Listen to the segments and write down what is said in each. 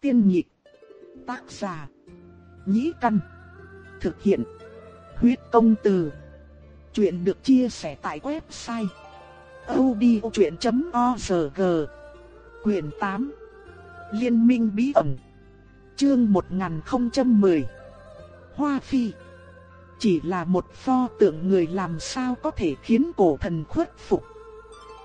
Tiên nhị Tác giả. Nhĩ căn. Thực hiện. Huyết công từ. Chuyện được chia sẻ tại website. odchuyện.org Quyền 8 Liên minh bí ẩn Chương 1010 Hoa Phi Chỉ là một pho tượng người làm sao có thể khiến cổ thần khuất phục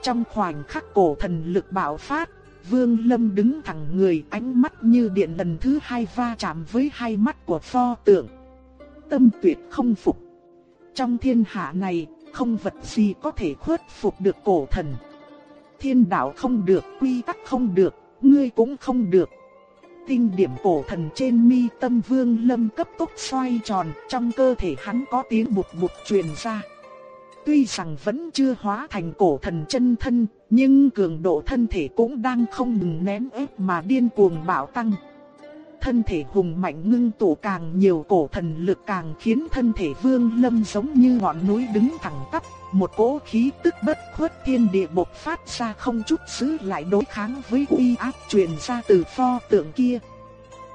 Trong khoảnh khắc cổ thần lực bạo phát Vương Lâm đứng thẳng người ánh mắt như điện lần thứ hai va chạm với hai mắt của pho tượng. Tâm tuyệt không phục. Trong thiên hạ này, không vật gì có thể khuất phục được cổ thần. Thiên đạo không được, quy tắc không được, ngươi cũng không được. Tinh điểm cổ thần trên mi tâm vương lâm cấp tốc xoay tròn, trong cơ thể hắn có tiếng bụt bụt truyền ra. Tuy rằng vẫn chưa hóa thành cổ thần chân thân, nhưng cường độ thân thể cũng đang không ngừng nén ép mà điên cuồng bạo tăng. Thân thể hùng mạnh ngưng tụ càng nhiều cổ thần lực càng khiến thân thể vương lâm giống như ngọn núi đứng thẳng tắp, một cỗ khí tức bất khuất thiên địa bộc phát ra không chút xứ lại đối kháng với uy áp truyền ra từ pho tượng kia.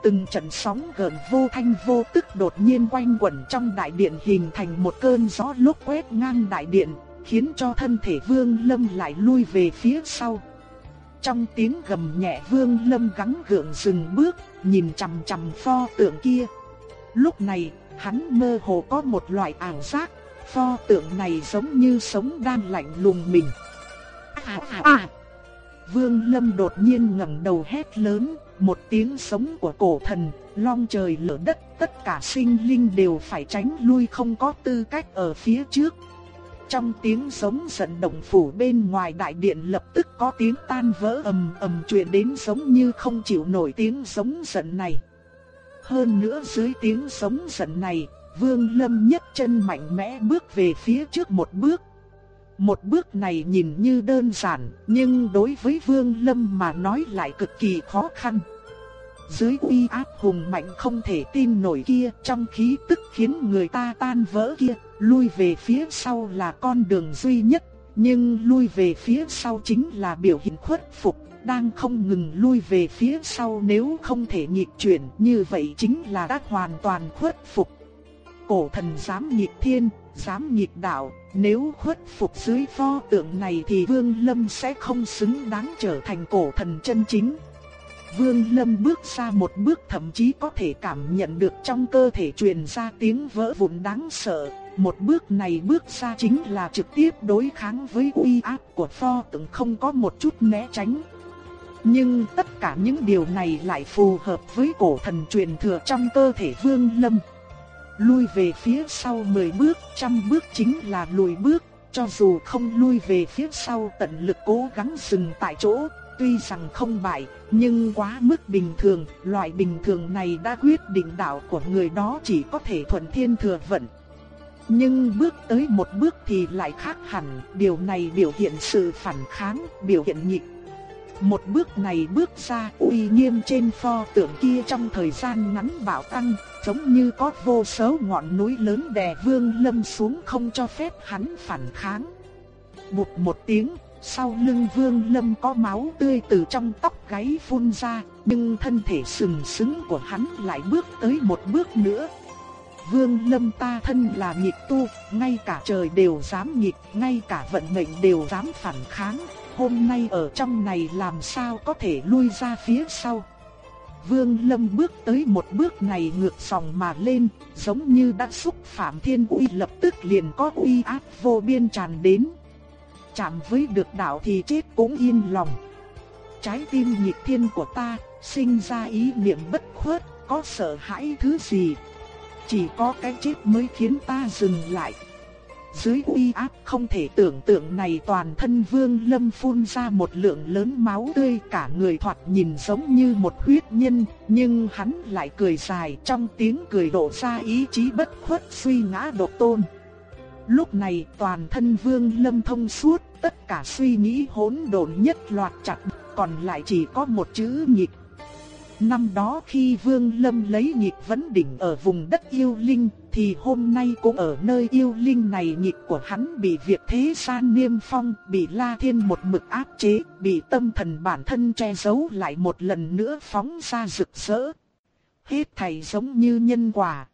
Từng trận sóng gần vô thanh vô tức đột nhiên quanh quẩn trong đại điện hình thành một cơn gió lốc quét ngang đại điện, khiến cho thân thể Vương Lâm lại lui về phía sau. Trong tiếng gầm nhẹ Vương Lâm gắng gượng dừng bước, nhìn chằm chằm pho tượng kia. Lúc này, hắn mơ hồ có một loại ảo giác, pho tượng này giống như sống đang lạnh lùng mình. À, à, à. Vương Lâm đột nhiên ngẩng đầu hét lớn, một tiếng sống của cổ thần, long trời lở đất, tất cả sinh linh đều phải tránh lui không có tư cách ở phía trước. Trong tiếng sống giận động phủ bên ngoài đại điện lập tức có tiếng tan vỡ ầm ầm truyền đến giống như không chịu nổi tiếng sống giận này. Hơn nữa dưới tiếng sống giận này, Vương Lâm nhất chân mạnh mẽ bước về phía trước một bước. Một bước này nhìn như đơn giản, nhưng đối với Vương Lâm mà nói lại cực kỳ khó khăn. Dưới uy áp hùng mạnh không thể tin nổi kia, trong khí tức khiến người ta tan vỡ kia, lui về phía sau là con đường duy nhất, nhưng lui về phía sau chính là biểu hiện khuất phục, đang không ngừng lui về phía sau nếu không thể nhịp chuyển, như vậy chính là đã hoàn toàn khuất phục. Cổ thần dám nhịp thiên, dám nhịp đạo, nếu khuất phục dưới pho tượng này thì Vương Lâm sẽ không xứng đáng trở thành cổ thần chân chính. Vương Lâm bước ra một bước thậm chí có thể cảm nhận được trong cơ thể truyền ra tiếng vỡ vụn đáng sợ. Một bước này bước ra chính là trực tiếp đối kháng với uy áp của pho tượng không có một chút né tránh. Nhưng tất cả những điều này lại phù hợp với cổ thần truyền thừa trong cơ thể Vương Lâm. Lui về phía sau 10 bước, trăm bước chính là lùi bước, cho dù không lui về phía sau tận lực cố gắng dừng tại chỗ, tuy rằng không bại, nhưng quá mức bình thường, loại bình thường này đã quyết định đạo của người đó chỉ có thể thuận thiên thừa vận. Nhưng bước tới một bước thì lại khác hẳn, điều này biểu hiện sự phản kháng, biểu hiện nhịp. Một bước này bước ra uy nghiêm trên pho tượng kia trong thời gian ngắn bạo tăng, giống như có vô số ngọn núi lớn đè vương lâm xuống không cho phép hắn phản kháng. Bụt một tiếng, sau lưng vương lâm có máu tươi từ trong tóc gáy phun ra, nhưng thân thể sừng sững của hắn lại bước tới một bước nữa. Vương lâm ta thân là nghịch tu, ngay cả trời đều dám nghịch, ngay cả vận mệnh đều dám phản kháng, hôm nay ở trong này làm sao có thể lui ra phía sau. Vương Lâm bước tới một bước này ngược dòng mà lên, giống như đã xúc phạm thiên uy lập tức liền có uy áp vô biên tràn đến chạm với được đạo thì chết cũng yên lòng. Trái tim nhịp thiên của ta, sinh ra ý niệm bất khuất, có sợ hãi thứ gì? Chỉ có cái chết mới khiến ta dừng lại. Dưới uy áp không thể tưởng tượng này toàn thân vương lâm phun ra một lượng lớn máu tươi cả người thoạt nhìn giống như một huyết nhân, nhưng hắn lại cười dài trong tiếng cười độ ra ý chí bất khuất suy ngã độc tôn. Lúc này toàn thân vương lâm thông suốt, tất cả suy nghĩ hỗn độn nhất loạt chặt, còn lại chỉ có một chữ nhịp. Năm đó khi Vương Lâm lấy nhịp vấn đỉnh ở vùng đất yêu linh, thì hôm nay cũng ở nơi yêu linh này nhịp của hắn bị việc thế san niêm phong, bị La Thiên một mực áp chế, bị tâm thần bản thân che giấu lại một lần nữa phóng ra rực rỡ. Hết thảy giống như nhân quả.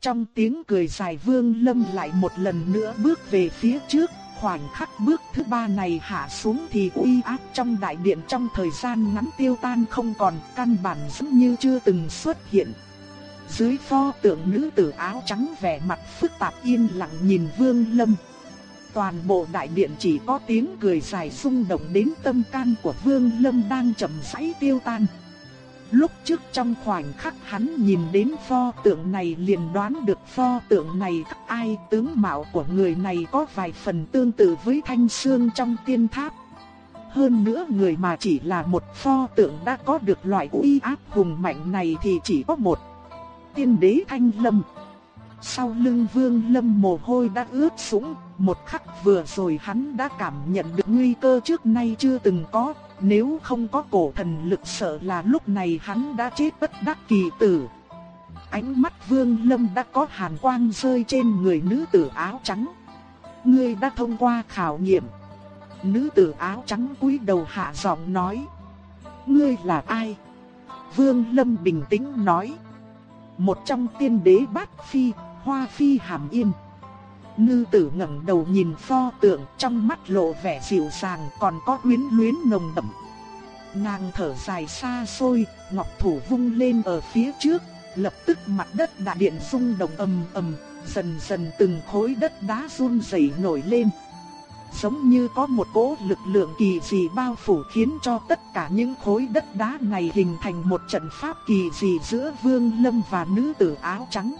Trong tiếng cười dài Vương Lâm lại một lần nữa bước về phía trước, khoảnh khắc bước thứ ba này hạ xuống thì uy áp trong đại điện trong thời gian ngắn tiêu tan không còn, căn bản giống như chưa từng xuất hiện. Dưới pho tượng nữ tử áo trắng vẻ mặt phức tạp yên lặng nhìn Vương Lâm. Toàn bộ đại điện chỉ có tiếng cười dài xung động đến tâm can của Vương Lâm đang chậm rãi tiêu tan. Lúc trước trong khoảnh khắc hắn nhìn đến pho tượng này liền đoán được pho tượng này các ai tướng mạo của người này có vài phần tương tự với thanh xương trong tiên tháp. Hơn nữa người mà chỉ là một pho tượng đã có được loại uy áp hùng mạnh này thì chỉ có một. Tiên đế thanh lâm. Sau lưng vương lâm mồ hôi đã ướt sũng, một khắc vừa rồi hắn đã cảm nhận được nguy cơ trước nay chưa từng có, nếu không có cổ thần lực sợ là lúc này hắn đã chết bất đắc kỳ tử. Ánh mắt vương lâm đã có hàn quang rơi trên người nữ tử áo trắng. Ngươi đã thông qua khảo nghiệm. Nữ tử áo trắng cúi đầu hạ giọng nói. Ngươi là ai? Vương lâm bình tĩnh nói. Một trong tiên đế bát phi, hoa phi hàm yên. Ngư tử ngẩng đầu nhìn pho tượng trong mắt lộ vẻ dịu dàng còn có quyến luyến nồng đậm. Nàng thở dài xa xôi, ngọc thủ vung lên ở phía trước, lập tức mặt đất đại điện rung động ầm ầm, dần dần từng khối đất đá run rẩy nổi lên. Giống như có một cỗ lực lượng kỳ dị bao phủ khiến cho tất cả những khối đất đá này hình thành một trận pháp kỳ dị giữa vương lâm và nữ tử áo trắng.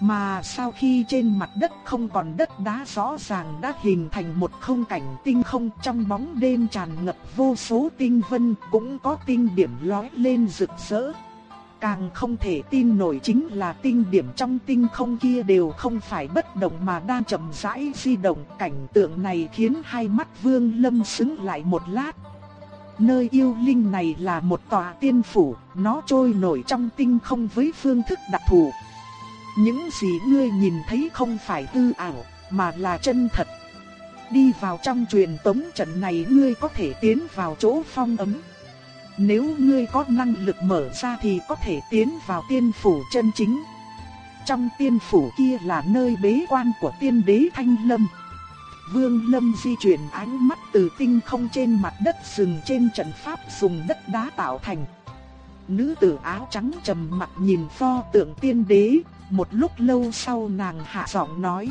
Mà sau khi trên mặt đất không còn đất đá rõ ràng đã hình thành một không cảnh tinh không trong bóng đêm tràn ngập vô số tinh vân cũng có tinh điểm lói lên rực rỡ. Càng không thể tin nổi chính là tinh điểm trong tinh không kia đều không phải bất động mà đang chậm rãi di động. Cảnh tượng này khiến hai mắt vương lâm xứng lại một lát. Nơi yêu linh này là một tòa tiên phủ, nó trôi nổi trong tinh không với phương thức đặc thù. Những gì ngươi nhìn thấy không phải hư ảo, mà là chân thật. Đi vào trong truyền tống trận này ngươi có thể tiến vào chỗ phong ấm. Nếu ngươi có năng lực mở ra thì có thể tiến vào tiên phủ chân chính. Trong tiên phủ kia là nơi bế quan của tiên đế Thanh Lâm. Vương Lâm di chuyển ánh mắt từ tinh không trên mặt đất sừng trên trận pháp dùng đất đá tạo thành. Nữ tử áo trắng trầm mặt nhìn pho tượng tiên đế, một lúc lâu sau nàng hạ giọng nói.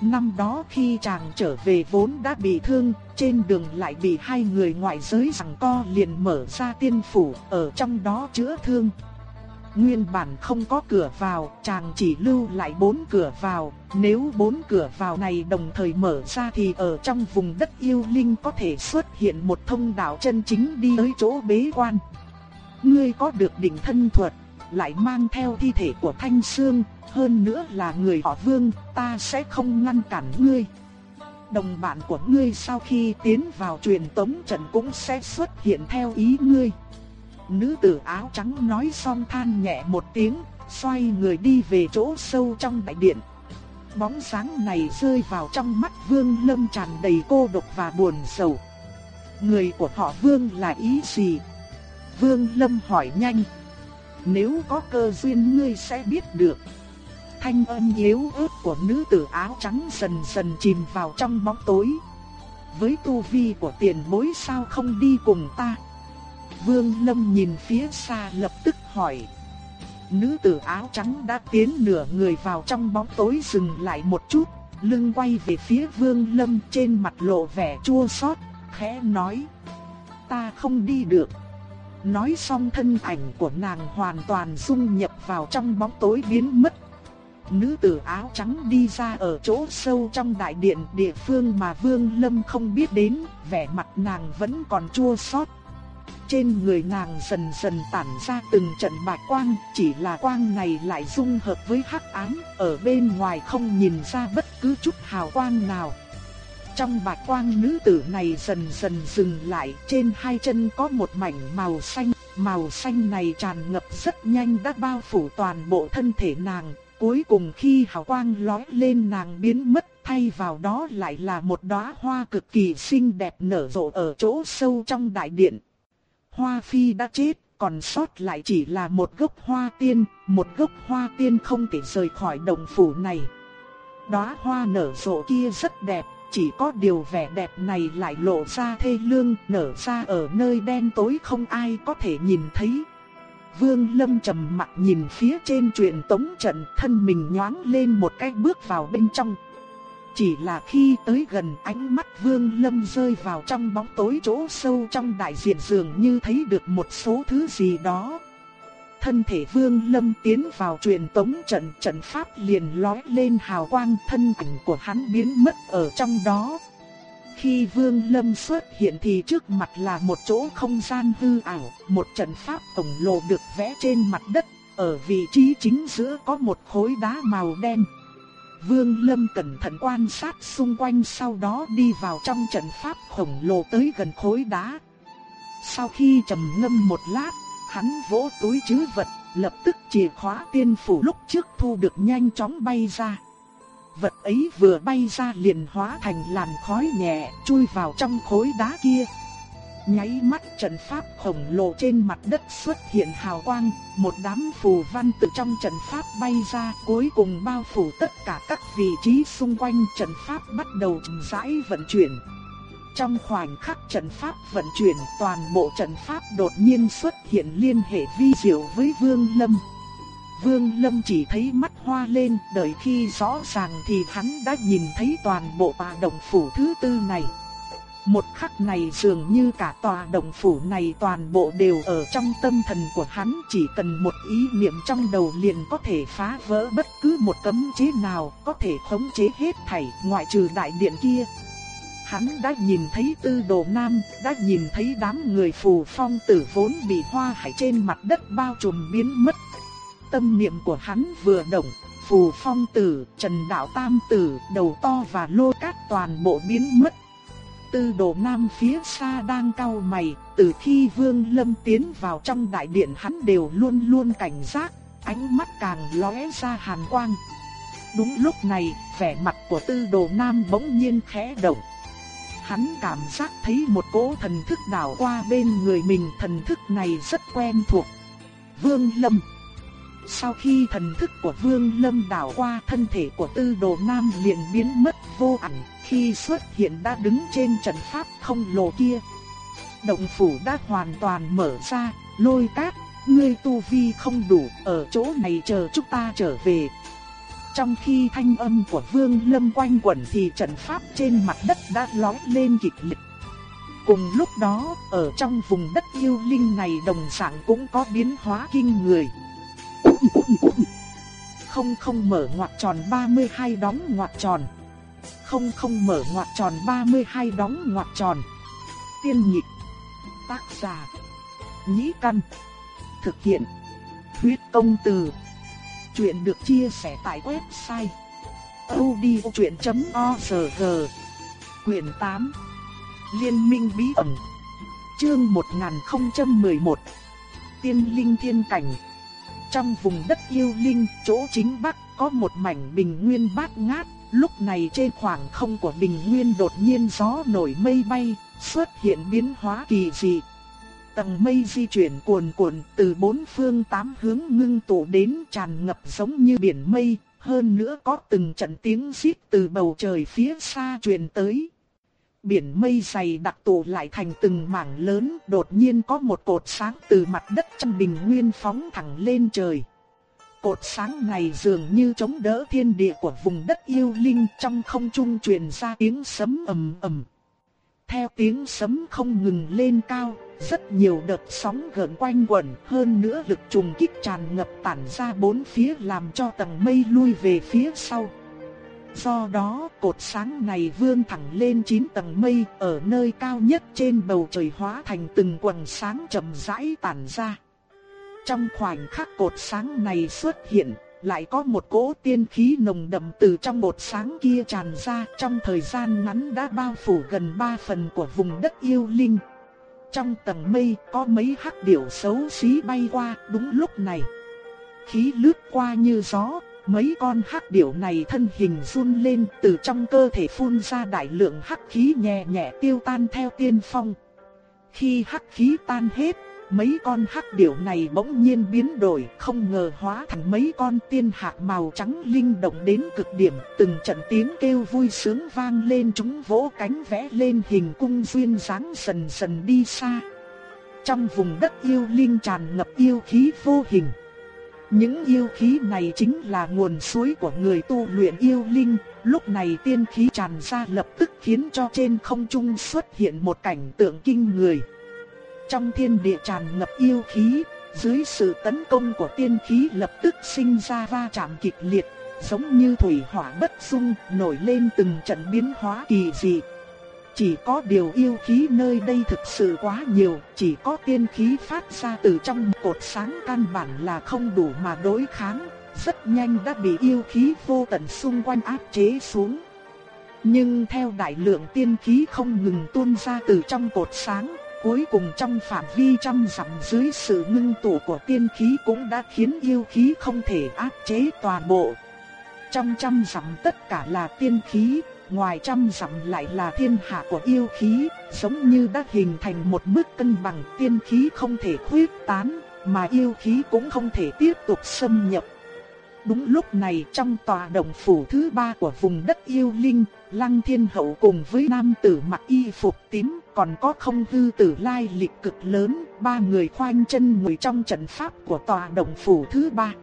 Năm đó khi chàng trở về vốn đã bị thương, trên đường lại bị hai người ngoại giới rằng co liền mở ra tiên phủ, ở trong đó chữa thương. Nguyên bản không có cửa vào, chàng chỉ lưu lại bốn cửa vào, nếu bốn cửa vào này đồng thời mở ra thì ở trong vùng đất yêu linh có thể xuất hiện một thông đạo chân chính đi tới chỗ bế quan. Ngươi có được đỉnh thân thuật, lại mang theo thi thể của Thanh Sương, hơn nữa là người họ Vương, ta sẽ không ngăn cản ngươi. Đồng bạn của ngươi sau khi tiến vào truyền tống trận cũng sẽ xuất hiện theo ý ngươi. Nữ tử áo trắng nói xong than nhẹ một tiếng, xoay người đi về chỗ sâu trong đại điện. Bóng sáng này rơi vào trong mắt Vương Lâm tràn đầy cô độc và buồn sầu. Người của họ Vương là ý gì? Vương Lâm hỏi nhanh. Nếu có cơ duyên ngươi sẽ biết được. Thanh âm yếu ớt của nữ tử áo trắng dần dần chìm vào trong bóng tối. Với tu vi của tiền bối sao không đi cùng ta? Vương Lâm nhìn phía xa lập tức hỏi. Nữ tử áo trắng đã tiến nửa người vào trong bóng tối dừng lại một chút, lưng quay về phía Vương Lâm trên mặt lộ vẻ chua xót, khẽ nói: "Ta không đi được." Nói xong thân ảnh của nàng hoàn toàn dung nhập vào trong bóng tối biến mất. Nữ tử áo trắng đi ra ở chỗ sâu trong đại điện địa phương mà Vương Lâm không biết đến, vẻ mặt nàng vẫn còn chua xót. Trên người nàng dần dần tản ra từng trận bạch quang, chỉ là quang này lại dung hợp với hắc ám, ở bên ngoài không nhìn ra bất cứ chút hào quang nào. Trong bạch quang nữ tử này dần dần dừng lại, trên hai chân có một mảnh màu xanh. màu xanh này tràn ngập rất nhanh đã bao phủ toàn bộ thân thể nàng, cuối cùng khi hào quang lóe lên nàng biến mất, thay vào đó lại là một đóa hoa cực kỳ xinh đẹp nở rộ ở chỗ sâu trong đại điện. Hoa phi đã chết, còn sót lại chỉ là một gốc hoa tiên, một gốc hoa tiên không thể rời khỏi đồng phủ này. Đóa hoa nở rộ kia rất đẹp, chỉ có điều vẻ đẹp này lại lộ ra thê lương, nở ra ở nơi đen tối không ai có thể nhìn thấy. Vương Lâm trầm mặt nhìn phía trên truyền tống trận, thân mình nhoáng lên một cái bước vào bên trong. Chỉ là khi tới gần ánh mắt Vương Lâm rơi vào trong bóng tối chỗ sâu trong đại diện dường như thấy được một số thứ gì đó. Thân thể Vương Lâm tiến vào truyền tống trận, trận pháp liền lói lên hào quang, thân ảnh của hắn biến mất ở trong đó. Khi Vương Lâm xuất hiện thì trước mặt là một chỗ không gian hư ảo, một trận pháp khổng lồ được vẽ trên mặt đất, ở vị trí chính giữa có một khối đá màu đen. Vương Lâm cẩn thận quan sát xung quanh sau đó đi vào trong trận pháp khổng lồ tới gần khối đá. Sau khi trầm ngâm một lát, hắn vỗ túi chứa vật, lập tức chìa khóa tiên phủ lúc trước thu được nhanh chóng bay ra. Vật ấy vừa bay ra liền hóa thành làn khói nhẹ, chui vào trong khối đá kia. Nháy mắt trận pháp khổng lồ trên mặt đất xuất hiện hào quang, một đám phù văn từ trong trận pháp bay ra, cuối cùng bao phủ tất cả các vị trí xung quanh trận pháp bắt đầu chậm rãi vận chuyển. Trong khoảnh khắc trận pháp vận chuyển, toàn bộ trận pháp đột nhiên xuất hiện liên hệ vi diệu với Vương Lâm. Vương Lâm chỉ thấy mắt hoa lên, đợi khi rõ ràng thì hắn đã nhìn thấy toàn bộ tòa đồng phủ thứ tư này. Một khắc này dường như cả tòa đồng phủ này toàn bộ đều ở trong tâm thần của hắn chỉ cần một ý niệm trong đầu liền có thể phá vỡ bất cứ một cấm chế nào, có thể khống chế hết thảy ngoại trừ đại điện kia. Hắn đã nhìn thấy tư đồ nam, đã nhìn thấy đám người phù phong tử vốn bị hoa hải trên mặt đất bao trùm biến mất. Tâm niệm của hắn vừa động, phù phong tử, trần đạo tam tử, đầu to và lô cát toàn bộ biến mất tư đồ nam phía xa đang cau mày, từ khi Vương Lâm tiến vào trong đại điện hắn đều luôn luôn cảnh giác, ánh mắt càng lóe ra hàn quang. Đúng lúc này, vẻ mặt của tư đồ nam bỗng nhiên khẽ động. Hắn cảm giác thấy một cỗ thần thức đảo qua bên người mình, thần thức này rất quen thuộc. Vương Lâm sau khi thần thức của Vương Lâm đảo qua thân thể của tư đồ nam liền biến mất vô ảnh, khi xuất hiện đã đứng trên trận pháp không lồ kia. Động phủ đã hoàn toàn mở ra, lôi cát, ngươi tu vi không đủ, ở chỗ này chờ chúng ta trở về. Trong khi thanh âm của Vương Lâm quanh quẩn thì trận pháp trên mặt đất đã lói lên kịch liệt. Cùng lúc đó, ở trong vùng đất yêu linh này đồng dạng cũng có biến hóa kinh người. Không không mở ngoặc tròn 32 đóng ngoặc tròn. Không không mở ngoặc tròn 32 đóng ngoặc tròn. Tiên nhị Tác giả. Nhĩ căn. Thực hiện. Huyết công từ. Chuyện được chia sẻ tại website. odchuyện.org Quyền 8 Liên minh bí ẩn Chương 1011 Tiên linh thiên cảnh trong vùng đất yêu linh, chỗ chính bắc có một mảnh bình nguyên bát ngát, lúc này trên khoảng không của bình nguyên đột nhiên gió nổi mây bay, xuất hiện biến hóa kỳ dị. Tầng mây di chuyển cuồn cuộn từ bốn phương tám hướng ngưng tụ đến tràn ngập giống như biển mây, hơn nữa có từng trận tiếng xít từ bầu trời phía xa truyền tới biển mây dày đặc tụ lại thành từng mảng lớn, đột nhiên có một cột sáng từ mặt đất trong bình nguyên phóng thẳng lên trời. Cột sáng này dường như chống đỡ thiên địa của vùng đất yêu linh trong không trung truyền ra tiếng sấm ầm ầm. Theo tiếng sấm không ngừng lên cao, rất nhiều đợt sóng gợn quanh quẩn, hơn nữa lực trùng kích tràn ngập tản ra bốn phía làm cho tầng mây lui về phía sau. Do đó, cột sáng này vươn thẳng lên 9 tầng mây, ở nơi cao nhất trên bầu trời hóa thành từng quầng sáng chậm rãi tản ra. Trong khoảnh khắc cột sáng này xuất hiện, lại có một cỗ tiên khí nồng đậm từ trong cột sáng kia tràn ra, trong thời gian ngắn đã bao phủ gần 3 phần của vùng đất yêu linh trong tầng mây có mấy hắc điểu xấu xí bay qua đúng lúc này. Khí lướt qua như gió, mấy con hắc điểu này thân hình run lên từ trong cơ thể phun ra đại lượng hắc khí nhẹ nhẹ tiêu tan theo tiên phong. Khi hắc khí tan hết, mấy con hắc điểu này bỗng nhiên biến đổi, không ngờ hóa thành mấy con tiên hạc màu trắng linh động đến cực điểm, từng trận tiếng kêu vui sướng vang lên chúng vỗ cánh vẽ lên hình cung duyên dáng dần dần đi xa. Trong vùng đất yêu linh tràn ngập yêu khí vô hình. Những yêu khí này chính là nguồn suối của người tu luyện yêu linh, lúc này tiên khí tràn ra lập tức khiến cho trên không trung xuất hiện một cảnh tượng kinh người. Trong thiên địa tràn ngập yêu khí, dưới sự tấn công của tiên khí lập tức sinh ra va chạm kịch liệt, giống như thủy hỏa bất dung, nổi lên từng trận biến hóa kỳ dị. Chỉ có điều yêu khí nơi đây thực sự quá nhiều, chỉ có tiên khí phát ra từ trong cột sáng căn bản là không đủ mà đối kháng, rất nhanh đã bị yêu khí vô tận xung quanh áp chế xuống. Nhưng theo đại lượng tiên khí không ngừng tuôn ra từ trong cột sáng, cuối cùng trong phạm vi trăm dặm dưới sự ngưng tụ của tiên khí cũng đã khiến yêu khí không thể áp chế toàn bộ. Trong trăm dặm tất cả là tiên khí, ngoài trăm dặm lại là thiên hạ của yêu khí, giống như đã hình thành một mức cân bằng tiên khí không thể khuyết tán, mà yêu khí cũng không thể tiếp tục xâm nhập. Đúng lúc này trong tòa đồng phủ thứ ba của vùng đất yêu linh, Lăng Thiên Hậu cùng với nam tử mặc y phục tím, còn có không hư tử lai lịch cực lớn, ba người khoanh chân ngồi trong trận pháp của tòa đồng phủ thứ ba.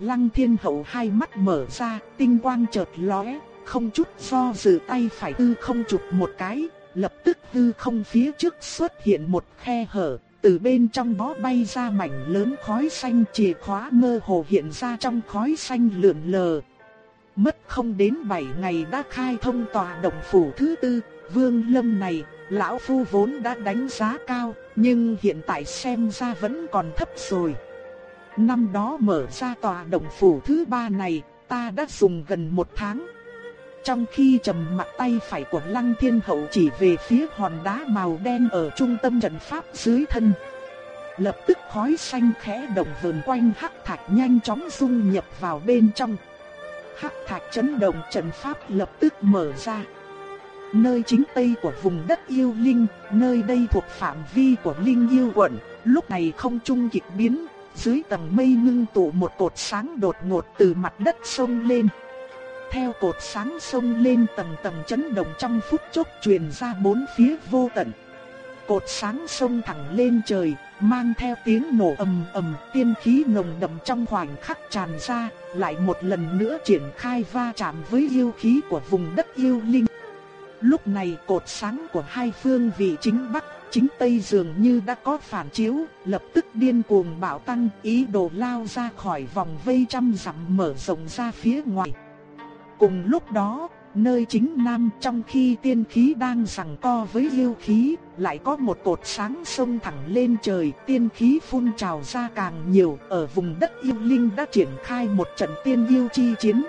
Lăng Thiên Hậu hai mắt mở ra, tinh quang chợt lóe, không chút do dự tay phải tư không chụp một cái, lập tức tư không phía trước xuất hiện một khe hở, từ bên trong đó bay ra mảnh lớn khói xanh chìa khóa mơ hồ hiện ra trong khói xanh lượn lờ. Mất không đến 7 ngày đã khai thông tòa động phủ thứ tư, vương lâm này, lão phu vốn đã đánh giá cao, nhưng hiện tại xem ra vẫn còn thấp rồi. Năm đó mở ra tòa động phủ thứ ba này, ta đã dùng gần một tháng, trong khi trầm mặt tay phải của Lăng Thiên Hậu chỉ về phía hòn đá màu đen ở trung tâm trận pháp dưới thân. Lập tức khói xanh khẽ động vờn quanh hắc thạch nhanh chóng dung nhập vào bên trong. Hắc thạch chấn động trận pháp lập tức mở ra. Nơi chính tây của vùng đất yêu linh, nơi đây thuộc phạm vi của linh yêu quận, lúc này không trung kịch biến, dưới tầng mây ngưng tụ một cột sáng đột ngột từ mặt đất sông lên theo cột sáng sông lên tầng tầng chấn động trong phút chốc truyền ra bốn phía vô tận. Cột sáng sông thẳng lên trời, mang theo tiếng nổ ầm ầm, tiên khí nồng đậm trong khoảnh khắc tràn ra, lại một lần nữa triển khai va chạm với yêu khí của vùng đất yêu linh. Lúc này cột sáng của hai phương vị chính bắc, chính tây dường như đã có phản chiếu, lập tức điên cuồng bạo tăng, ý đồ lao ra khỏi vòng vây trăm dặm mở rộng ra phía ngoài. Cùng lúc đó, nơi chính nam trong khi tiên khí đang sằng co với yêu khí, lại có một cột sáng sông thẳng lên trời, tiên khí phun trào ra càng nhiều, ở vùng đất yêu linh đã triển khai một trận tiên yêu chi chiến.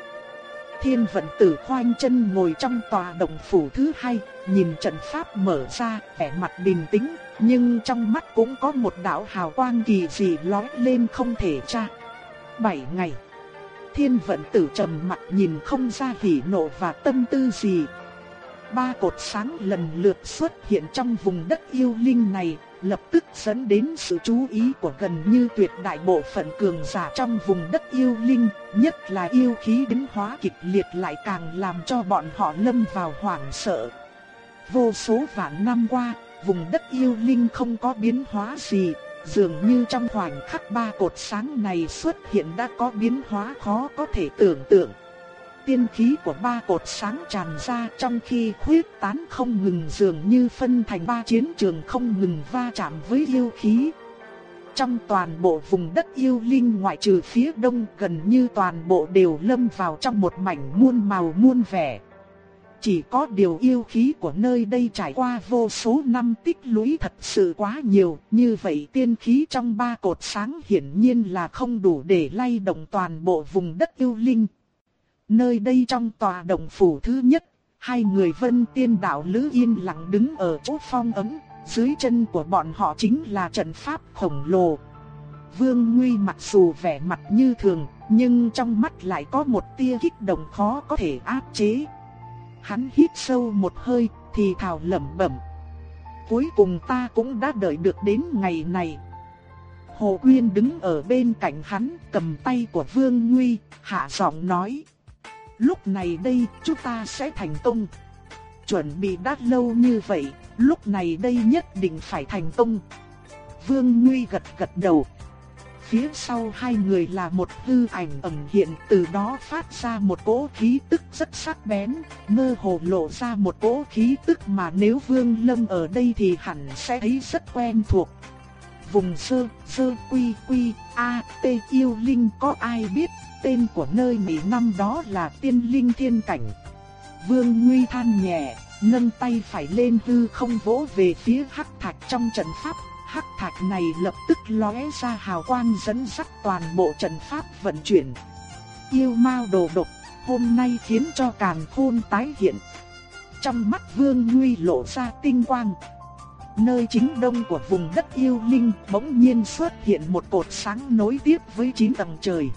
Thiên vận tử khoanh chân ngồi trong tòa động phủ thứ hai, nhìn trận pháp mở ra, vẻ mặt bình tĩnh, nhưng trong mắt cũng có một đạo hào quang kỳ dị lóe lên không thể tra. Bảy ngày Thiên vận tử trầm mặt nhìn không ra hỉ nộ và tâm tư gì. Ba cột sáng lần lượt xuất hiện trong vùng đất yêu linh này, lập tức dẫn đến sự chú ý của gần như tuyệt đại bộ phận cường giả trong vùng đất yêu linh, nhất là yêu khí biến hóa kịch liệt lại càng làm cho bọn họ lâm vào hoảng sợ. Vô số vạn năm qua, vùng đất yêu linh không có biến hóa gì, Dường như trong khoảnh khắc ba cột sáng này xuất hiện đã có biến hóa khó có thể tưởng tượng. Tiên khí của ba cột sáng tràn ra trong khi khuyết tán không ngừng dường như phân thành ba chiến trường không ngừng va chạm với yêu khí. Trong toàn bộ vùng đất yêu linh ngoại trừ phía đông gần như toàn bộ đều lâm vào trong một mảnh muôn màu muôn vẻ. Chỉ có điều yêu khí của nơi đây trải qua vô số năm tích lũy thật sự quá nhiều, như vậy tiên khí trong ba cột sáng hiển nhiên là không đủ để lay động toàn bộ vùng đất yêu linh. Nơi đây trong tòa động phủ thứ nhất, hai người vân tiên đạo lữ yên lặng đứng ở chỗ phong ấm, dưới chân của bọn họ chính là trận pháp khổng lồ. Vương Nguy mặc dù vẻ mặt như thường, nhưng trong mắt lại có một tia kích động khó có thể áp chế. Hắn hít sâu một hơi, thì thào lẩm bẩm. Cuối cùng ta cũng đã đợi được đến ngày này. Hồ Quyên đứng ở bên cạnh hắn, cầm tay của Vương Nguy, hạ giọng nói. Lúc này đây, chúng ta sẽ thành công. Chuẩn bị đã lâu như vậy, lúc này đây nhất định phải thành công. Vương Nguy gật gật đầu. Phía sau hai người là một hư ảnh ẩn hiện từ đó phát ra một cỗ khí tức rất sắc bén, mơ hồ lộ ra một cỗ khí tức mà nếu Vương Lâm ở đây thì hẳn sẽ thấy rất quen thuộc. Vùng sơ, sơ quy quy, a, t yêu linh có ai biết, tên của nơi Mỹ năm đó là tiên linh thiên cảnh. Vương Nguy than nhẹ, nâng tay phải lên hư không vỗ về phía hắc thạch trong trận pháp hắc thạch này lập tức lóe ra hào quang dẫn dắt toàn bộ trận pháp vận chuyển. Yêu mao đồ độc, hôm nay khiến cho càn khôn tái hiện. Trong mắt vương nguy lộ ra tinh quang. Nơi chính đông của vùng đất yêu linh bỗng nhiên xuất hiện một cột sáng nối tiếp với chín tầng trời.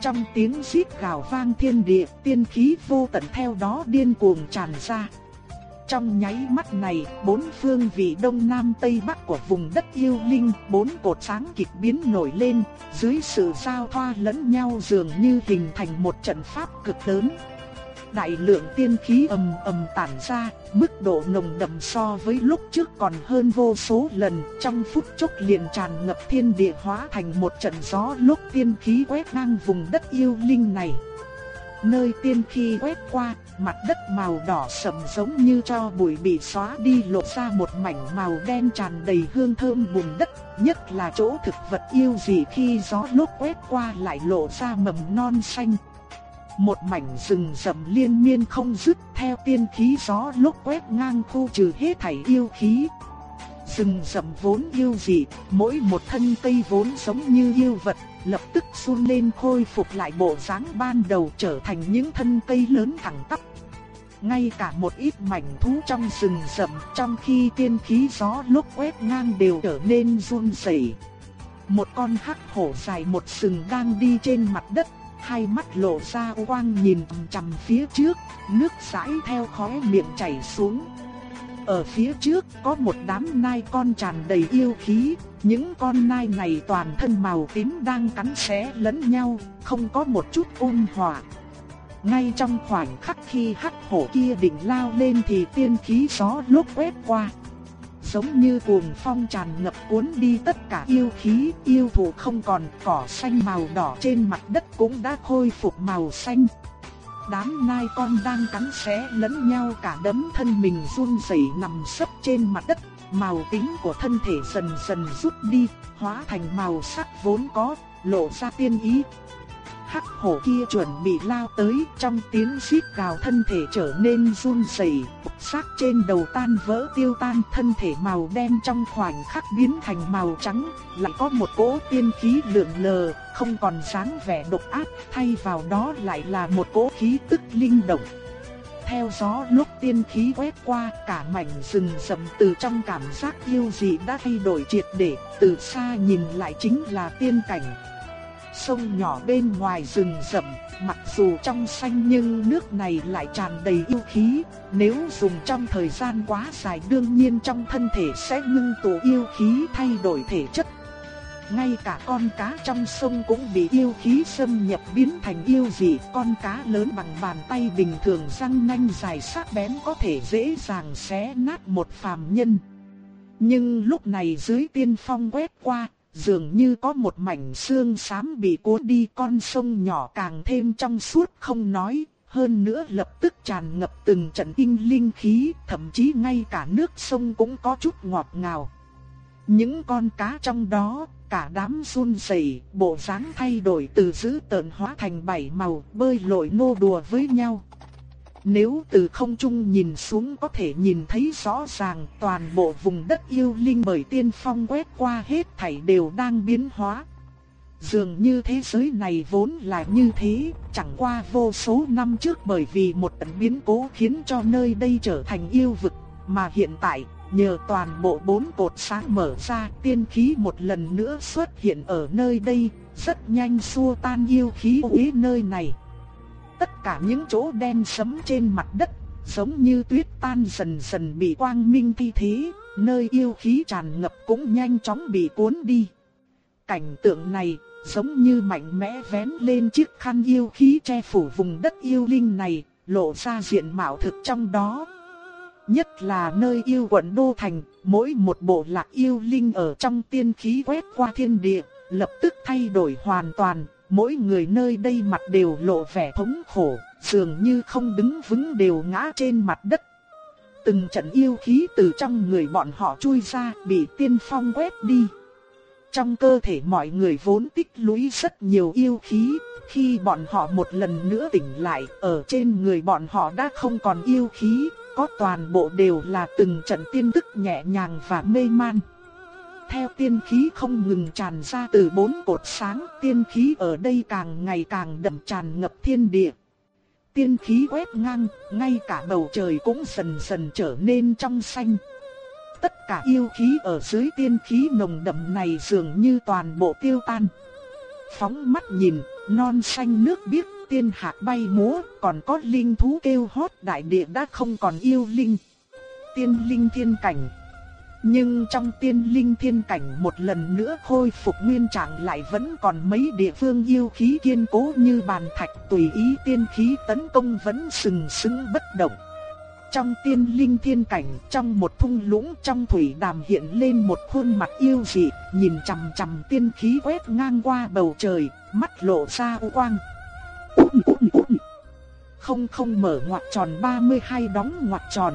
Trong tiếng xít gào vang thiên địa, tiên khí vô tận theo đó điên cuồng tràn ra. Trong nháy mắt này, bốn phương vị đông nam tây bắc của vùng đất yêu linh, bốn cột sáng kịch biến nổi lên, dưới sự giao thoa lẫn nhau dường như hình thành một trận pháp cực lớn. Đại lượng tiên khí ầm ầm tản ra, mức độ nồng đậm so với lúc trước còn hơn vô số lần, trong phút chốc liền tràn ngập thiên địa hóa thành một trận gió lúc tiên khí quét ngang vùng đất yêu linh này. Nơi tiên khí quét qua, mặt đất màu đỏ sẫm giống như cho bụi bị xóa đi lộ ra một mảnh màu đen tràn đầy hương thơm bùn đất, nhất là chỗ thực vật yêu dị khi gió lốc quét qua lại lộ ra mầm non xanh. Một mảnh rừng rậm liên miên không dứt theo tiên khí gió lốc quét ngang khu trừ hết thảy yêu khí. Rừng rậm vốn yêu dị, mỗi một thân cây vốn giống như yêu vật, lập tức run lên khôi phục lại bộ dáng ban đầu trở thành những thân cây lớn thẳng tắp. Ngay cả một ít mảnh thú trong rừng rậm trong khi tiên khí gió lúc quét ngang đều trở nên run rẩy. Một con hắc hổ dài một sừng đang đi trên mặt đất, hai mắt lộ ra quang nhìn chằm phía trước, nước sãi theo khóe miệng chảy xuống. Ở phía trước có một đám nai con tràn đầy yêu khí, những con nai này toàn thân màu tím đang cắn xé lẫn nhau, không có một chút ôn hòa. Ngay trong khoảnh khắc khi hắc hổ kia định lao lên thì tiên khí gió lúc quét qua. Giống như cuồng phong tràn ngập cuốn đi tất cả yêu khí, yêu thù không còn, cỏ xanh màu đỏ trên mặt đất cũng đã khôi phục màu xanh đám nai con đang cắn xé lẫn nhau cả đấm thân mình run rẩy nằm sấp trên mặt đất, màu tím của thân thể dần dần rút đi, hóa thành màu sắc vốn có, lộ ra tiên ý. Hắc hổ kia chuẩn bị lao tới, trong tiếng xít gào thân thể trở nên run rẩy, xác trên đầu tan vỡ tiêu tan, thân thể màu đen trong khoảnh khắc biến thành màu trắng, lại có một cỗ tiên khí lượn lờ, không còn sáng vẻ độc ác, thay vào đó lại là một cỗ khí tức linh động. Theo gió lúc tiên khí quét qua, cả mảnh rừng rậm từ trong cảm giác yêu dị đã thay đổi triệt để, từ xa nhìn lại chính là tiên cảnh. Sông nhỏ bên ngoài rừng rậm, mặc dù trong xanh nhưng nước này lại tràn đầy yêu khí, nếu dùng trong thời gian quá dài đương nhiên trong thân thể sẽ ngưng tụ yêu khí thay đổi thể chất. Ngay cả con cá trong sông cũng bị yêu khí xâm nhập biến thành yêu dị, con cá lớn bằng bàn tay bình thường răng nanh dài sắc bén có thể dễ dàng xé nát một phàm nhân. Nhưng lúc này dưới tiên phong quét qua, dường như có một mảnh xương xám bị cuốn đi con sông nhỏ càng thêm trong suốt không nói, hơn nữa lập tức tràn ngập từng trận tinh linh khí, thậm chí ngay cả nước sông cũng có chút ngọt ngào. Những con cá trong đó cả đám run rẩy, bộ dáng thay đổi từ dữ tợn hóa thành bảy màu, bơi lội nô đùa với nhau. Nếu từ không trung nhìn xuống có thể nhìn thấy rõ ràng toàn bộ vùng đất yêu linh bởi tiên phong quét qua hết thảy đều đang biến hóa. Dường như thế giới này vốn là như thế, chẳng qua vô số năm trước bởi vì một tận biến cố khiến cho nơi đây trở thành yêu vực, mà hiện tại nhờ toàn bộ bốn cột sáng mở ra, tiên khí một lần nữa xuất hiện ở nơi đây, rất nhanh xua tan yêu khí uế nơi này. Tất cả những chỗ đen sấm trên mặt đất, giống như tuyết tan dần dần bị quang minh thi thế, nơi yêu khí tràn ngập cũng nhanh chóng bị cuốn đi. Cảnh tượng này giống như mạnh mẽ vén lên chiếc khăn yêu khí che phủ vùng đất yêu linh này, lộ ra diện mạo thực trong đó. Nhất là nơi yêu quận Đô Thành, mỗi một bộ lạc yêu linh ở trong tiên khí quét qua thiên địa, lập tức thay đổi hoàn toàn, mỗi người nơi đây mặt đều lộ vẻ thống khổ, dường như không đứng vững đều ngã trên mặt đất. Từng trận yêu khí từ trong người bọn họ chui ra bị tiên phong quét đi. Trong cơ thể mọi người vốn tích lũy rất nhiều yêu khí, khi bọn họ một lần nữa tỉnh lại, ở trên người bọn họ đã không còn yêu khí, có toàn bộ đều là từng trận tiên tức nhẹ nhàng và mê man. Theo tiên khí không ngừng tràn ra từ bốn cột sáng, tiên khí ở đây càng ngày càng đậm tràn ngập thiên địa. Tiên khí quét ngang, ngay cả bầu trời cũng dần dần trở nên trong xanh. Tất cả yêu khí ở dưới tiên khí nồng đậm này dường như toàn bộ tiêu tan. Phóng mắt nhìn, non xanh nước biếc, tiên hạc bay múa, còn có linh thú kêu hót đại địa đã không còn yêu linh. Tiên linh thiên cảnh. Nhưng trong tiên linh thiên cảnh một lần nữa khôi phục nguyên trạng lại vẫn còn mấy địa phương yêu khí kiên cố như bàn thạch tùy ý tiên khí tấn công vẫn sừng sững bất động. Trong tiên linh thiên cảnh, trong một thung lũng trong thủy đàm hiện lên một khuôn mặt yêu dị, nhìn chằm chằm tiên khí quét ngang qua bầu trời, mắt lộ ra u quang. Không không mở ngoặc tròn 32 đóng ngoặc tròn.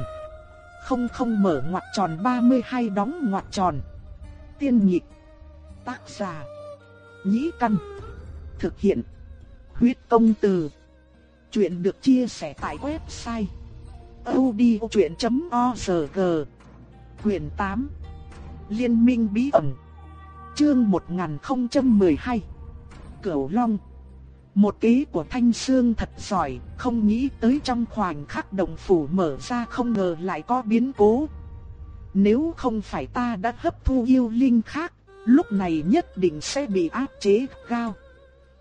Không không mở ngoặc tròn 32 đóng ngoặc tròn. Tiên nhịp. Tác giả. Nhĩ căn. Thực hiện. Huyết công từ. Chuyện được chia sẻ tại website audiochuyện.org Quyền 8 Liên minh bí ẩn, Chương 1012 Cửu Long một kế của Thanh Sương thật giỏi, không nghĩ tới trong khoảnh khắc động phủ mở ra không ngờ lại có biến cố. Nếu không phải ta đã hấp thu yêu linh khác, lúc này nhất định sẽ bị áp chế cao.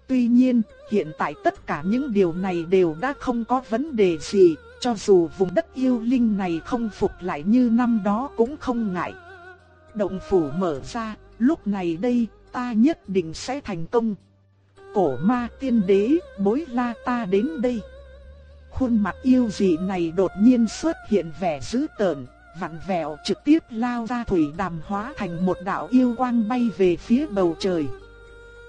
Tuy nhiên, hiện tại tất cả những điều này đều đã không có vấn đề gì, cho dù vùng đất yêu linh này không phục lại như năm đó cũng không ngại. Động phủ mở ra, lúc này đây, ta nhất định sẽ thành công. Cổ ma tiên đế, bối la ta đến đây. Khuôn mặt yêu dị này đột nhiên xuất hiện vẻ dữ tợn, vặn vẹo trực tiếp lao ra thủy đàm hóa thành một đạo yêu quang bay về phía bầu trời.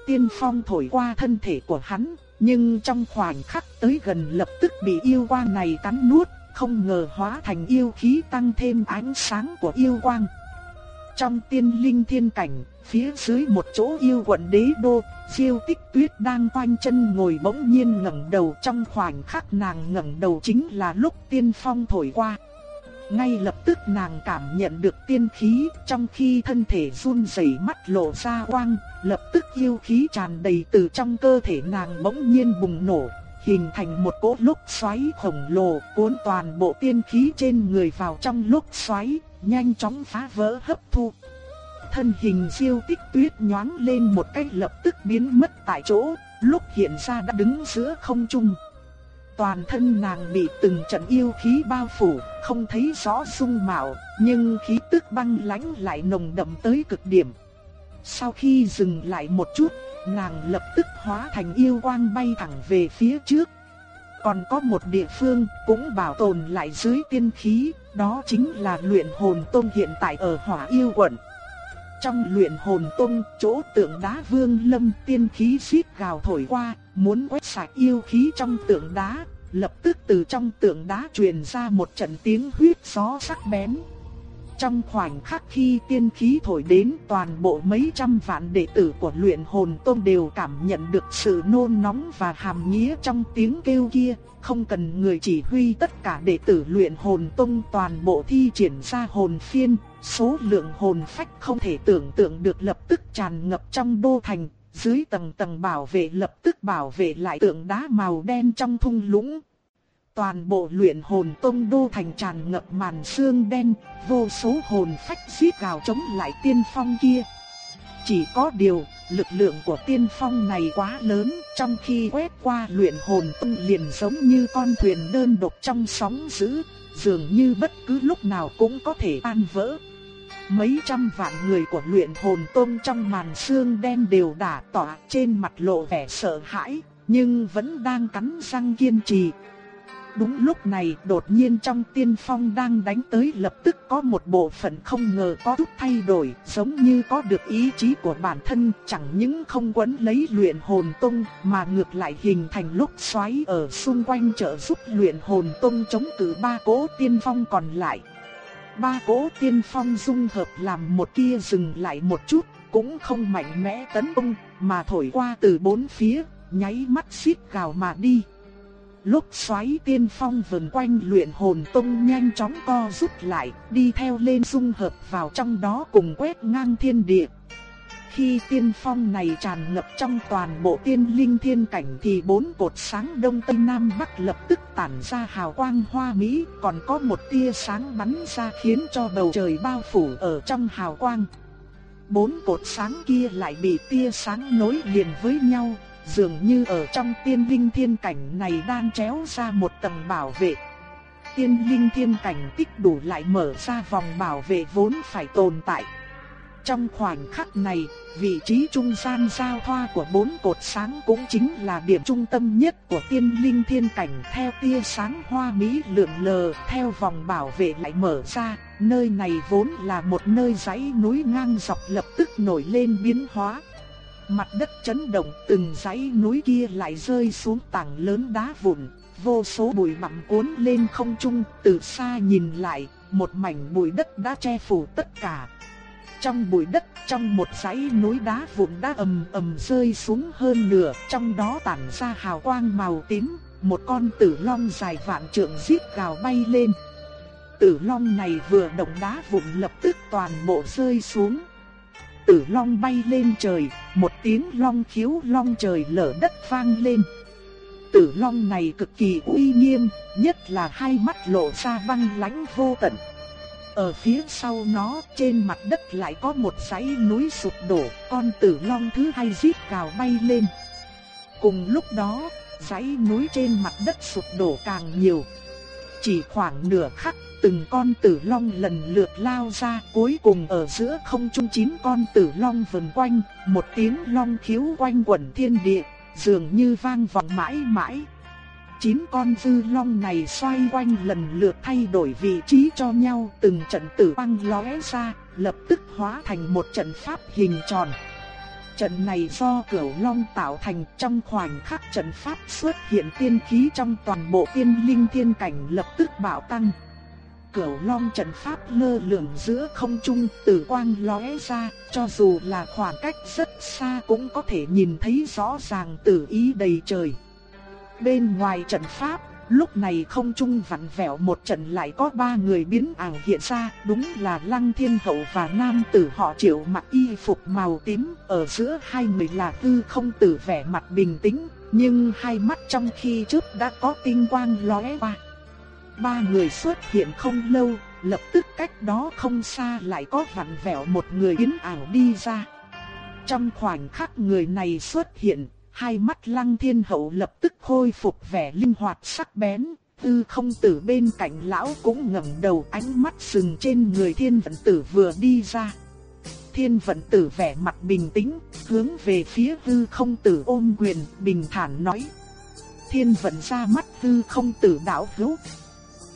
Tiên phong thổi qua thân thể của hắn, nhưng trong khoảnh khắc tới gần lập tức bị yêu quang này cắn nuốt, không ngờ hóa thành yêu khí tăng thêm ánh sáng của yêu quang. Trong tiên linh thiên cảnh, phía dưới một chỗ yêu quận đế đô, Diêu Tích Tuyết đang quanh chân ngồi bỗng nhiên ngẩng đầu trong khoảnh khắc nàng ngẩng đầu chính là lúc tiên phong thổi qua. Ngay lập tức nàng cảm nhận được tiên khí, trong khi thân thể run rẩy mắt lộ ra quang, lập tức yêu khí tràn đầy từ trong cơ thể nàng bỗng nhiên bùng nổ, hình thành một cỗ lúc xoáy khổng lồ, cuốn toàn bộ tiên khí trên người vào trong lúc xoáy, nhanh chóng phá vỡ hấp thu. Thân hình siêu tích tuyết nhoáng lên một cách lập tức biến mất tại chỗ, lúc hiện ra đã đứng giữa không trung. Toàn thân nàng bị từng trận yêu khí bao phủ, không thấy rõ dung mạo, nhưng khí tức băng lãnh lại nồng đậm tới cực điểm. Sau khi dừng lại một chút, nàng lập tức hóa thành yêu quang bay thẳng về phía trước. Còn có một địa phương cũng bảo tồn lại dưới tiên khí, đó chính là luyện hồn tôn hiện tại ở hỏa yêu quận. Trong luyện hồn tôn, chỗ tượng đá vương lâm tiên khí xít gào thổi qua, muốn quét sạch yêu khí trong tượng đá, lập tức từ trong tượng đá truyền ra một trận tiếng huyết gió sắc bén. Trong khoảnh khắc khi tiên khí thổi đến toàn bộ mấy trăm vạn đệ tử của luyện hồn tôn đều cảm nhận được sự nôn nóng và hàm nghĩa trong tiếng kêu kia, không cần người chỉ huy tất cả đệ tử luyện hồn tôn toàn bộ thi triển ra hồn phiên, số lượng hồn phách không thể tưởng tượng được lập tức tràn ngập trong đô thành, dưới tầng tầng bảo vệ lập tức bảo vệ lại tượng đá màu đen trong thung lũng. Toàn bộ luyện hồn tông đô thành tràn ngập màn sương đen, vô số hồn phách giết gào chống lại tiên phong kia. Chỉ có điều, lực lượng của tiên phong này quá lớn, trong khi quét qua luyện hồn tông liền giống như con thuyền đơn độc trong sóng dữ, dường như bất cứ lúc nào cũng có thể tan vỡ. Mấy trăm vạn người của luyện hồn tông trong màn sương đen đều đả tỏa trên mặt lộ vẻ sợ hãi, nhưng vẫn đang cắn răng kiên trì, Đúng lúc này đột nhiên trong tiên phong đang đánh tới lập tức có một bộ phận không ngờ có chút thay đổi giống như có được ý chí của bản thân chẳng những không quấn lấy luyện hồn tung mà ngược lại hình thành lúc xoáy ở xung quanh trợ giúp luyện hồn tung chống từ ba cố tiên phong còn lại. Ba cỗ tiên phong dung hợp làm một kia dừng lại một chút cũng không mạnh mẽ tấn công mà thổi qua từ bốn phía nháy mắt xít gào mà đi. Lúc xoáy tiên phong vần quanh luyện hồn tông nhanh chóng co rút lại, đi theo lên dung hợp vào trong đó cùng quét ngang thiên địa. Khi tiên phong này tràn ngập trong toàn bộ tiên linh thiên cảnh thì bốn cột sáng đông tây nam bắc lập tức tản ra hào quang hoa mỹ, còn có một tia sáng bắn ra khiến cho bầu trời bao phủ ở trong hào quang. Bốn cột sáng kia lại bị tia sáng nối liền với nhau, dường như ở trong tiên linh thiên cảnh này đang chéo ra một tầng bảo vệ. Tiên linh thiên cảnh tích đủ lại mở ra vòng bảo vệ vốn phải tồn tại. Trong khoảnh khắc này, vị trí trung gian giao thoa của bốn cột sáng cũng chính là điểm trung tâm nhất của tiên linh thiên cảnh theo tia sáng hoa mỹ lượn lờ theo vòng bảo vệ lại mở ra. Nơi này vốn là một nơi dãy núi ngang dọc lập tức nổi lên biến hóa. Mặt đất chấn động, từng dãy núi kia lại rơi xuống tảng lớn đá vụn, vô số bụi bặm cuốn lên không trung, từ xa nhìn lại, một mảnh bụi đất đã che phủ tất cả. Trong bụi đất, trong một dãy núi đá vụn đá ầm ầm rơi xuống hơn nửa, trong đó tản ra hào quang màu tím, một con tử long dài vạn trượng rít gào bay lên. Tử long này vừa động đá vụn lập tức toàn bộ rơi xuống tử long bay lên trời, một tiếng long khiếu long trời lở đất vang lên. Tử long này cực kỳ uy nghiêm, nhất là hai mắt lộ ra băng lãnh vô tận. Ở phía sau nó, trên mặt đất lại có một dãy núi sụp đổ, con tử long thứ hai rít gào bay lên. Cùng lúc đó, dãy núi trên mặt đất sụp đổ càng nhiều. Chỉ khoảng nửa khắc, từng con tử long lần lượt lao ra, cuối cùng ở giữa không trung chín con tử long vần quanh, một tiếng long khiếu quanh quẩn thiên địa, dường như vang vọng mãi mãi. Chín con dư long này xoay quanh lần lượt thay đổi vị trí cho nhau, từng trận tử băng lóe ra, lập tức hóa thành một trận pháp hình tròn. Trận này do Cửu Long tạo thành trong khoảnh khắc trận pháp xuất hiện tiên khí trong toàn bộ tiên linh thiên cảnh lập tức bạo tăng. Cửu Long trận pháp lơ lửng giữa không trung, tử quang lóe ra, cho dù là khoảng cách rất xa cũng có thể nhìn thấy rõ ràng tử ý đầy trời. Bên ngoài trận pháp, lúc này không trung vặn vẹo một trận lại có ba người biến ảo hiện ra, đúng là Lăng Thiên Hậu và nam tử họ Triệu mặc y phục màu tím, ở giữa hai người là Tư Không Tử vẻ mặt bình tĩnh, nhưng hai mắt trong khi trước đã có tinh quang lóe qua. Ba người xuất hiện không lâu, lập tức cách đó không xa lại có vặn vẹo một người biến ảo đi ra. Trong khoảnh khắc người này xuất hiện, hai mắt lăng thiên hậu lập tức khôi phục vẻ linh hoạt sắc bén. Tư không tử bên cạnh lão cũng ngẩng đầu ánh mắt sừng trên người thiên vận tử vừa đi ra. Thiên vận tử vẻ mặt bình tĩnh, hướng về phía tư không tử ôm quyền, bình thản nói. Thiên vận ra mắt tư không tử đảo hữu,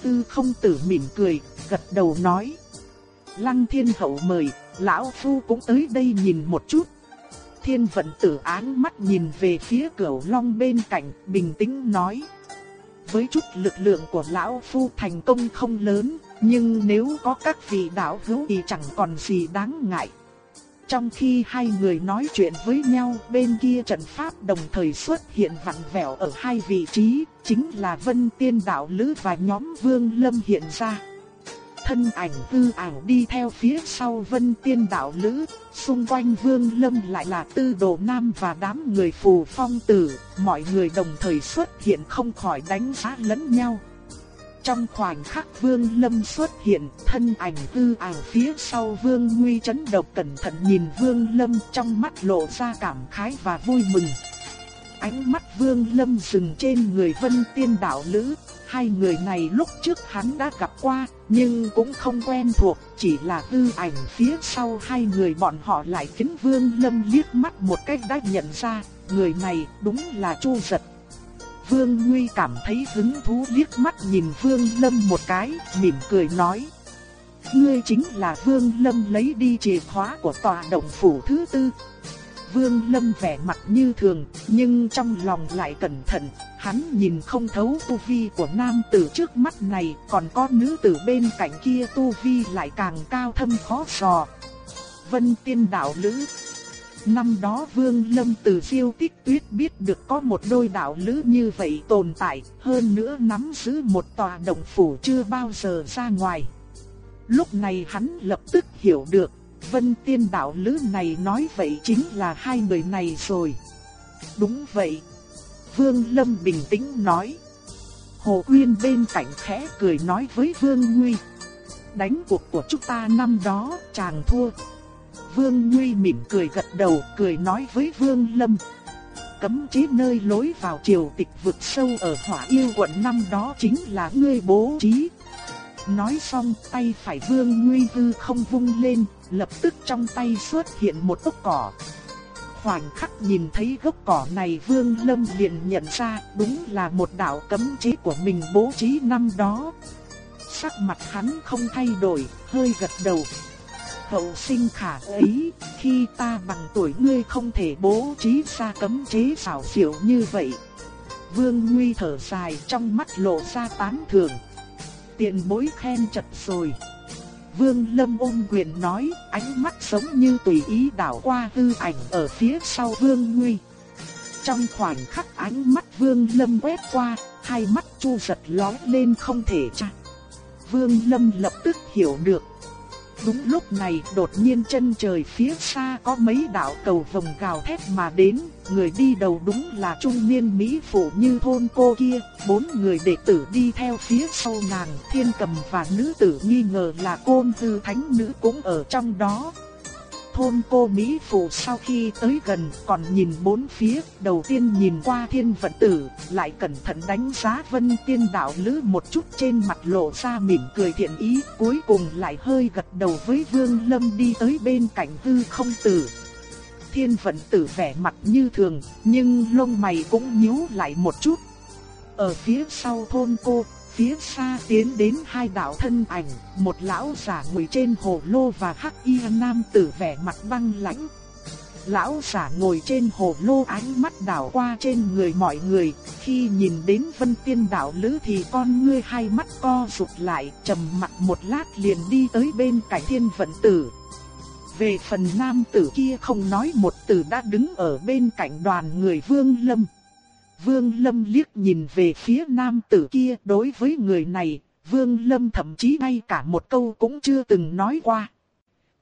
tư không tử mỉm cười, gật đầu nói. Lăng thiên hậu mời, lão phu cũng tới đây nhìn một chút. Thiên vận tử án mắt nhìn về phía cửu long bên cạnh, bình tĩnh nói. Với chút lực lượng của lão phu thành công không lớn, nhưng nếu có các vị đạo hữu thì chẳng còn gì đáng ngại. Trong khi hai người nói chuyện với nhau, bên kia trận pháp đồng thời xuất hiện vặn vẹo ở hai vị trí, chính là Vân Tiên Đạo Lữ và nhóm Vương Lâm hiện ra. Thân ảnh tư ảo đi theo phía sau Vân Tiên Đạo Lữ, xung quanh Vương Lâm lại là Tư Đồ Nam và đám người phù phong tử, mọi người đồng thời xuất hiện không khỏi đánh giá lẫn nhau. Trong khoảnh khắc Vương Lâm xuất hiện, thân ảnh tư ảo phía sau Vương Nguy chấn động cẩn thận nhìn Vương Lâm trong mắt lộ ra cảm khái và vui mừng. Ánh mắt Vương Lâm dừng trên người Vân Tiên đạo lữ, hai người này lúc trước hắn đã gặp qua, nhưng cũng không quen thuộc, chỉ là tư ảnh phía sau hai người bọn họ lại khiến Vương Lâm liếc mắt một cách đã nhận ra, người này đúng là Chu Giật. Vương Nguy cảm thấy hứng thú liếc mắt nhìn Vương Lâm một cái, mỉm cười nói. Ngươi chính là Vương Lâm lấy đi chìa khóa của tòa động phủ thứ tư. Vương Lâm vẻ mặt như thường, nhưng trong lòng lại cẩn thận, hắn nhìn không thấu tu vi của nam tử trước mắt này, còn có nữ tử bên cạnh kia tu vi lại càng cao thâm khó dò. Vân Tiên đạo lữ Năm đó Vương Lâm từ siêu tích tuyết biết được có một đôi đạo lữ như vậy tồn tại, hơn nữa nắm giữ một tòa động phủ chưa bao giờ ra ngoài. Lúc này hắn lập tức hiểu được, Vân Tiên đạo lữ này nói vậy chính là hai người này rồi. Đúng vậy. Vương Lâm bình tĩnh nói. Hồ Uyên bên cạnh khẽ cười nói với Vương Nguy. Đánh cuộc của chúng ta năm đó, chàng thua. Vương Nguy mỉm cười gật đầu, cười nói với Vương Lâm. Cấm chế nơi lối vào triều tịch vực sâu ở hỏa yêu quận năm đó chính là ngươi bố trí. Nói xong tay phải Vương Nguy Hư không vung lên, lập tức trong tay xuất hiện một gốc cỏ. Khoảnh khắc nhìn thấy gốc cỏ này Vương Lâm liền nhận ra đúng là một đạo cấm chế của mình bố trí năm đó. Sắc mặt hắn không thay đổi, hơi gật đầu, hậu sinh khả ấy, khi ta bằng tuổi ngươi không thể bố trí ra cấm chế xảo diệu như vậy. Vương Nguy thở dài trong mắt lộ ra tán thưởng. Tiền bối khen chật rồi. Vương Lâm ôm quyền nói, ánh mắt giống như tùy ý đảo qua hư ảnh ở phía sau Vương Nguy. Trong khoảnh khắc ánh mắt Vương Lâm quét qua, hai mắt chu giật lóe lên không thể chặn. Vương Lâm lập tức hiểu được, Đúng lúc này đột nhiên chân trời phía xa có mấy đạo cầu vồng gào thét mà đến, người đi đầu đúng là trung niên Mỹ phụ như thôn cô kia, bốn người đệ tử đi theo phía sau nàng, thiên cầm và nữ tử nghi ngờ là côn tư thánh nữ cũng ở trong đó thôn cô Mỹ Phụ sau khi tới gần còn nhìn bốn phía, đầu tiên nhìn qua thiên vận tử, lại cẩn thận đánh giá vân tiên đạo lữ một chút trên mặt lộ ra mỉm cười thiện ý, cuối cùng lại hơi gật đầu với vương lâm đi tới bên cạnh hư không tử. Thiên vận tử vẻ mặt như thường, nhưng lông mày cũng nhíu lại một chút. Ở phía sau thôn cô, Phía xa tiến đến hai đạo thân ảnh, một lão giả ngồi trên hồ lô và hắc y nam tử vẻ mặt băng lãnh. Lão giả ngồi trên hồ lô ánh mắt đảo qua trên người mọi người, khi nhìn đến vân tiên đạo lữ thì con ngươi hai mắt co rụt lại, trầm mặt một lát liền đi tới bên cạnh thiên vận tử. Về phần nam tử kia không nói một từ đã đứng ở bên cạnh đoàn người vương lâm. Vương Lâm liếc nhìn về phía nam tử kia đối với người này, Vương Lâm thậm chí ngay cả một câu cũng chưa từng nói qua.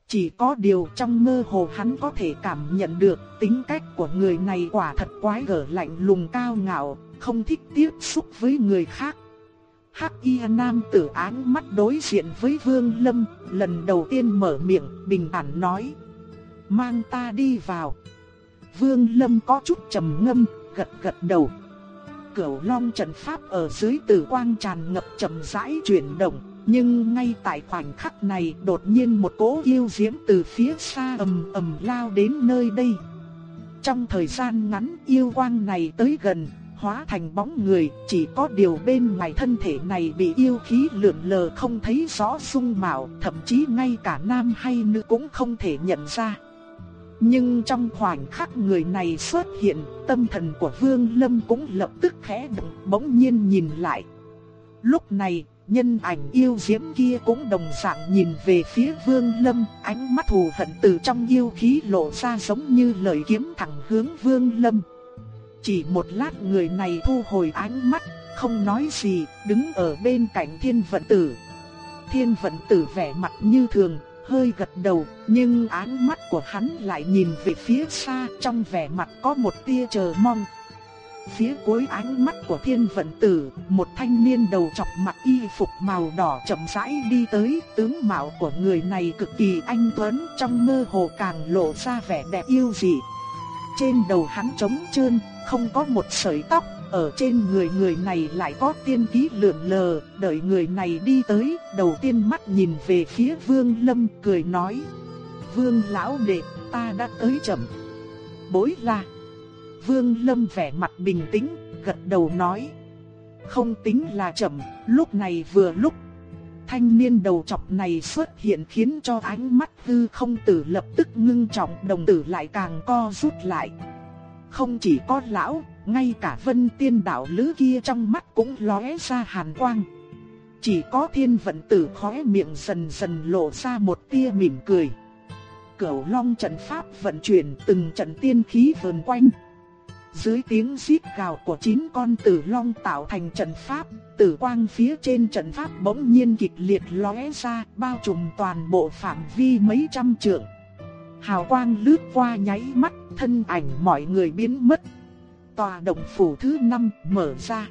Chỉ có điều trong mơ hồ hắn có thể cảm nhận được tính cách của người này quả thật quái gở lạnh lùng cao ngạo, không thích tiếp xúc với người khác. Hắc y nam tử ánh mắt đối diện với Vương Lâm, lần đầu tiên mở miệng, bình thản nói. Mang ta đi vào. Vương Lâm có chút trầm ngâm, gật gật đầu. Cửu Long trận pháp ở dưới tử quang tràn ngập chậm rãi chuyển động, nhưng ngay tại khoảnh khắc này, đột nhiên một cỗ yêu diễm từ phía xa ầm ầm lao đến nơi đây. Trong thời gian ngắn, yêu quang này tới gần, hóa thành bóng người, chỉ có điều bên ngoài thân thể này bị yêu khí lượn lờ không thấy rõ dung mạo, thậm chí ngay cả nam hay nữ cũng không thể nhận ra. Nhưng trong khoảnh khắc người này xuất hiện, tâm thần của Vương Lâm cũng lập tức khẽ động, bỗng nhiên nhìn lại. Lúc này, nhân ảnh yêu diễm kia cũng đồng dạng nhìn về phía Vương Lâm, ánh mắt thù hận từ trong yêu khí lộ ra giống như lời kiếm thẳng hướng Vương Lâm. Chỉ một lát người này thu hồi ánh mắt, không nói gì, đứng ở bên cạnh thiên vận tử. Thiên vận tử vẻ mặt như thường, hơi gật đầu, nhưng ánh mắt của hắn lại nhìn về phía xa trong vẻ mặt có một tia chờ mong. Phía cuối ánh mắt của thiên vận tử, một thanh niên đầu chọc mặc y phục màu đỏ chậm rãi đi tới, tướng mạo của người này cực kỳ anh tuấn, trong mơ hồ càng lộ ra vẻ đẹp yêu dị. Trên đầu hắn trống trơn, không có một sợi tóc, ở trên người người này lại có tiên khí lượn lờ, đợi người này đi tới, đầu tiên mắt nhìn về phía Vương Lâm cười nói: "Vương lão đệ, ta đã tới chậm." Bối la Vương Lâm vẻ mặt bình tĩnh, gật đầu nói. Không tính là chậm, lúc này vừa lúc. Thanh niên đầu chọc này xuất hiện khiến cho ánh mắt hư không tử lập tức ngưng trọng đồng tử lại càng co rút lại. Không chỉ có lão, ngay cả vân tiên đạo lữ kia trong mắt cũng lóe ra hàn quang. Chỉ có thiên vận tử khóe miệng dần dần lộ ra một tia mỉm cười. Cửu long trận pháp vận chuyển từng trận tiên khí vần quanh. Dưới tiếng xít gào của chín con tử long tạo thành trận pháp, tử quang phía trên trận pháp bỗng nhiên kịch liệt lóe ra, bao trùm toàn bộ phạm vi mấy trăm trượng. Hào quang lướt qua nháy mắt, thân ảnh mọi người biến mất. Tòa động phủ thứ năm mở ra.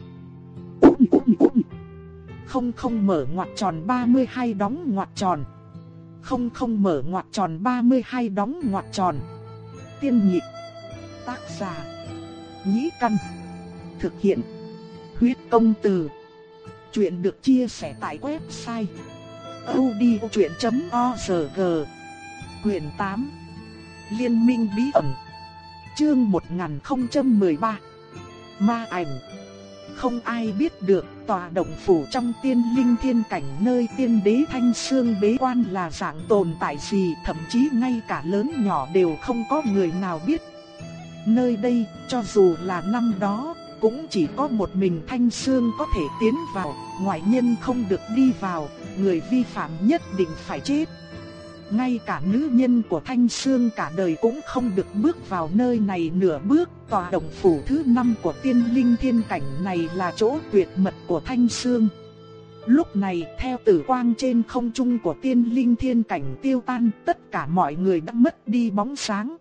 Không không mở ngoặt tròn 32 đóng ngoặt tròn. Không không mở ngoặt tròn 32 đóng ngoặt tròn. Tiên nhịp. Tác giả, nhĩ căn. Thực hiện. Huyết công từ. Chuyện được chia sẻ tại website. audiochuyện.org Quyền 8 Liên minh bí ẩn Chương 1013 Ma ảnh. Không ai biết được tòa động phủ trong tiên linh thiên cảnh nơi tiên đế thanh xương bế quan là dạng tồn tại gì Thậm chí ngay cả lớn nhỏ đều không có người nào biết. Nơi đây, cho dù là năm đó, cũng chỉ có một mình Thanh Sương có thể tiến vào, ngoại nhân không được đi vào, người vi phạm nhất định phải chết. Ngay cả nữ nhân của Thanh Sương cả đời cũng không được bước vào nơi này nửa bước, tòa động phủ thứ năm của tiên linh thiên cảnh này là chỗ tuyệt mật của Thanh Sương. Lúc này, theo tử quang trên không trung của tiên linh thiên cảnh tiêu tan, tất cả mọi người đã mất đi bóng sáng.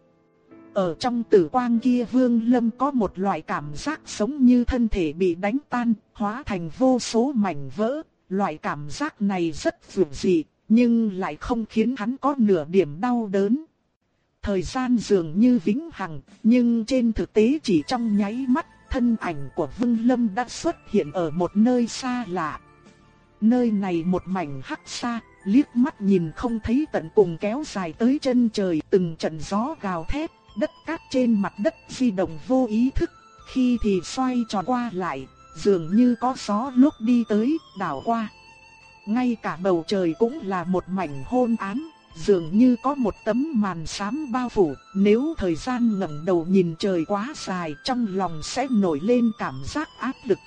Ở trong tử quang kia Vương Lâm có một loại cảm giác sống như thân thể bị đánh tan, hóa thành vô số mảnh vỡ. Loại cảm giác này rất vượt dị, nhưng lại không khiến hắn có nửa điểm đau đớn. Thời gian dường như vĩnh hằng, nhưng trên thực tế chỉ trong nháy mắt, thân ảnh của Vương Lâm đã xuất hiện ở một nơi xa lạ. Nơi này một mảnh hắc xa, liếc mắt nhìn không thấy tận cùng kéo dài tới chân trời, từng trận gió gào thét, đất cát trên mặt đất di động vô ý thức, khi thì xoay tròn qua lại, dường như có gió lúc đi tới, đảo qua. Ngay cả bầu trời cũng là một mảnh hôn ám, dường như có một tấm màn xám bao phủ, nếu thời gian ngẩng đầu nhìn trời quá dài trong lòng sẽ nổi lên cảm giác áp lực.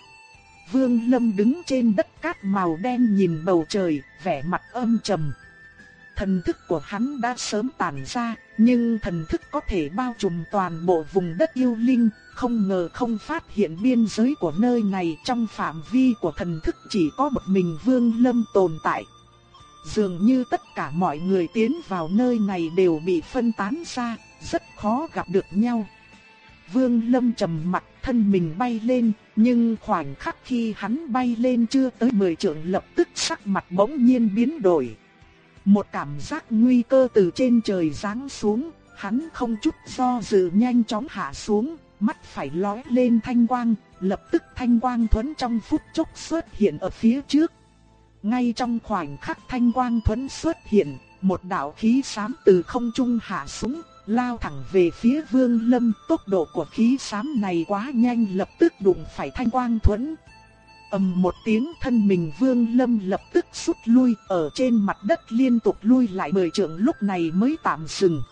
Vương Lâm đứng trên đất cát màu đen nhìn bầu trời, vẻ mặt âm trầm. Thần thức của hắn đã sớm tản ra, nhưng thần thức có thể bao trùm toàn bộ vùng đất yêu linh, không ngờ không phát hiện biên giới của nơi này trong phạm vi của thần thức chỉ có một mình Vương Lâm tồn tại. Dường như tất cả mọi người tiến vào nơi này đều bị phân tán ra, rất khó gặp được nhau. Vương Lâm trầm mặt thân mình bay lên, nhưng khoảnh khắc khi hắn bay lên chưa tới 10 trượng lập tức sắc mặt bỗng nhiên biến đổi. Một cảm giác nguy cơ từ trên trời giáng xuống, hắn không chút do dự nhanh chóng hạ xuống, mắt phải lóe lên thanh quang, lập tức thanh quang thuẫn trong phút chốc xuất hiện ở phía trước. Ngay trong khoảnh khắc thanh quang thuẫn xuất hiện, một đạo khí xám từ không trung hạ xuống, lao thẳng về phía Vương Lâm, tốc độ của khí xám này quá nhanh, lập tức đụng phải thanh quang thuẫn, ầm một tiếng thân mình Vương Lâm lập tức rút lui, ở trên mặt đất liên tục lui lại mười trượng lúc này mới tạm dừng.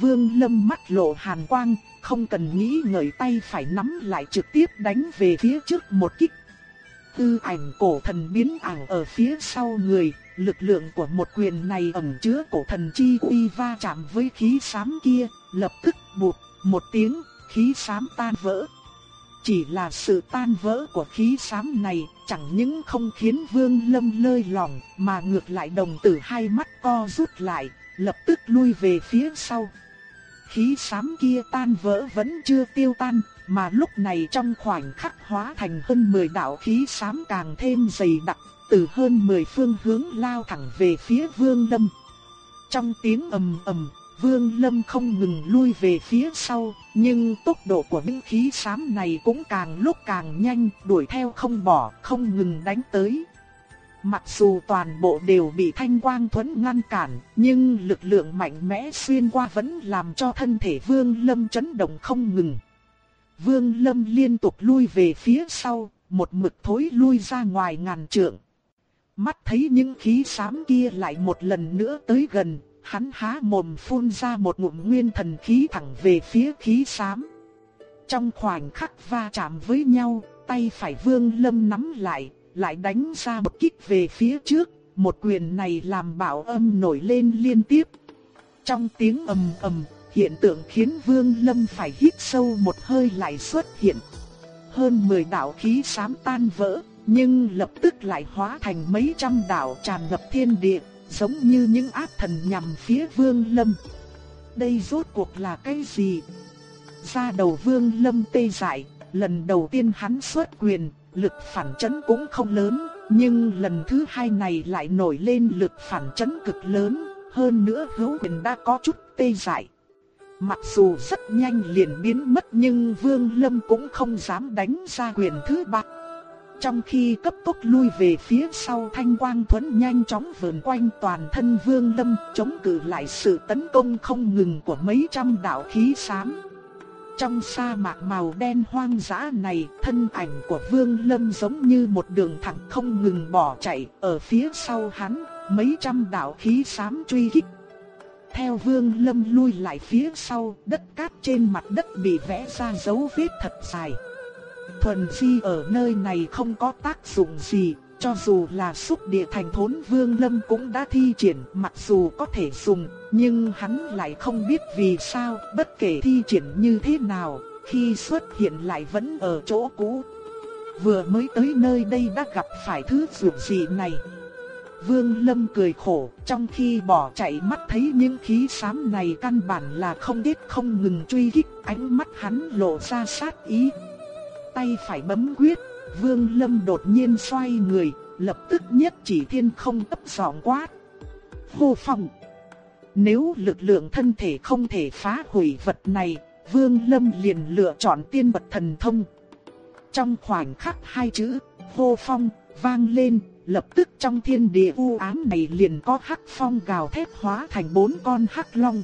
Vương Lâm mắt lộ hàn quang, không cần nghĩ ngợi tay phải nắm lại trực tiếp đánh về phía trước một kích. Tư ảnh cổ thần biến ảo ở phía sau người, lực lượng của một quyền này ẩn chứa cổ thần chi uy va chạm với khí xám kia, lập tức bụt một tiếng, khí xám tan vỡ, chỉ là sự tan vỡ của khí xám này chẳng những không khiến Vương Lâm lơi lỏng mà ngược lại đồng tử hai mắt co rút lại, lập tức lui về phía sau khí xám kia tan vỡ vẫn chưa tiêu tan, mà lúc này trong khoảnh khắc hóa thành hơn 10 đạo khí xám càng thêm dày đặc, từ hơn 10 phương hướng lao thẳng về phía Vương Lâm. Trong tiếng ầm ầm, Vương Lâm không ngừng lui về phía sau, nhưng tốc độ của những khí xám này cũng càng lúc càng nhanh, đuổi theo không bỏ, không ngừng đánh tới. Mặc dù toàn bộ đều bị thanh quang thuẫn ngăn cản, nhưng lực lượng mạnh mẽ xuyên qua vẫn làm cho thân thể Vương Lâm chấn động không ngừng. Vương Lâm liên tục lui về phía sau, một mực thối lui ra ngoài ngàn trượng. Mắt thấy những khí xám kia lại một lần nữa tới gần, hắn há mồm phun ra một ngụm nguyên thần khí thẳng về phía khí xám. Trong khoảnh khắc va chạm với nhau, tay phải Vương Lâm nắm lại, lại đánh ra một kích về phía trước, một quyền này làm bảo âm nổi lên liên tiếp. Trong tiếng ầm ầm, hiện tượng khiến Vương Lâm phải hít sâu một hơi lại xuất hiện. Hơn 10 đạo khí xám tan vỡ, nhưng lập tức lại hóa thành mấy trăm đạo tràn ngập thiên địa, giống như những ác thần nhằm phía Vương Lâm. Đây rốt cuộc là cái gì? Ra đầu Vương Lâm tê dại, lần đầu tiên hắn xuất quyền, lực phản chấn cũng không lớn, nhưng lần thứ hai này lại nổi lên lực phản chấn cực lớn, hơn nữa hữu quyền đã có chút tê dại. Mặc dù rất nhanh liền biến mất nhưng Vương Lâm cũng không dám đánh ra quyền thứ ba. Trong khi cấp tốc lui về phía sau thanh quang thuẫn nhanh chóng vờn quanh toàn thân Vương Lâm chống cự lại sự tấn công không ngừng của mấy trăm đạo khí xám. Trong sa mạc màu đen hoang dã này, thân ảnh của Vương Lâm giống như một đường thẳng không ngừng bỏ chạy, ở phía sau hắn, mấy trăm đạo khí xám truy kích. Theo Vương Lâm lui lại phía sau, đất cát trên mặt đất bị vẽ ra dấu vết thật dài. Thuần Di ở nơi này không có tác dụng gì, cho dù là xúc địa thành thốn Vương Lâm cũng đã thi triển, mặc dù có thể dùng, nhưng hắn lại không biết vì sao, bất kể thi triển như thế nào, khi xuất hiện lại vẫn ở chỗ cũ. Vừa mới tới nơi đây đã gặp phải thứ dược gì này. Vương Lâm cười khổ, trong khi bỏ chạy mắt thấy những khí xám này căn bản là không biết không ngừng truy kích, ánh mắt hắn lộ ra sát ý. Tay phải bấm quyết, Vương Lâm đột nhiên xoay người, lập tức nhất chỉ thiên không tấp giọng quát. Hô phong! Nếu lực lượng thân thể không thể phá hủy vật này, Vương Lâm liền lựa chọn tiên vật thần thông. Trong khoảnh khắc hai chữ, hô phong, vang lên, lập tức trong thiên địa u ám này liền có hắc phong gào thét hóa thành bốn con hắc long.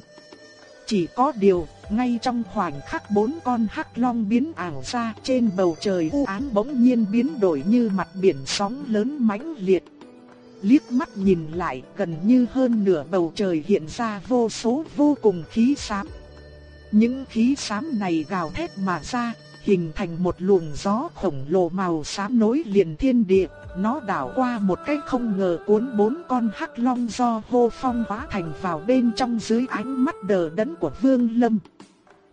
Chỉ có điều, ngay trong khoảnh khắc bốn con hắc long biến ảo ra trên bầu trời u ám bỗng nhiên biến đổi như mặt biển sóng lớn mãnh liệt. Liếc mắt nhìn lại gần như hơn nửa bầu trời hiện ra vô số vô cùng khí xám. Những khí xám này gào thét mà ra, hình thành một luồng gió khổng lồ màu xám nối liền thiên địa, nó đảo qua một cái không ngờ cuốn bốn con hắc long do hô phong hóa thành vào bên trong dưới ánh mắt đờ đẫn của Vương Lâm.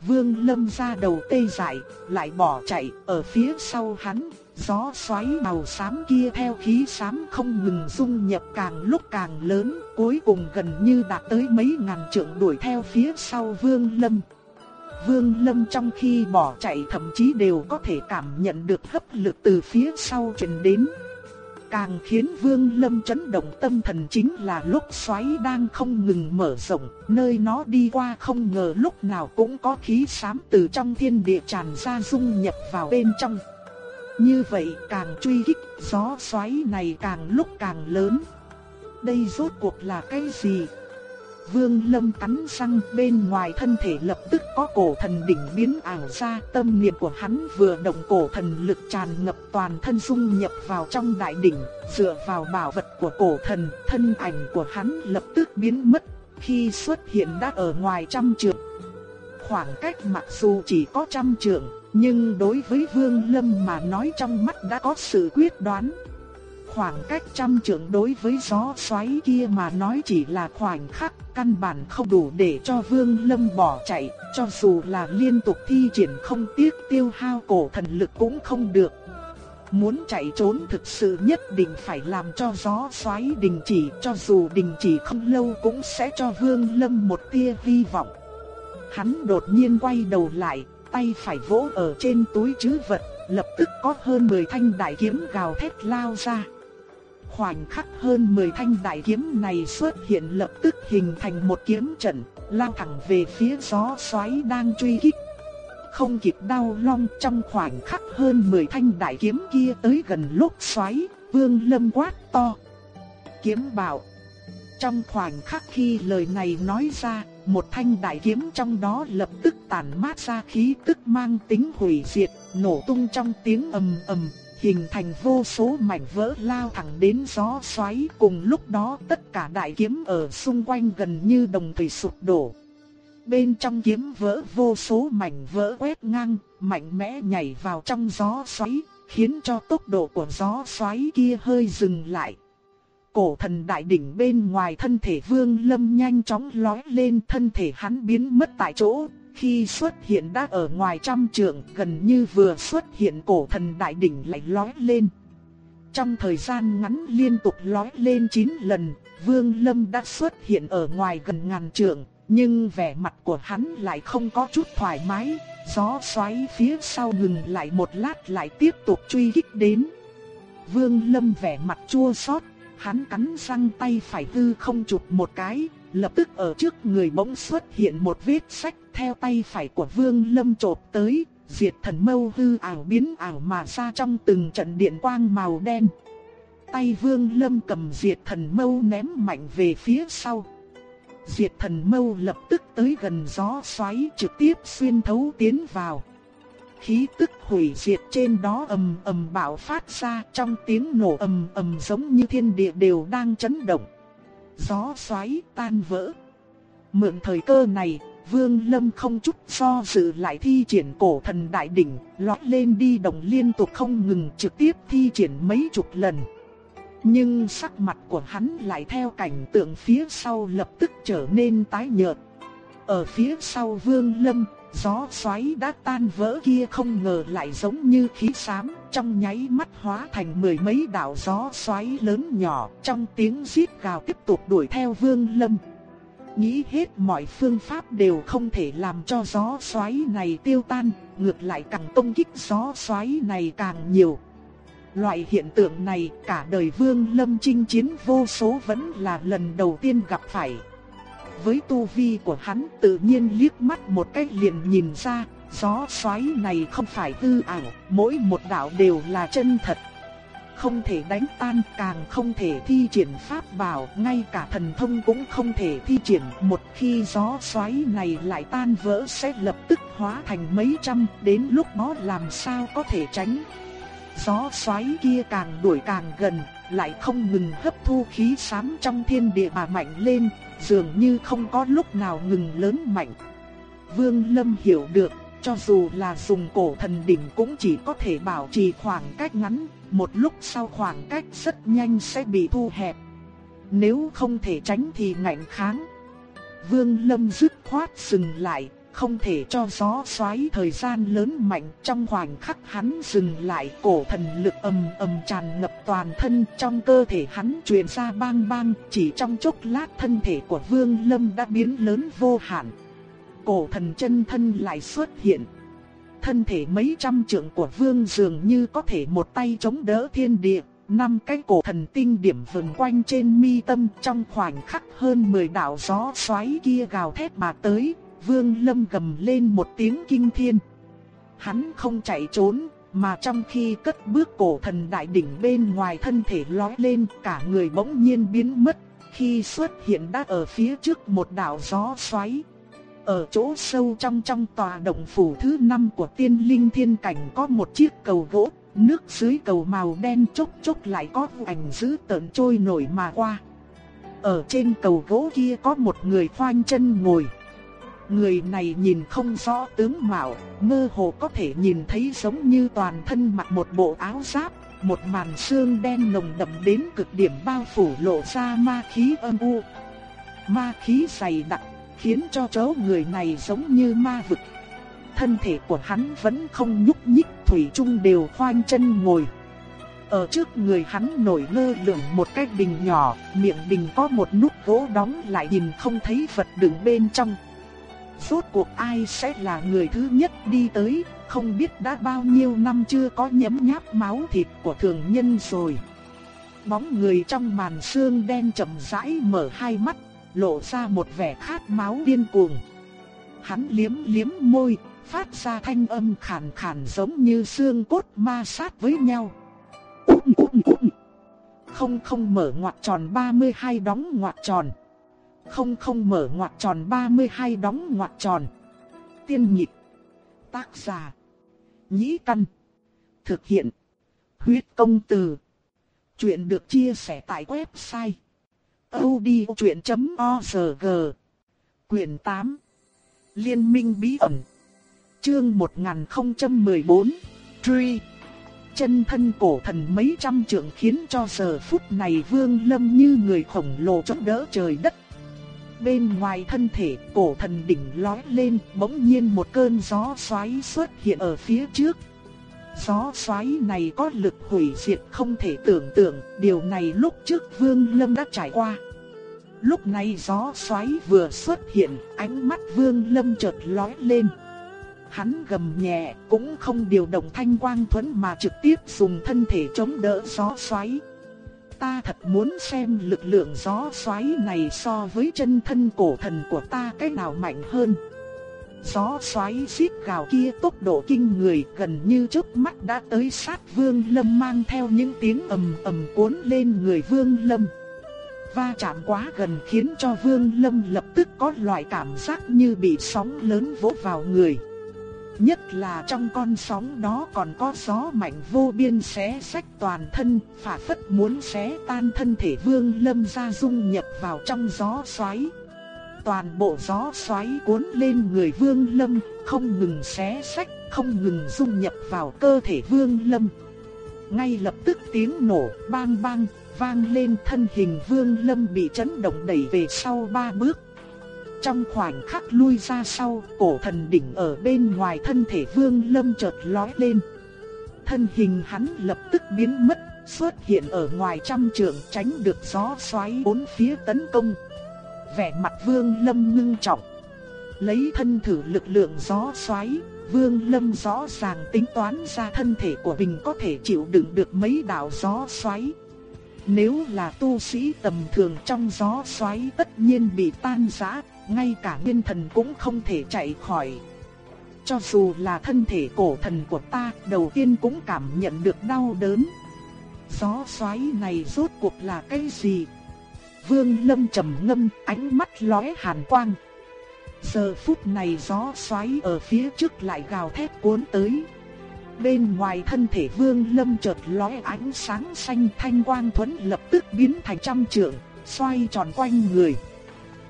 Vương Lâm ra đầu tê dại, lại bỏ chạy, ở phía sau hắn, gió xoáy màu xám kia theo khí xám không ngừng dung nhập càng lúc càng lớn, cuối cùng gần như đạt tới mấy ngàn trượng đuổi theo phía sau Vương Lâm. Vương Lâm trong khi bỏ chạy thậm chí đều có thể cảm nhận được hấp lực từ phía sau truyền đến. Càng khiến Vương Lâm chấn động tâm thần chính là lúc xoáy đang không ngừng mở rộng, nơi nó đi qua không ngờ lúc nào cũng có khí xám từ trong thiên địa tràn ra dung nhập vào bên trong. Như vậy càng truy kích, gió xoáy này càng lúc càng lớn. Đây rốt cuộc là cái gì? Vương Lâm cắn răng bên ngoài thân thể lập tức có cổ thần đỉnh biến ảo ra, tâm niệm của hắn vừa động cổ thần lực tràn ngập toàn thân dung nhập vào trong đại đỉnh, dựa vào bảo vật của cổ thần, thân ảnh của hắn lập tức biến mất, khi xuất hiện đã ở ngoài trăm trượng. Khoảng cách mặc dù chỉ có trăm trượng, nhưng đối với Vương Lâm mà nói trong mắt đã có sự quyết đoán. Khoảng cách trăm trượng đối với gió xoáy kia mà nói chỉ là khoảnh khắc, căn bản không đủ để cho Vương Lâm bỏ chạy, cho dù là liên tục thi triển không tiếc tiêu hao cổ thần lực cũng không được. Muốn chạy trốn thực sự nhất định phải làm cho gió xoáy đình chỉ, cho dù đình chỉ không lâu cũng sẽ cho Vương Lâm một tia hy vọng. Hắn đột nhiên quay đầu lại, tay phải vỗ ở trên túi trữ vật, lập tức có hơn 10 thanh đại kiếm gào thét lao ra. Khoảnh khắc hơn 10 thanh đại kiếm này xuất hiện lập tức hình thành một kiếm trận, lao thẳng về phía gió xoáy đang truy kích. Không kịp đau long trong khoảnh khắc hơn 10 thanh đại kiếm kia tới gần lúc xoáy, vương lâm quát to. Kiếm bảo. Trong khoảnh khắc khi lời này nói ra, một thanh đại kiếm trong đó lập tức tản mát ra khí tức mang tính hủy diệt, nổ tung trong tiếng ầm ầm, hình thành vô số mảnh vỡ lao thẳng đến gió xoáy. Cùng lúc đó tất cả đại kiếm ở xung quanh gần như đồng thời sụp đổ. Bên trong kiếm vỡ vô số mảnh vỡ quét ngang, mạnh mẽ nhảy vào trong gió xoáy, khiến cho tốc độ của gió xoáy kia hơi dừng lại. Cổ thần đại đỉnh bên ngoài thân thể vương lâm nhanh chóng lói lên thân thể hắn biến mất tại chỗ, khi xuất hiện đã ở ngoài trăm trượng gần như vừa xuất hiện cổ thần đại đỉnh lại lói lên. Trong thời gian ngắn liên tục lói lên 9 lần, vương lâm đã xuất hiện ở ngoài gần ngàn trượng, nhưng vẻ mặt của hắn lại không có chút thoải mái, gió xoáy phía sau ngừng lại một lát lại tiếp tục truy kích đến. Vương Lâm vẻ mặt chua xót, hắn cắn răng tay phải hư không chụp một cái, lập tức ở trước người bỗng xuất hiện một vết sách theo tay phải của Vương Lâm chộp tới, diệt thần mâu hư ảo biến ảo mà ra trong từng trận điện quang màu đen. Tay Vương Lâm cầm diệt thần mâu ném mạnh về phía sau. Diệt thần mâu lập tức tới gần gió xoáy trực tiếp xuyên thấu tiến vào. Khí tức hủy diệt trên đó ầm ầm bạo phát ra trong tiếng nổ ầm ầm giống như thiên địa đều đang chấn động. Gió xoáy tan vỡ. Mượn thời cơ này, Vương Lâm không chút do dự lại thi triển cổ thần đại đỉnh, lọt lên đi đồng liên tục không ngừng trực tiếp thi triển mấy chục lần. Nhưng sắc mặt của hắn lại theo cảnh tượng phía sau lập tức trở nên tái nhợt. Ở phía sau Vương Lâm, gió xoáy đã tan vỡ kia không ngờ lại giống như khí xám, trong nháy mắt hóa thành mười mấy đạo gió xoáy lớn nhỏ, trong tiếng rít gào tiếp tục đuổi theo Vương Lâm. Nghĩ hết mọi phương pháp đều không thể làm cho gió xoáy này tiêu tan, ngược lại càng công kích gió xoáy này càng nhiều. Loại hiện tượng này cả đời Vương Lâm chinh chiến vô số vẫn là lần đầu tiên gặp phải. Với tu vi của hắn tự nhiên liếc mắt một cái liền nhìn ra, gió xoáy này không phải hư ảo, mỗi một đạo đều là chân thật. Không thể đánh tan càng không thể thi triển pháp bảo, ngay cả thần thông cũng không thể thi triển. Một khi gió xoáy này lại tan vỡ sẽ lập tức hóa thành mấy trăm, đến lúc đó làm sao có thể tránh. Gió xoáy kia càng đuổi càng gần, lại không ngừng hấp thu khí xám trong thiên địa mà mạnh lên, dường như không có lúc nào ngừng lớn mạnh. Vương Lâm hiểu được, cho dù là dùng cổ thần đỉnh cũng chỉ có thể bảo trì khoảng cách ngắn, một lúc sau khoảng cách rất nhanh sẽ bị thu hẹp. Nếu không thể tránh thì ngạnh kháng. Vương Lâm dứt khoát dừng lại, không thể cho gió xoáy thời gian lớn mạnh trong khoảnh khắc hắn dừng lại cổ thần lực ầm ầm tràn ngập toàn thân trong cơ thể hắn truyền ra bang bang chỉ trong chốc lát thân thể của vương lâm đã biến lớn vô hạn cổ thần chân thân lại xuất hiện thân thể mấy trăm trượng của vương dường như có thể một tay chống đỡ thiên địa năm cái cổ thần tinh điểm vần quanh trên mi tâm trong khoảnh khắc hơn 10 đạo gió xoáy kia gào thét mà tới, Vương Lâm gầm lên một tiếng kinh thiên. Hắn không chạy trốn, mà trong khi cất bước cổ thần đại đỉnh bên ngoài thân thể lói lên, cả người bỗng nhiên biến mất, khi xuất hiện đã ở phía trước một đạo gió xoáy. Ở chỗ sâu trong trong tòa động phủ thứ năm của tiên linh thiên cảnh có một chiếc cầu gỗ, nước dưới cầu màu đen chốc chốc lại có ảnh dữ tợn trôi nổi mà qua. Ở trên cầu gỗ kia có một người khoanh chân ngồi. Người này nhìn không rõ tướng mạo, mơ hồ có thể nhìn thấy giống như toàn thân mặc một bộ áo giáp, một màn xương đen nồng đậm đến cực điểm bao phủ lộ ra ma khí âm u. Ma khí dày đặc, khiến cho chỗ người này giống như ma vực. Thân thể của hắn vẫn không nhúc nhích, thủy chung đều khoanh chân ngồi. Ở trước người hắn nổi lơ lửng một cái bình nhỏ, miệng bình có một nút gỗ đóng lại nhìn không thấy vật đựng bên trong. Rốt cuộc ai sẽ là người thứ nhất đi tới, không biết đã bao nhiêu năm chưa có nhấm nháp máu thịt của thường nhân rồi. Bóng người trong màn sương đen chậm rãi mở hai mắt, lộ ra một vẻ khát máu điên cuồng. Hắn liếm liếm môi, phát ra thanh âm khàn khàn giống như xương cốt ma sát với nhau. Không không mở ngoặc tròn 32 đóng ngoặc tròn. Không không mở ngoặc tròn 32 đóng ngoặc tròn. Tiên nhịp. Tác giả. Nhĩ căn. Thực hiện. Huyết công từ. Chuyện được chia sẻ tại website audiochuyện.org Quyền 8 Liên minh bí ẩn Chương 1014 Truy. Chân thân cổ thần mấy trăm trượng khiến cho giờ phút này vương lâm như người khổng lồ chống đỡ trời đất. Bên ngoài thân thể cổ thần đỉnh lói lên, bỗng nhiên một cơn gió xoáy xuất hiện ở phía trước. Gió xoáy này có lực hủy diệt không thể tưởng tượng, điều này lúc trước Vương Lâm đã trải qua. Lúc này gió xoáy vừa xuất hiện, ánh mắt Vương Lâm chợt lóe lên. Hắn gầm nhẹ, cũng không điều động thanh quang thuẫn mà trực tiếp dùng thân thể chống đỡ gió xoáy. Ta thật muốn xem lực lượng gió xoáy này so với chân thân cổ thần của ta cái nào mạnh hơn. Gió xoáy xít gào kia tốc độ kinh người gần như trước mắt đã tới sát vương lâm mang theo những tiếng ầm ầm cuốn lên người vương lâm. Va chạm quá gần khiến cho vương lâm lập tức có loại cảm giác như bị sóng lớn vỗ vào người. Nhất là trong con sóng đó còn có gió mạnh vô biên xé sách toàn thân, phả phất muốn xé tan thân thể vương lâm ra dung nhập vào trong gió xoáy. Toàn bộ gió xoáy cuốn lên người vương lâm, không ngừng xé sách, không ngừng dung nhập vào cơ thể vương lâm. Ngay lập tức tiếng nổ bang bang vang lên thân hình vương lâm bị chấn động đẩy về sau ba bước. Trong khoảnh khắc lui ra sau, cổ thần đỉnh ở bên ngoài thân thể vương lâm chợt lói lên. Thân hình hắn lập tức biến mất, xuất hiện ở ngoài trăm trượng tránh được gió xoáy bốn phía tấn công. Vẻ mặt vương lâm ngưng trọng. Lấy thân thử lực lượng gió xoáy, vương lâm rõ ràng tính toán ra thân thể của mình có thể chịu đựng được mấy đạo gió xoáy. Nếu là tu sĩ tầm thường trong gió xoáy tất nhiên bị tan rã, ngay cả nguyên thần cũng không thể chạy khỏi. Cho dù là thân thể cổ thần của ta, đầu tiên cũng cảm nhận được đau đớn. Gió xoáy này rốt cuộc là cái gì? Vương Lâm trầm ngâm, ánh mắt lóe hàn quang. Giờ phút này gió xoáy ở phía trước lại gào thét cuốn tới. Bên ngoài thân thể Vương Lâm chợt lóe ánh sáng xanh thanh quang thuẫn lập tức biến thành trăm trượng, xoay tròn quanh người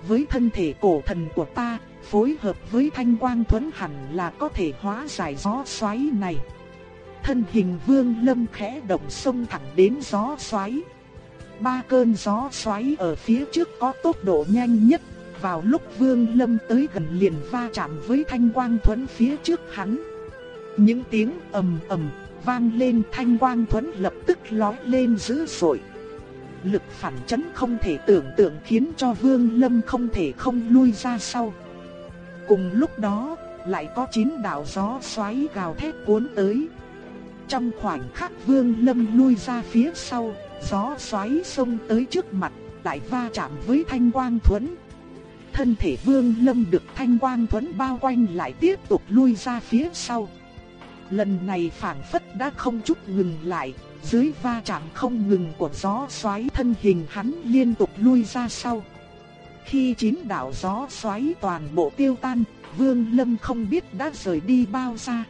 với thân thể cổ thần của ta, phối hợp với thanh quang thuẫn hẳn là có thể hóa giải gió xoáy này. Thân hình vương lâm khẽ động sông thẳng đến gió xoáy. Ba cơn gió xoáy ở phía trước có tốc độ nhanh nhất, vào lúc vương lâm tới gần liền va chạm với thanh quang thuẫn phía trước hắn. Những tiếng ầm ầm vang lên thanh quang thuẫn lập tức lói lên dữ dội lực phản chấn không thể tưởng tượng khiến cho Vương Lâm không thể không lui ra sau. Cùng lúc đó, lại có chín đạo gió xoáy gào thét cuốn tới. Trong khoảnh khắc Vương Lâm lui ra phía sau, gió xoáy xông tới trước mặt, lại va chạm với thanh quang thuẫn. Thân thể Vương Lâm được thanh quang thuẫn bao quanh lại tiếp tục lui ra phía sau. Lần này phảng phất đã không chút ngừng lại, dưới va chạm không ngừng của gió xoáy thân hình hắn liên tục lui ra sau. Khi chín đạo gió xoáy toàn bộ tiêu tan, Vương Lâm không biết đã rời đi bao xa.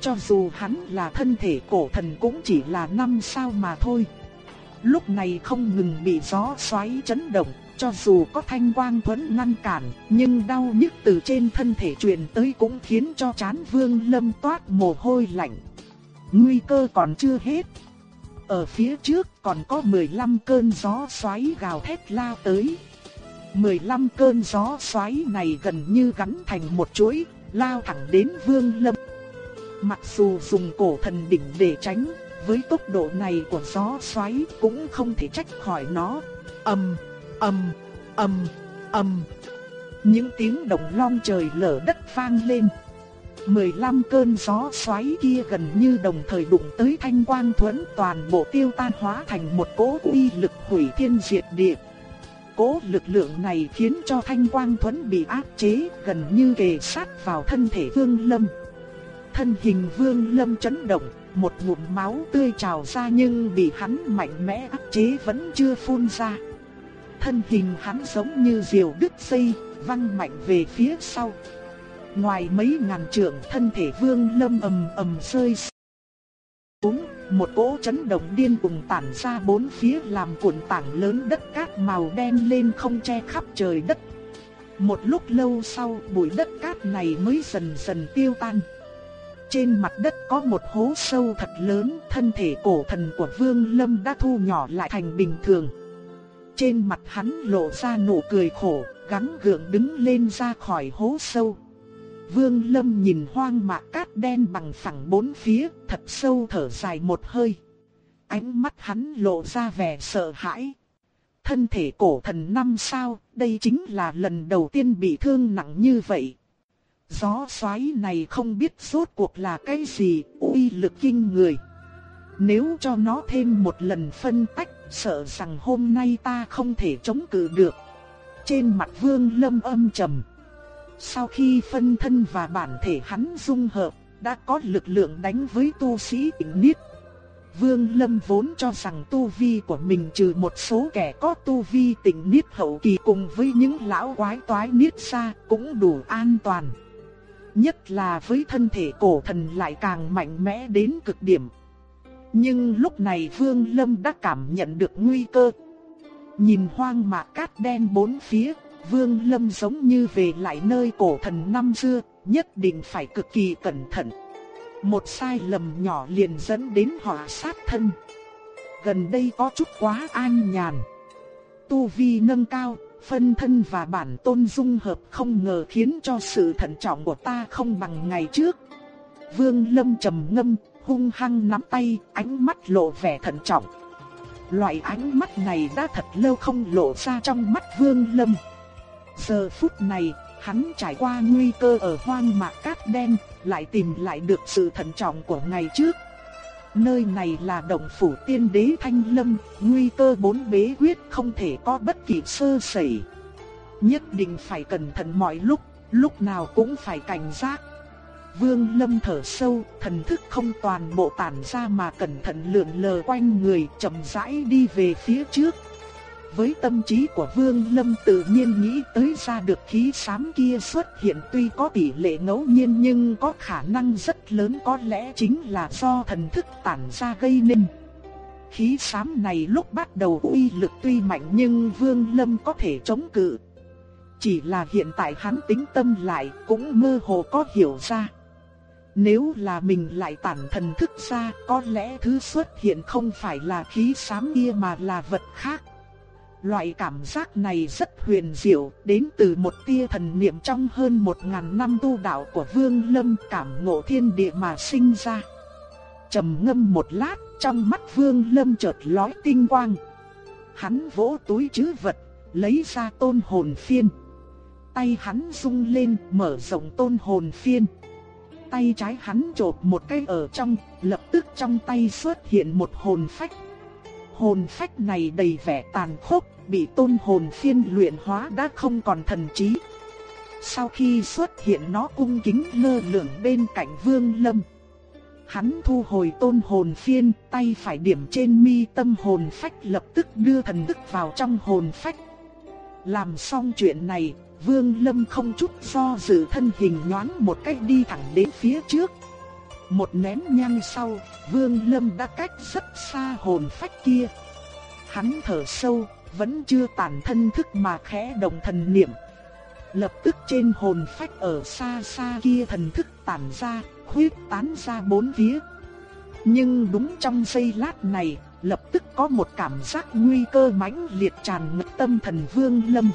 Cho dù hắn là thân thể cổ thần cũng chỉ là năm sao mà thôi. Lúc này không ngừng bị gió xoáy chấn động, cho dù có thanh quang thuẫn ngăn cản, nhưng đau nhức từ trên thân thể truyền tới cũng khiến cho chán Vương Lâm toát mồ hôi lạnh. Nguy cơ còn chưa hết. Ở phía trước còn có 15 cơn gió xoáy gào thét lao tới. 15 cơn gió xoáy này gần như gắn thành một chuỗi, lao thẳng đến Vương Lâm. Mặc dù dùng cổ thần đỉnh để tránh, với tốc độ này của gió xoáy cũng không thể trách khỏi nó. Ầm, ầm, ầm, ầm. Những tiếng động long trời lở đất vang lên. 15 cơn gió xoáy kia gần như đồng thời đụng tới thanh quang thuẫn toàn bộ tiêu tan hóa thành một cỗ uy lực hủy thiên diệt địa. Cố lực lượng này khiến cho thanh quang thuẫn bị áp chế gần như kề sát vào thân thể vương lâm. Thân hình vương lâm chấn động, một ngụm máu tươi trào ra nhưng bị hắn mạnh mẽ áp chế vẫn chưa phun ra. Thân hình hắn giống như diều đứt dây, văng mạnh về phía sau. Ngoài mấy ngàn trượng thân thể vương lâm ầm ầm rơi xuống, một cỗ chấn động điên cuồng tản ra bốn phía làm cuộn tảng lớn đất cát màu đen lên không che khắp trời đất. Một lúc lâu sau bụi đất cát này mới dần dần tiêu tan. Trên mặt đất có một hố sâu thật lớn, thân thể cổ thần của Vương Lâm đã thu nhỏ lại thành bình thường. Trên mặt hắn lộ ra nụ cười khổ, gắng gượng đứng lên ra khỏi hố sâu. Vương Lâm nhìn hoang mạc cát đen bằng phẳng bốn phía, thật sâu thở dài một hơi. Ánh mắt hắn lộ ra vẻ sợ hãi. Thân thể cổ thần năm sao, đây chính là lần đầu tiên bị thương nặng như vậy. Gió xoáy này không biết rốt cuộc là cái gì, uy lực kinh người. Nếu cho nó thêm một lần phân tách, sợ rằng hôm nay ta không thể chống cự được. Trên mặt vương lâm âm trầm. Sau khi phân thân và bản thể hắn dung hợp, đã có lực lượng đánh với tu sĩ tỉnh Niết. Vương Lâm vốn cho rằng tu vi của mình trừ một số kẻ có tu vi tỉnh Niết hậu kỳ cùng với những lão quái toái Niết xa cũng đủ an toàn. Nhất là với thân thể cổ thần lại càng mạnh mẽ đến cực điểm. Nhưng lúc này Vương Lâm đã cảm nhận được nguy cơ. Nhìn hoang mạc cát đen bốn phía, Vương Lâm giống như về lại nơi cổ thần năm xưa, nhất định phải cực kỳ cẩn thận. Một sai lầm nhỏ liền dẫn đến họa sát thân. Gần đây có chút quá an nhàn. Tu vi nâng cao, phân thân và bản tôn dung hợp không ngờ khiến cho sự thận trọng của ta không bằng ngày trước. Vương Lâm trầm ngâm, hung hăng nắm tay, ánh mắt lộ vẻ thận trọng. Loại ánh mắt này đã thật lâu không lộ ra trong mắt Vương Lâm. Giờ phút này, hắn trải qua nguy cơ ở hoang mạc cát đen, lại tìm lại được sự thận trọng của ngày trước. Nơi này là động phủ tiên đế Thanh Lâm, nguy cơ bốn bế quyết không thể có bất kỳ sơ sẩy. Nhất định phải cẩn thận mọi lúc, lúc nào cũng phải cảnh giác. Vương Lâm thở sâu, thần thức không toàn bộ tản ra mà cẩn thận lượn lờ quanh người, chậm rãi đi về phía trước. Với tâm trí của Vương Lâm tự nhiên nghĩ tới ra được khí xám kia xuất hiện tuy có tỷ lệ ngẫu nhiên nhưng có khả năng rất lớn có lẽ chính là do thần thức tản ra gây nên. Khí xám này lúc bắt đầu uy lực tuy mạnh nhưng Vương Lâm có thể chống cự. Chỉ là hiện tại hắn tính tâm lại cũng mơ hồ có hiểu ra. Nếu là mình lại tản thần thức ra, có lẽ thứ xuất hiện không phải là khí xám kia mà là vật khác. Loại cảm giác này rất huyền diệu, đến từ một tia thần niệm trong hơn một ngàn năm tu đạo của Vương Lâm cảm ngộ thiên địa mà sinh ra. trầm ngâm một lát, trong mắt Vương Lâm chợt lóe tinh quang. Hắn vỗ túi trữ vật, lấy ra tôn hồn phiên. Tay hắn rung lên, mở rộng tôn hồn phiên. Tay trái hắn chộp một cái ở trong, lập tức trong tay xuất hiện một hồn phách. Hồn phách này đầy vẻ tàn khốc, bị tôn hồn phiên luyện hóa đã không còn thần trí. Sau khi xuất hiện nó cung kính lơ lửng bên cạnh Vương Lâm. Hắn thu hồi tôn hồn phiên, tay phải điểm trên mi tâm hồn phách lập tức đưa thần thức vào trong hồn phách. Làm xong chuyện này, Vương Lâm không chút do dự thân hình nhoáng một cách đi thẳng đến phía trước. Một nén nhang sau, Vương Lâm đã cách rất xa hồn phách kia. Hắn thở sâu, vẫn chưa tản thân thức mà khẽ động thần niệm. Lập tức trên hồn phách ở xa xa kia thần thức tản ra, khuyết tán ra bốn phía. Nhưng đúng trong giây lát này, lập tức có một cảm giác nguy cơ mãnh liệt tràn ngập tâm thần Vương Lâm.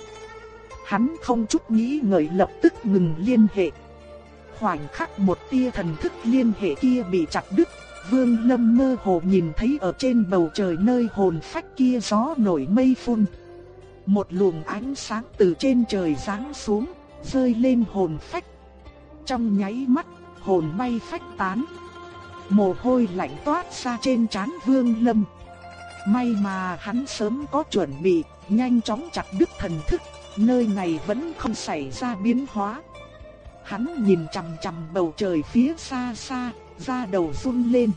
Hắn không chút nghĩ ngợi lập tức ngừng liên hệ. Khoảnh khắc một tia thần thức liên hệ kia bị chặt đứt, Vương Lâm mơ hồ nhìn thấy ở trên bầu trời nơi hồn phách kia gió nổi mây phun. Một luồng ánh sáng từ trên trời giáng xuống, rơi lên hồn phách. Trong nháy mắt, hồn bay phách tán. Mồ hôi lạnh toát ra trên trán Vương Lâm. May mà hắn sớm có chuẩn bị, nhanh chóng chặt đứt thần thức, nơi này vẫn không xảy ra biến hóa. Hắn nhìn chằm chằm bầu trời phía xa xa, da đầu run lên.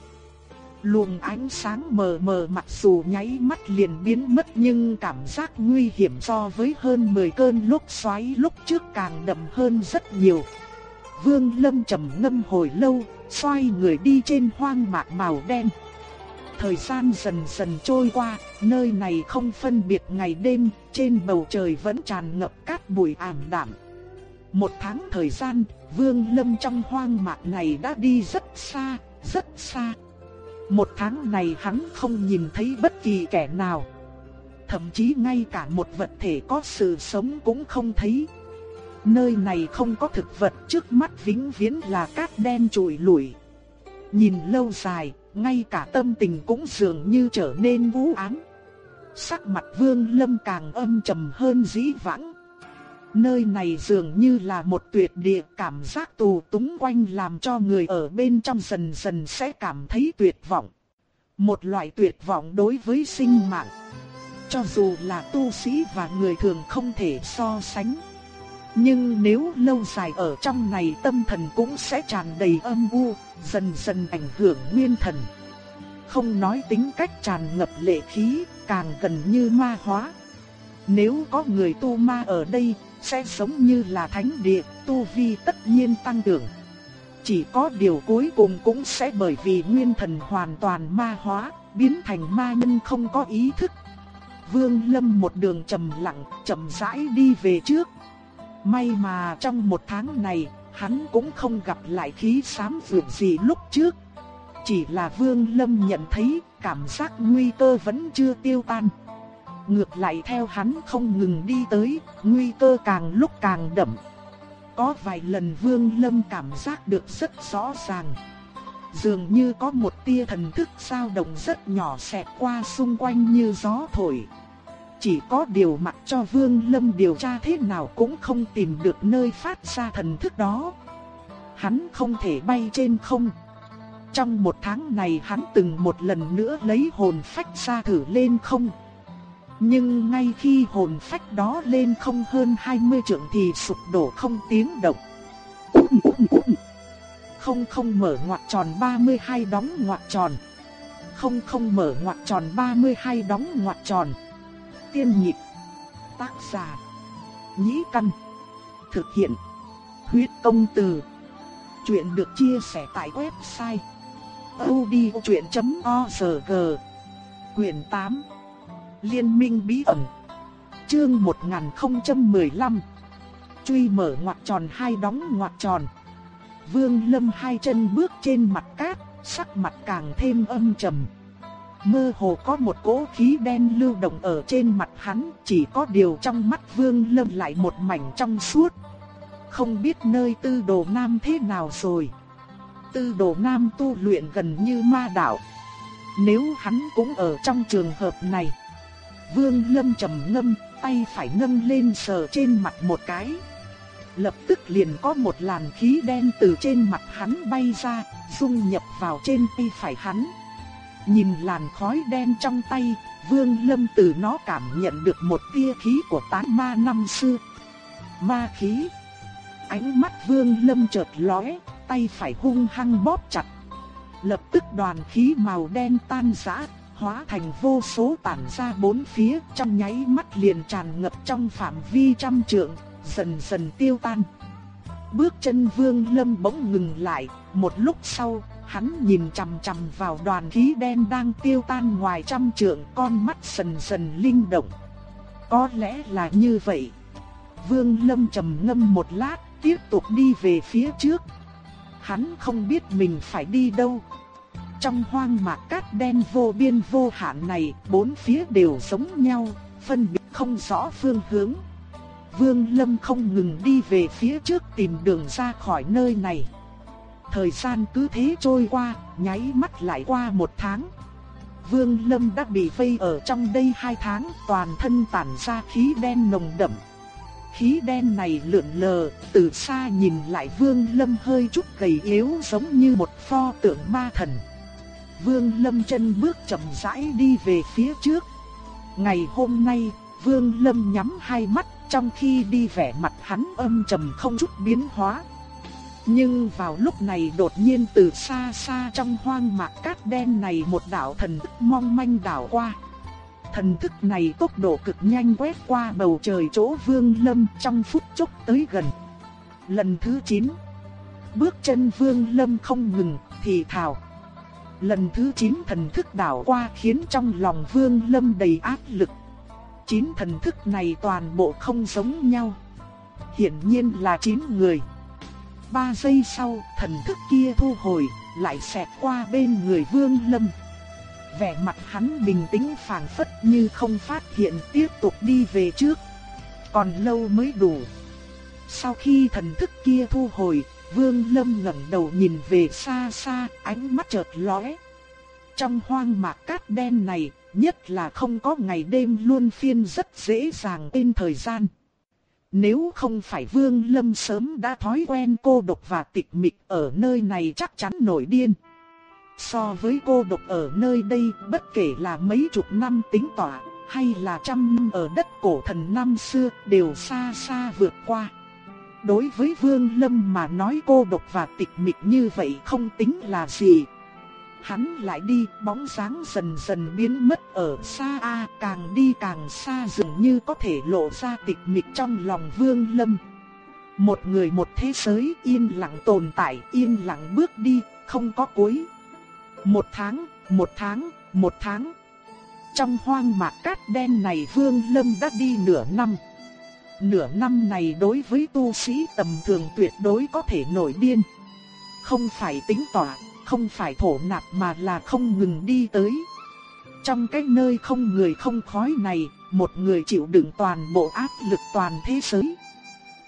Luồng ánh sáng mờ mờ mặc dù nháy mắt liền biến mất nhưng cảm giác nguy hiểm so với hơn 10 cơn lốc xoáy lúc trước càng đậm hơn rất nhiều. Vương Lâm trầm ngâm hồi lâu, xoay người đi trên hoang mạc màu đen. Thời gian dần dần trôi qua, nơi này không phân biệt ngày đêm, trên bầu trời vẫn tràn ngập cát bụi ảm đạm. Một tháng thời gian, Vương Lâm trong hoang mạc này đã đi rất xa, rất xa. Một tháng này hắn không nhìn thấy bất kỳ kẻ nào. Thậm chí ngay cả một vật thể có sự sống cũng không thấy. Nơi này không có thực vật trước mắt vĩnh viễn là cát đen trụi lủi. Nhìn lâu dài, ngay cả tâm tình cũng dường như trở nên vũ ám. Sắc mặt Vương Lâm càng âm trầm hơn dĩ vãng. Nơi này dường như là một tuyệt địa cảm giác tù túng quanh làm cho người ở bên trong dần dần sẽ cảm thấy tuyệt vọng. Một loại tuyệt vọng đối với sinh mạng. Cho dù là tu sĩ và người thường không thể so sánh. Nhưng nếu lâu dài ở trong này tâm thần cũng sẽ tràn đầy âm u, dần dần ảnh hưởng nguyên thần. Không nói tính cách tràn ngập lệ khí, càng gần như ma hóa. Nếu có người tu ma ở đây, sẽ giống như là thánh địa, tu vi tất nhiên tăng trưởng. Chỉ có điều cuối cùng cũng sẽ bởi vì nguyên thần hoàn toàn ma hóa, biến thành ma nhân không có ý thức. Vương Lâm một đường trầm lặng, chậm rãi đi về trước. May mà trong một tháng này, hắn cũng không gặp lại khí xám vượt gì lúc trước. Chỉ là Vương Lâm nhận thấy cảm giác nguy cơ vẫn chưa tiêu tan. Ngược lại theo hắn không ngừng đi tới, nguy cơ càng lúc càng đậm. Có vài lần Vương Lâm cảm giác được rất rõ ràng. Dường như có một tia thần thức sao động rất nhỏ xẹt qua xung quanh như gió thổi. Chỉ có điều mặc cho Vương Lâm điều tra thế nào cũng không tìm được nơi phát ra thần thức đó. Hắn không thể bay trên không. Trong một tháng này hắn từng một lần nữa lấy hồn phách ra thử lên không. Nhưng ngay khi hồn phách đó lên không hơn 20 trượng thì sụp đổ không tiếng động. Không không mở ngoặc tròn 32 đóng ngoặc tròn. Không không mở ngoặc tròn 32 đóng ngoặc tròn. Tiên nhịp. Tác giả. Nhĩ căn. Thực hiện. Huyết công từ. Chuyện được chia sẻ tại website. odchuyện.org Quyền 8 Liên minh bí ẩn. Chương 1015. Truy mở ngoặc tròn hai đóng ngoặc tròn. Vương Lâm hai chân bước trên mặt cát, sắc mặt càng thêm âm trầm. Mơ hồ có một cỗ khí đen lưu động ở trên mặt hắn, chỉ có điều trong mắt Vương Lâm lại một mảnh trong suốt. Không biết nơi tư đồ nam thế nào rồi. Tư đồ nam tu luyện gần như ma đạo. Nếu hắn cũng ở trong trường hợp này, Vương Lâm trầm ngâm, tay phải nâng lên sờ trên mặt một cái. Lập tức liền có một làn khí đen từ trên mặt hắn bay ra, dung nhập vào trên tay phải hắn. Nhìn làn khói đen trong tay, Vương Lâm từ nó cảm nhận được một tia khí của tán ma năm xưa. Ma khí. Ánh mắt Vương Lâm chợt lóe, tay phải hung hăng bóp chặt. Lập tức đoàn khí màu đen tan rã, hóa thành vô số tản ra bốn phía, trong nháy mắt liền tràn ngập trong phạm vi trăm trượng, dần dần tiêu tan. Bước chân Vương Lâm bỗng ngừng lại, một lúc sau, hắn nhìn chằm chằm vào đoàn khí đen đang tiêu tan ngoài trăm trượng, con mắt dần dần linh động. Có lẽ là như vậy. Vương Lâm trầm ngâm một lát, tiếp tục đi về phía trước. Hắn không biết mình phải đi đâu, trong hoang mạc cát đen vô biên vô hạn này, bốn phía đều giống nhau, phân biệt không rõ phương hướng. Vương Lâm không ngừng đi về phía trước tìm đường ra khỏi nơi này. Thời gian cứ thế trôi qua, nháy mắt lại qua một tháng. Vương Lâm đã bị vây ở trong đây hai tháng, toàn thân tản ra khí đen nồng đậm. khí đen này lượn lờ, từ xa nhìn lại Vương Lâm hơi chút gầy yếu giống như một pho tượng ma thần. Vương Lâm chân bước chậm rãi đi về phía trước. Ngày hôm nay, Vương Lâm nhắm hai mắt, trong khi đi vẻ mặt hắn âm trầm không chút biến hóa. Nhưng vào lúc này đột nhiên từ xa xa trong hoang mạc cát đen này một đạo thần thức mong manh đảo qua. Thần thức này tốc độ cực nhanh quét qua bầu trời chỗ Vương Lâm trong phút chốc tới gần. Lần thứ 9, bước chân Vương Lâm không ngừng, thì thào. Lần thứ 9 thần thức đảo qua khiến trong lòng Vương Lâm đầy áp lực. Chín thần thức này toàn bộ không giống nhau. Hiển nhiên là 9 người. Ba giây sau, thần thức kia thu hồi, lại xẹt qua bên người Vương Lâm. Vẻ mặt hắn bình tĩnh phảng phất như không phát hiện tiếp tục đi về trước. Còn lâu mới đủ. Sau khi thần thức kia thu hồi, Vương Lâm ngẩng đầu nhìn về xa xa, ánh mắt chợt lóe. Trong hoang mạc cát đen này, nhất là không có ngày đêm luôn phiên rất dễ dàng tên thời gian. Nếu không phải Vương Lâm sớm đã thói quen cô độc và tịch mịch ở nơi này chắc chắn nổi điên. So với cô độc ở nơi đây, bất kể là mấy chục năm tính tỏa, hay là trăm năm ở đất cổ thần năm xưa, đều xa xa vượt qua. Đối với Vương Lâm mà nói cô độc và tịch mịch như vậy không tính là gì. Hắn lại đi, bóng dáng dần dần biến mất ở xa a, càng đi càng xa dường như có thể lộ ra tịch mịch trong lòng Vương Lâm. Một người một thế giới yên lặng tồn tại, yên lặng bước đi, không có cuối. Một tháng, một tháng, một tháng. Trong hoang mạc cát đen này Vương Lâm đã đi nửa năm. Nửa năm này đối với tu sĩ tầm thường tuyệt đối có thể nổi điên. Không phải tính tỏa, không phải thổ nạp mà là không ngừng đi tới. Trong cái nơi không người không khói này, một người chịu đựng toàn bộ áp lực toàn thế giới.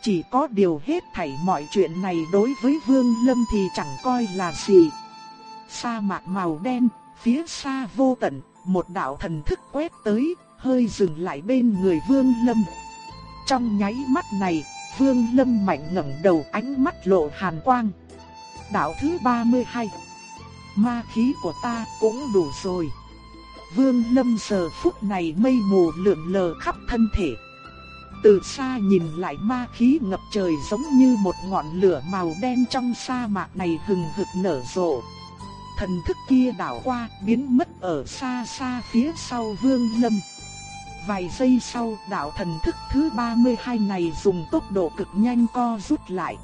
Chỉ có điều hết thảy mọi chuyện này đối với Vương Lâm thì chẳng coi là gì. Sa mạc màu đen, phía xa vô tận, một đạo thần thức quét tới, hơi dừng lại bên người Vương Lâm. Trong nháy mắt này, Vương Lâm mạnh ngẩng đầu ánh mắt lộ hàn quang. Đạo thứ 32 Ma khí của ta cũng đủ rồi. Vương Lâm giờ phút này mây mù lượn lờ khắp thân thể. Từ xa nhìn lại ma khí ngập trời giống như một ngọn lửa màu đen trong sa mạc này hừng hực nở rộ thần thức kia đảo qua, biến mất ở xa xa phía sau Vương Lâm. Vài giây sau, đạo thần thức thứ 32 này dùng tốc độ cực nhanh co rút lại.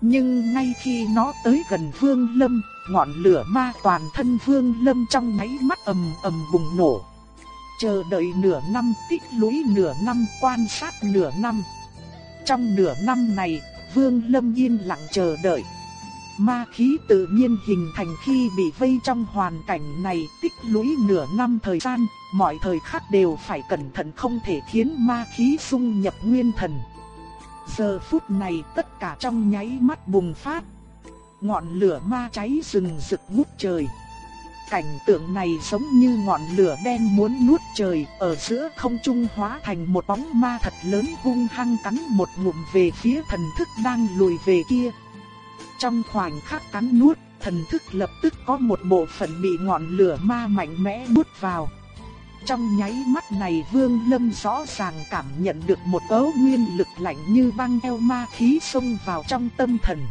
Nhưng ngay khi nó tới gần Vương Lâm, ngọn lửa ma toàn thân Vương Lâm trong nháy mắt ầm ầm bùng nổ. Chờ đợi nửa năm, tích lũy nửa năm, quan sát nửa năm. Trong nửa năm này, Vương Lâm yên lặng chờ đợi. Ma khí tự nhiên hình thành khi bị vây trong hoàn cảnh này tích lũy nửa năm thời gian, mọi thời khắc đều phải cẩn thận không thể khiến ma khí xung nhập nguyên thần. Giờ phút này tất cả trong nháy mắt bùng phát. Ngọn lửa ma cháy rừng rực ngút trời. Cảnh tượng này giống như ngọn lửa đen muốn nuốt trời, ở giữa không trung hóa thành một bóng ma thật lớn hung hăng cắn một ngụm về phía thần thức đang lùi về kia. Trong khoảnh khắc cắn nuốt, thần thức lập tức có một bộ phận bị ngọn lửa ma mạnh mẽ nuốt vào. Trong nháy mắt này Vương Lâm rõ ràng cảm nhận được một cấu nguyên lực lạnh như băng eo ma khí xông vào trong tâm thần.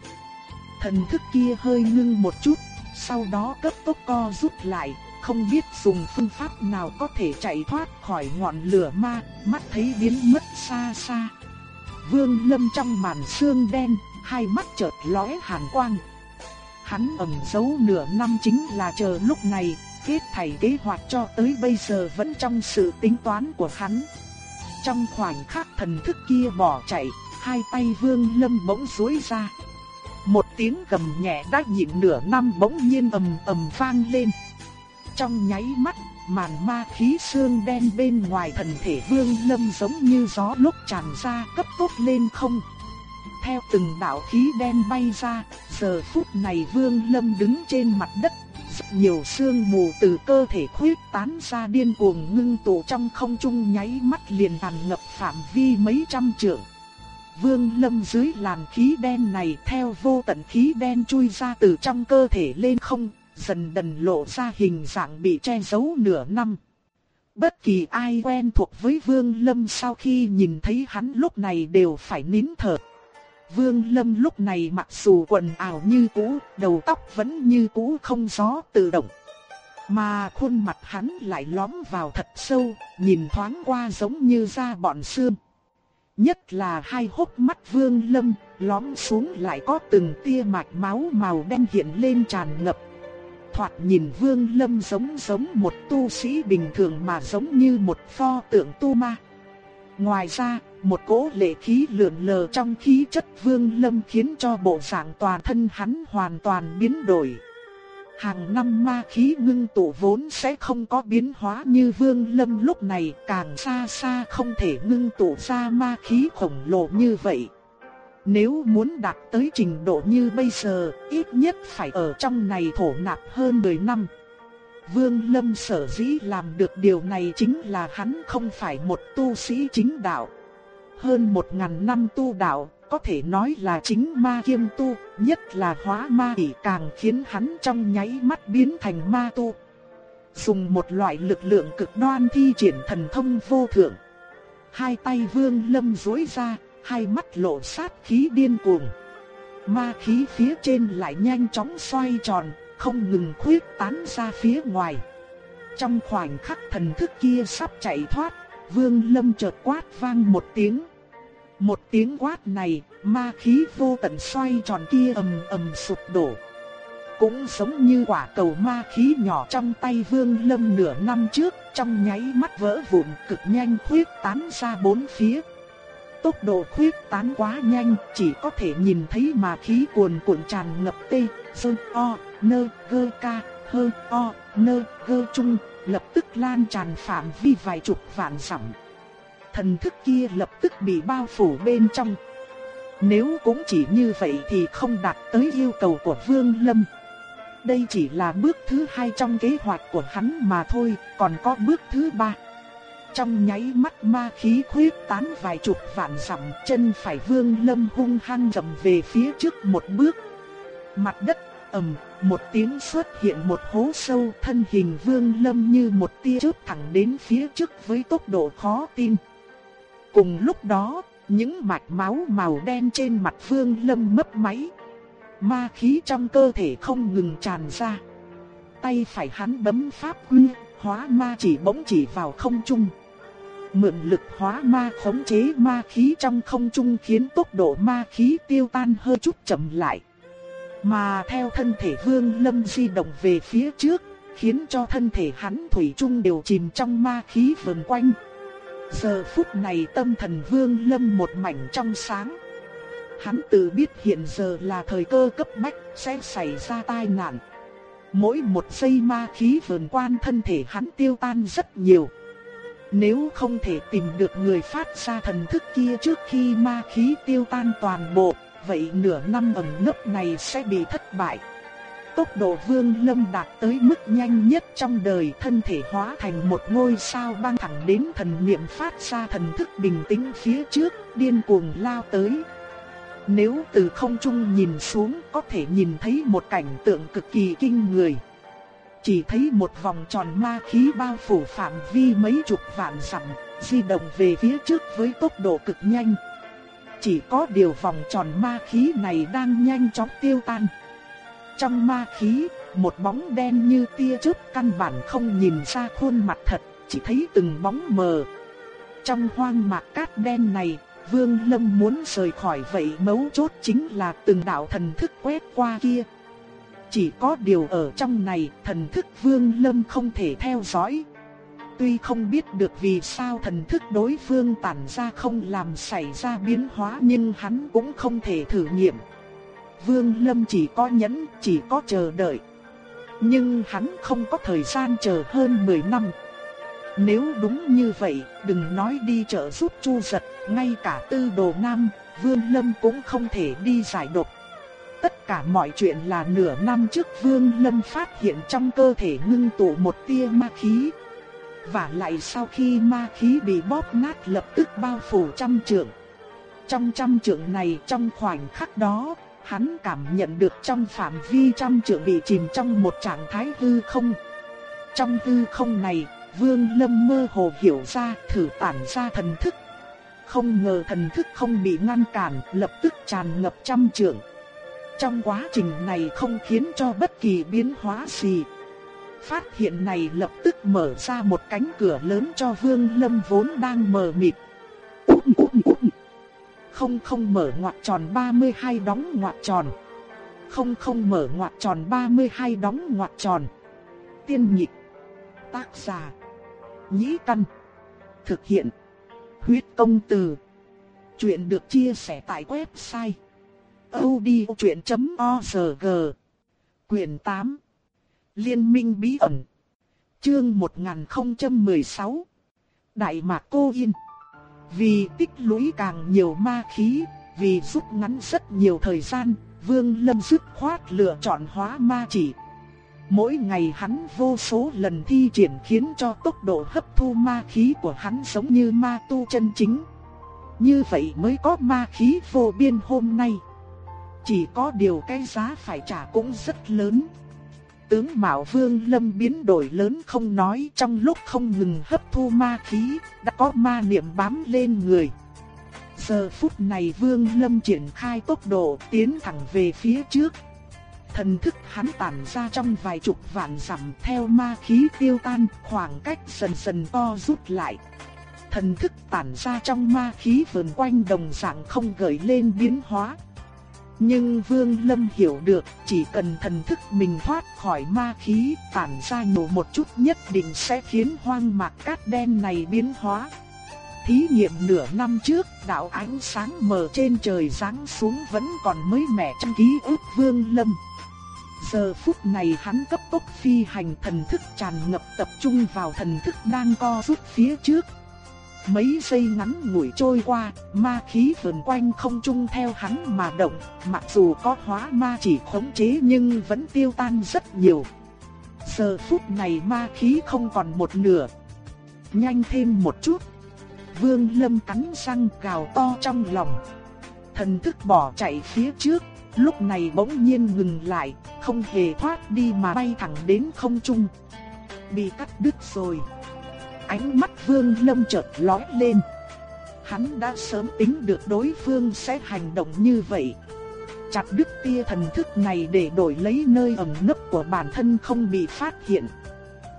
Thần thức kia hơi ngưng một chút, sau đó cấp tốc co rút lại, không biết dùng phương pháp nào có thể chạy thoát khỏi ngọn lửa ma, mắt thấy biến mất xa xa. Vương Lâm trong màn sương đen, hai mắt chợt lóe hàn quang. Hắn ẩn giấu nửa năm chính là chờ lúc này, hết thảy kế hoạch cho tới bây giờ vẫn trong sự tính toán của hắn. Trong khoảnh khắc thần thức kia bỏ chạy, hai tay Vương Lâm bỗng duỗi ra. Một tiếng gầm nhẹ đã nhịn nửa năm bỗng nhiên ầm ầm vang lên. Trong nháy mắt, màn ma khí xương đen bên ngoài thần thể Vương Lâm giống như gió lúc tràn ra cấp tốc lên không theo từng đạo khí đen bay ra, giờ phút này Vương Lâm đứng trên mặt đất, rất nhiều sương mù từ cơ thể khuyết tán ra điên cuồng ngưng tụ trong không trung nháy mắt liền tràn ngập phạm vi mấy trăm trượng. Vương Lâm dưới làn khí đen này theo vô tận khí đen chui ra từ trong cơ thể lên không, dần dần lộ ra hình dạng bị che giấu nửa năm. Bất kỳ ai quen thuộc với Vương Lâm sau khi nhìn thấy hắn lúc này đều phải nín thở. Vương Lâm lúc này mặc dù quần áo như cũ, đầu tóc vẫn như cũ không gió tự động. Mà khuôn mặt hắn lại lõm vào thật sâu, nhìn thoáng qua giống như da bọn xương. Nhất là hai hốc mắt Vương Lâm, lõm xuống lại có từng tia mạch máu màu đen hiện lên tràn ngập. Thoạt nhìn Vương Lâm giống giống một tu sĩ bình thường mà giống như một pho tượng tu ma. Ngoài ra, một cỗ lệ khí lượn lờ trong khí chất Vương Lâm khiến cho bộ dạng toàn thân hắn hoàn toàn biến đổi. Hàng năm ma khí ngưng tụ vốn sẽ không có biến hóa như Vương Lâm lúc này càng xa xa không thể ngưng tụ ra ma khí khổng lồ như vậy. Nếu muốn đạt tới trình độ như bây giờ, ít nhất phải ở trong này thổ nạp hơn 10 năm. Vương Lâm sở dĩ làm được điều này chính là hắn không phải một tu sĩ chính đạo. Hơn một ngàn năm tu đạo, có thể nói là chính ma kiêm tu, nhất là hóa ma ỷ càng khiến hắn trong nháy mắt biến thành ma tu. Dùng một loại lực lượng cực đoan thi triển thần thông vô thượng. Hai tay vương lâm dối ra, hai mắt lộ sát khí điên cuồng. Ma khí phía trên lại nhanh chóng xoay tròn, không ngừng khuyết tán ra phía ngoài. Trong khoảnh khắc thần thức kia sắp chạy thoát, Vương Lâm chợt quát vang một tiếng. Một tiếng quát này, ma khí vô tận xoay tròn kia ầm ầm sụp đổ. Cũng giống như quả cầu ma khí nhỏ trong tay Vương Lâm nửa năm trước, trong nháy mắt vỡ vụn cực nhanh khuyết tán ra bốn phía. Tốc độ khuyết tán quá nhanh, chỉ có thể nhìn thấy ma khí cuồn cuộn tràn ngập tê, sơn o, nơ, gơ ca, hơ, o, nơ, gơ trung, lập tức lan tràn phạm vi vài chục vạn dặm. Thần thức kia lập tức bị bao phủ bên trong. Nếu cũng chỉ như vậy thì không đạt tới yêu cầu của Vương Lâm. Đây chỉ là bước thứ hai trong kế hoạch của hắn mà thôi, còn có bước thứ ba. Trong nháy mắt ma khí khuyết tán vài chục vạn dặm, chân phải Vương Lâm hung hăng dậm về phía trước một bước. Mặt đất ầm, một tiếng xuất hiện một hố sâu, thân hình Vương Lâm như một tia chớp thẳng đến phía trước với tốc độ khó tin. Cùng lúc đó, những mạch máu màu đen trên mặt Vương Lâm mấp máy. Ma khí trong cơ thể không ngừng tràn ra. Tay phải hắn bấm pháp quy, hóa ma chỉ bỗng chỉ vào không trung. Mượn lực hóa ma khống chế ma khí trong không trung khiến tốc độ ma khí tiêu tan hơi chút chậm lại. Mà theo thân thể Vương Lâm di động về phía trước, khiến cho thân thể hắn thủy chung đều chìm trong ma khí vần quanh. Giờ phút này tâm thần Vương Lâm một mảnh trong sáng. Hắn tự biết hiện giờ là thời cơ cấp bách sẽ xảy ra tai nạn. Mỗi một giây ma khí vờn quan thân thể hắn tiêu tan rất nhiều. Nếu không thể tìm được người phát ra thần thức kia trước khi ma khí tiêu tan toàn bộ, vậy nửa năm ẩn nấp này sẽ bị thất bại. Tốc độ Vương Lâm đạt tới mức nhanh nhất trong đời, thân thể hóa thành một ngôi sao băng thẳng đến thần niệm phát ra thần thức bình tĩnh phía trước, điên cuồng lao tới. Nếu từ không trung nhìn xuống có thể nhìn thấy một cảnh tượng cực kỳ kinh người. Chỉ thấy một vòng tròn ma khí bao phủ phạm vi mấy chục vạn dặm, di động về phía trước với tốc độ cực nhanh. Chỉ có điều vòng tròn ma khí này đang nhanh chóng tiêu tan. Trong ma khí, một bóng đen như tia chớp căn bản không nhìn ra khuôn mặt thật, chỉ thấy từng bóng mờ. Trong hoang mạc cát đen này, Vương Lâm muốn rời khỏi vậy mấu chốt chính là từng đạo thần thức quét qua kia. Chỉ có điều ở trong này, thần thức Vương Lâm không thể theo dõi. Tuy không biết được vì sao thần thức đối phương tản ra không làm xảy ra biến hóa nhưng hắn cũng không thể thử nghiệm. Vương Lâm chỉ có nhẫn, chỉ có chờ đợi. Nhưng hắn không có thời gian chờ hơn 10 năm. Nếu đúng như vậy, đừng nói đi trợ giúp Chu Giật, ngay cả Tư Đồ Nam, Vương Lâm cũng không thể đi giải độc. Tất cả mọi chuyện là nửa năm trước Vương Lâm phát hiện trong cơ thể ngưng tụ một tia ma khí. Và lại sau khi ma khí bị bóp nát lập tức bao phủ trăm trượng. Trong trăm trượng này trong khoảnh khắc đó, hắn cảm nhận được trong phạm vi trăm trượng bị chìm trong một trạng thái hư không. Trong hư không này, Vương Lâm mơ hồ hiểu ra thử tản ra thần thức. Không ngờ thần thức không bị ngăn cản, lập tức tràn ngập trăm trượng. Trong quá trình này không khiến cho bất kỳ biến hóa gì. Phát hiện này lập tức mở ra một cánh cửa lớn cho Vương Lâm vốn đang mờ mịt. Không không mở ngoặc tròn 32 đóng ngoặc tròn. Không không mở ngoặc tròn 32 đóng ngoặc tròn. Tiên nhị, Tác giả. Nhĩ căn. Thực hiện. Huyết công từ. Chuyện được chia sẻ tại website. odchuyện.org Quyền 8 Liên minh bí ẩn Chương 1016 Đại mạc cô yên vì tích lũy càng nhiều ma khí, Vì rút ngắn rất nhiều thời gian, Vương Lâm dứt khoát lựa chọn hóa ma chỉ Mỗi ngày hắn vô số lần thi triển khiến cho tốc độ hấp thu ma khí của hắn giống như ma tu chân chính. Như vậy mới có ma khí vô biên hôm nay. Chỉ có điều cái giá phải trả cũng rất lớn. Tướng Mạo Vương Lâm biến đổi lớn không nói trong lúc không ngừng hấp thu ma khí, đã có ma niệm bám lên người. Giờ phút này Vương Lâm triển khai tốc độ tiến thẳng về phía trước, Thần thức hắn tản ra trong vài chục vạn dặm theo ma khí tiêu tan, khoảng cách dần dần co rút lại. Thần thức tản ra trong ma khí vần quanh đồng dạng không gợi lên biến hóa. Nhưng Vương Lâm hiểu được, chỉ cần thần thức mình thoát khỏi ma khí, tản ra nhổ một chút nhất định sẽ khiến hoang mạc cát đen này biến hóa. Thí nghiệm nửa năm trước, đạo ánh sáng mờ trên trời giáng xuống vẫn còn mới mẻ trong ký ức Vương Lâm. Giờ phút này hắn cấp tốc phi hành thần thức tràn ngập tập trung vào thần thức đang co rút phía trước. Mấy giây ngắn ngủi trôi qua, ma khí vần quanh không trung theo hắn mà động, mặc dù có hóa ma chỉ khống chế nhưng vẫn tiêu tan rất nhiều. Giờ phút này ma khí không còn một nửa. Nhanh thêm một chút. Vương Lâm cắn răng gào to trong lòng. Thần thức bỏ chạy phía trước, lúc này bỗng nhiên ngừng lại, không hề thoát đi mà bay thẳng đến không trung. Bị cắt đứt rồi. Ánh mắt Vương Lâm chợt lóe lên. Hắn đã sớm tính được đối phương sẽ hành động như vậy. Chặt đứt tia thần thức này để đổi lấy nơi ẩn nấp của bản thân không bị phát hiện.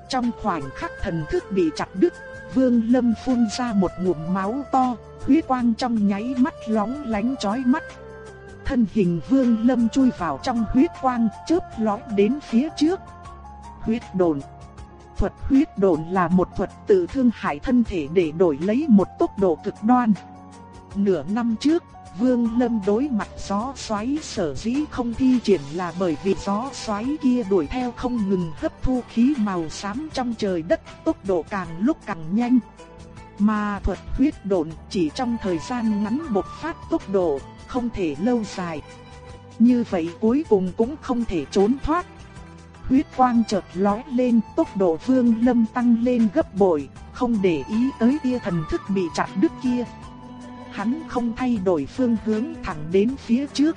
Trong khoảnh khắc thần thức bị chặt đứt, Vương Lâm phun ra một ngụm máu to, huyết quang trong nháy mắt lóng lánh chói mắt, thân hình vương lâm chui vào trong huyết quang, chớp lói đến phía trước. Huyết đồn Thuật huyết đồn là một thuật tự thương hại thân thể để đổi lấy một tốc độ cực đoan. Nửa năm trước, Vương Lâm đối mặt gió xoáy sở dĩ không thi triển là bởi vì gió xoáy kia đuổi theo không ngừng hấp thu khí màu xám trong trời đất, tốc độ càng lúc càng nhanh. Mà thuật huyết độn chỉ trong thời gian ngắn bộc phát tốc độ, không thể lâu dài. Như vậy cuối cùng cũng không thể trốn thoát. Huyết quang chợt lóe lên, tốc độ Vương Lâm tăng lên gấp bội, không để ý tới tia thần thức bị chặt đứt kia. Hắn không thay đổi phương hướng thẳng đến phía trước.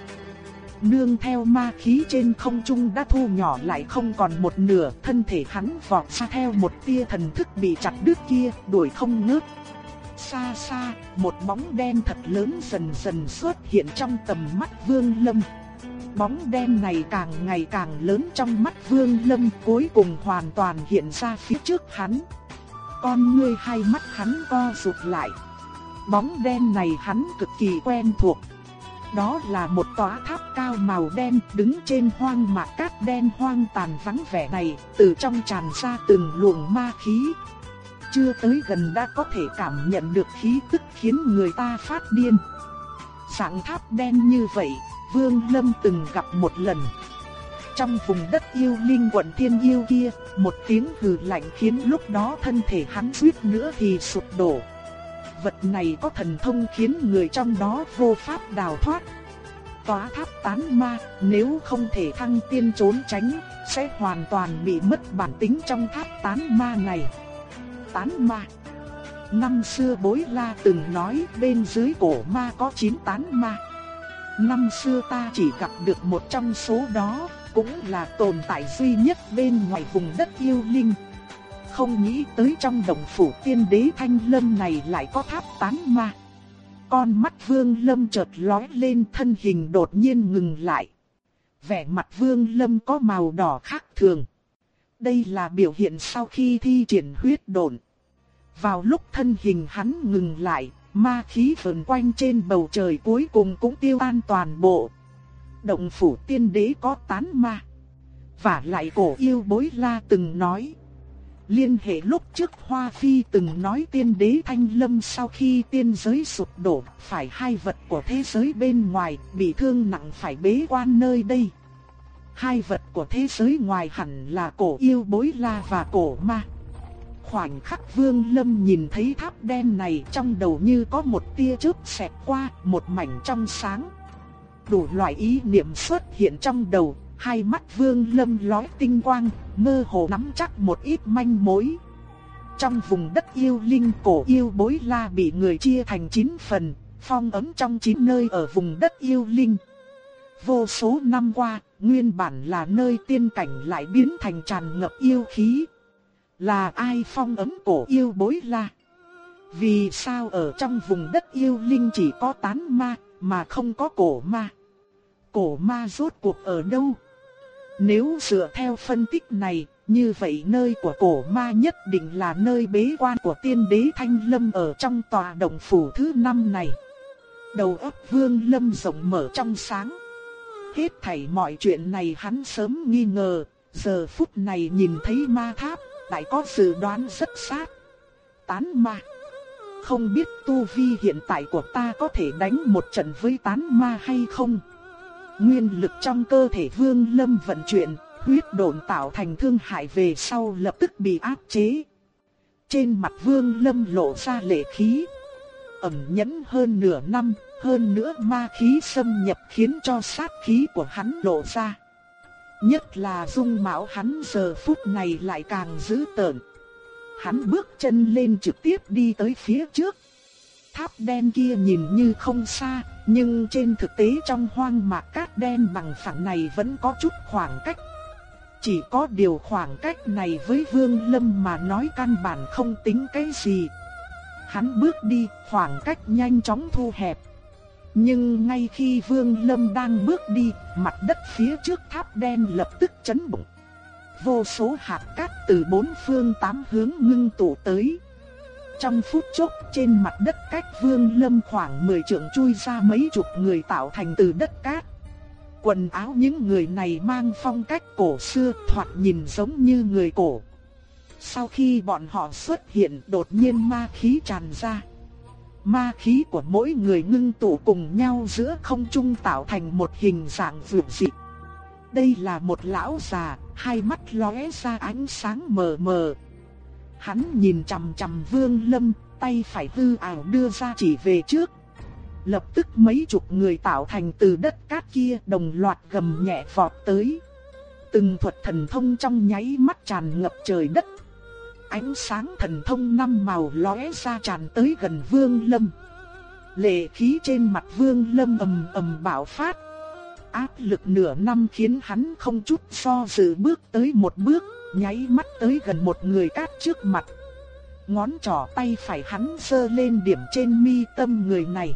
Nương theo ma khí trên không trung đã thu nhỏ lại không còn một nửa, thân thể hắn vọt ra theo một tia thần thức bị chặt đứt kia, đuổi không ngớt. Xa xa, một bóng đen thật lớn dần dần xuất hiện trong tầm mắt Vương Lâm. Bóng đen này càng ngày càng lớn trong mắt Vương Lâm cuối cùng hoàn toàn hiện ra phía trước hắn. Con ngươi hai mắt hắn co rụt lại. Bóng đen này hắn cực kỳ quen thuộc. Đó là một tòa tháp cao màu đen đứng trên hoang mạc cát đen hoang tàn vắng vẻ này, từ trong tràn ra từng luồng ma khí, chưa tới gần đã có thể cảm nhận được khí tức khiến người ta phát điên. sảng tháp đen như vậy, Vương Lâm từng gặp một lần. Trong vùng đất yêu linh quận thiên yêu kia, một tiếng hừ lạnh khiến lúc đó thân thể hắn suýt nữa thì sụp đổ. Vật này có thần thông khiến người trong đó vô pháp đào thoát. Tóa tháp tán ma, nếu không thể thăng tiên trốn tránh, sẽ hoàn toàn bị mất bản tính trong tháp tán ma này tán ma. Năm xưa bối la từng nói bên dưới cổ ma có chín tán ma. Năm xưa ta chỉ gặp được một trong số đó, cũng là tồn tại duy nhất bên ngoài vùng đất yêu linh. Không nghĩ tới trong đồng phủ tiên đế thanh lâm này lại có tháp tán ma. Con mắt vương lâm chợt lóe lên thân hình đột nhiên ngừng lại. Vẻ mặt vương lâm có màu đỏ khác thường. Đây là biểu hiện sau khi thi triển huyết độn. Vào lúc thân hình hắn ngừng lại, ma khí vần quanh trên bầu trời cuối cùng cũng tiêu tan toàn bộ. Động phủ tiên đế có tán ma. Và lại cổ yêu bối la từng nói. Liên hệ lúc trước Hoa Phi từng nói tiên đế Thanh Lâm sau khi tiên giới sụp đổ, phải hai vật của thế giới bên ngoài bị thương nặng phải bế quan nơi đây. Hai vật của thế giới ngoài hẳn là cổ yêu bối la và cổ ma. Khoảnh khắc Vương Lâm nhìn thấy tháp đen này trong đầu như có một tia chớp xẹt qua, một mảnh trong sáng. Đủ loại ý niệm xuất hiện trong đầu, hai mắt Vương Lâm lóe tinh quang, mơ hồ nắm chắc một ít manh mối. Trong vùng đất yêu linh cổ yêu bối la bị người chia thành 9 phần, phong ấn trong 9 nơi ở vùng đất yêu linh. Vô số năm qua, nguyên bản là nơi tiên cảnh lại biến thành tràn ngập yêu khí. Là ai phong ấm cổ yêu bối la? Vì sao ở trong vùng đất yêu linh chỉ có tán ma, mà không có cổ ma? Cổ ma rốt cuộc ở đâu? Nếu dựa theo phân tích này, như vậy nơi của cổ ma nhất định là nơi bế quan của tiên đế Thanh Lâm ở trong tòa động phủ thứ năm này. Đầu óc Vương Lâm rộng mở trong sáng. Hết thảy mọi chuyện này hắn sớm nghi ngờ, giờ phút này nhìn thấy ma tháp, lại có dự đoán rất sát. Tán ma. Không biết tu vi hiện tại của ta có thể đánh một trận với tán ma hay không? Nguyên lực trong cơ thể Vương Lâm vận chuyển, huyết độn tạo thành thương hại về sau lập tức bị áp chế. Trên mặt Vương Lâm lộ ra lệ khí. Ẩm nhẫn hơn nửa năm, hơn nữa ma khí xâm nhập khiến cho sát khí của hắn lộ ra. Nhất là dung mạo hắn giờ phút này lại càng dữ tợn. Hắn bước chân lên trực tiếp đi tới phía trước. Tháp đen kia nhìn như không xa, nhưng trên thực tế trong hoang mạc cát đen bằng phẳng này vẫn có chút khoảng cách. Chỉ có điều khoảng cách này với Vương Lâm mà nói căn bản không tính cái gì. Hắn bước đi, khoảng cách nhanh chóng thu hẹp. Nhưng ngay khi Vương Lâm đang bước đi, mặt đất phía trước tháp đen lập tức chấn động. Vô số hạt cát từ bốn phương tám hướng ngưng tụ tới. Trong phút chốc trên mặt đất cách Vương Lâm khoảng 10 trượng chui ra mấy chục người tạo thành từ đất cát. Quần áo những người này mang phong cách cổ xưa thoạt nhìn giống như người cổ. Sau khi bọn họ xuất hiện đột nhiên ma khí tràn ra. Ma khí của mỗi người ngưng tụ cùng nhau giữa không trung tạo thành một hình dạng vượt dị. Đây là một lão già, hai mắt lóe ra ánh sáng mờ mờ. Hắn nhìn chằm chằm Vương Lâm, tay phải hư ảo đưa ra chỉ về trước. Lập tức mấy chục người tạo thành từ đất cát kia đồng loạt gầm nhẹ vọt tới. Từng thuật thần thông trong nháy mắt tràn ngập trời đất Ánh sáng thần thông năm màu lóe ra tràn tới gần Vương Lâm. Lệ khí trên mặt Vương Lâm ầm ầm bạo phát. Áp lực nửa năm khiến hắn không chút so dự bước tới một bước, nháy mắt tới gần một người cát trước mặt. Ngón trỏ tay phải hắn sơ lên điểm trên mi tâm người này.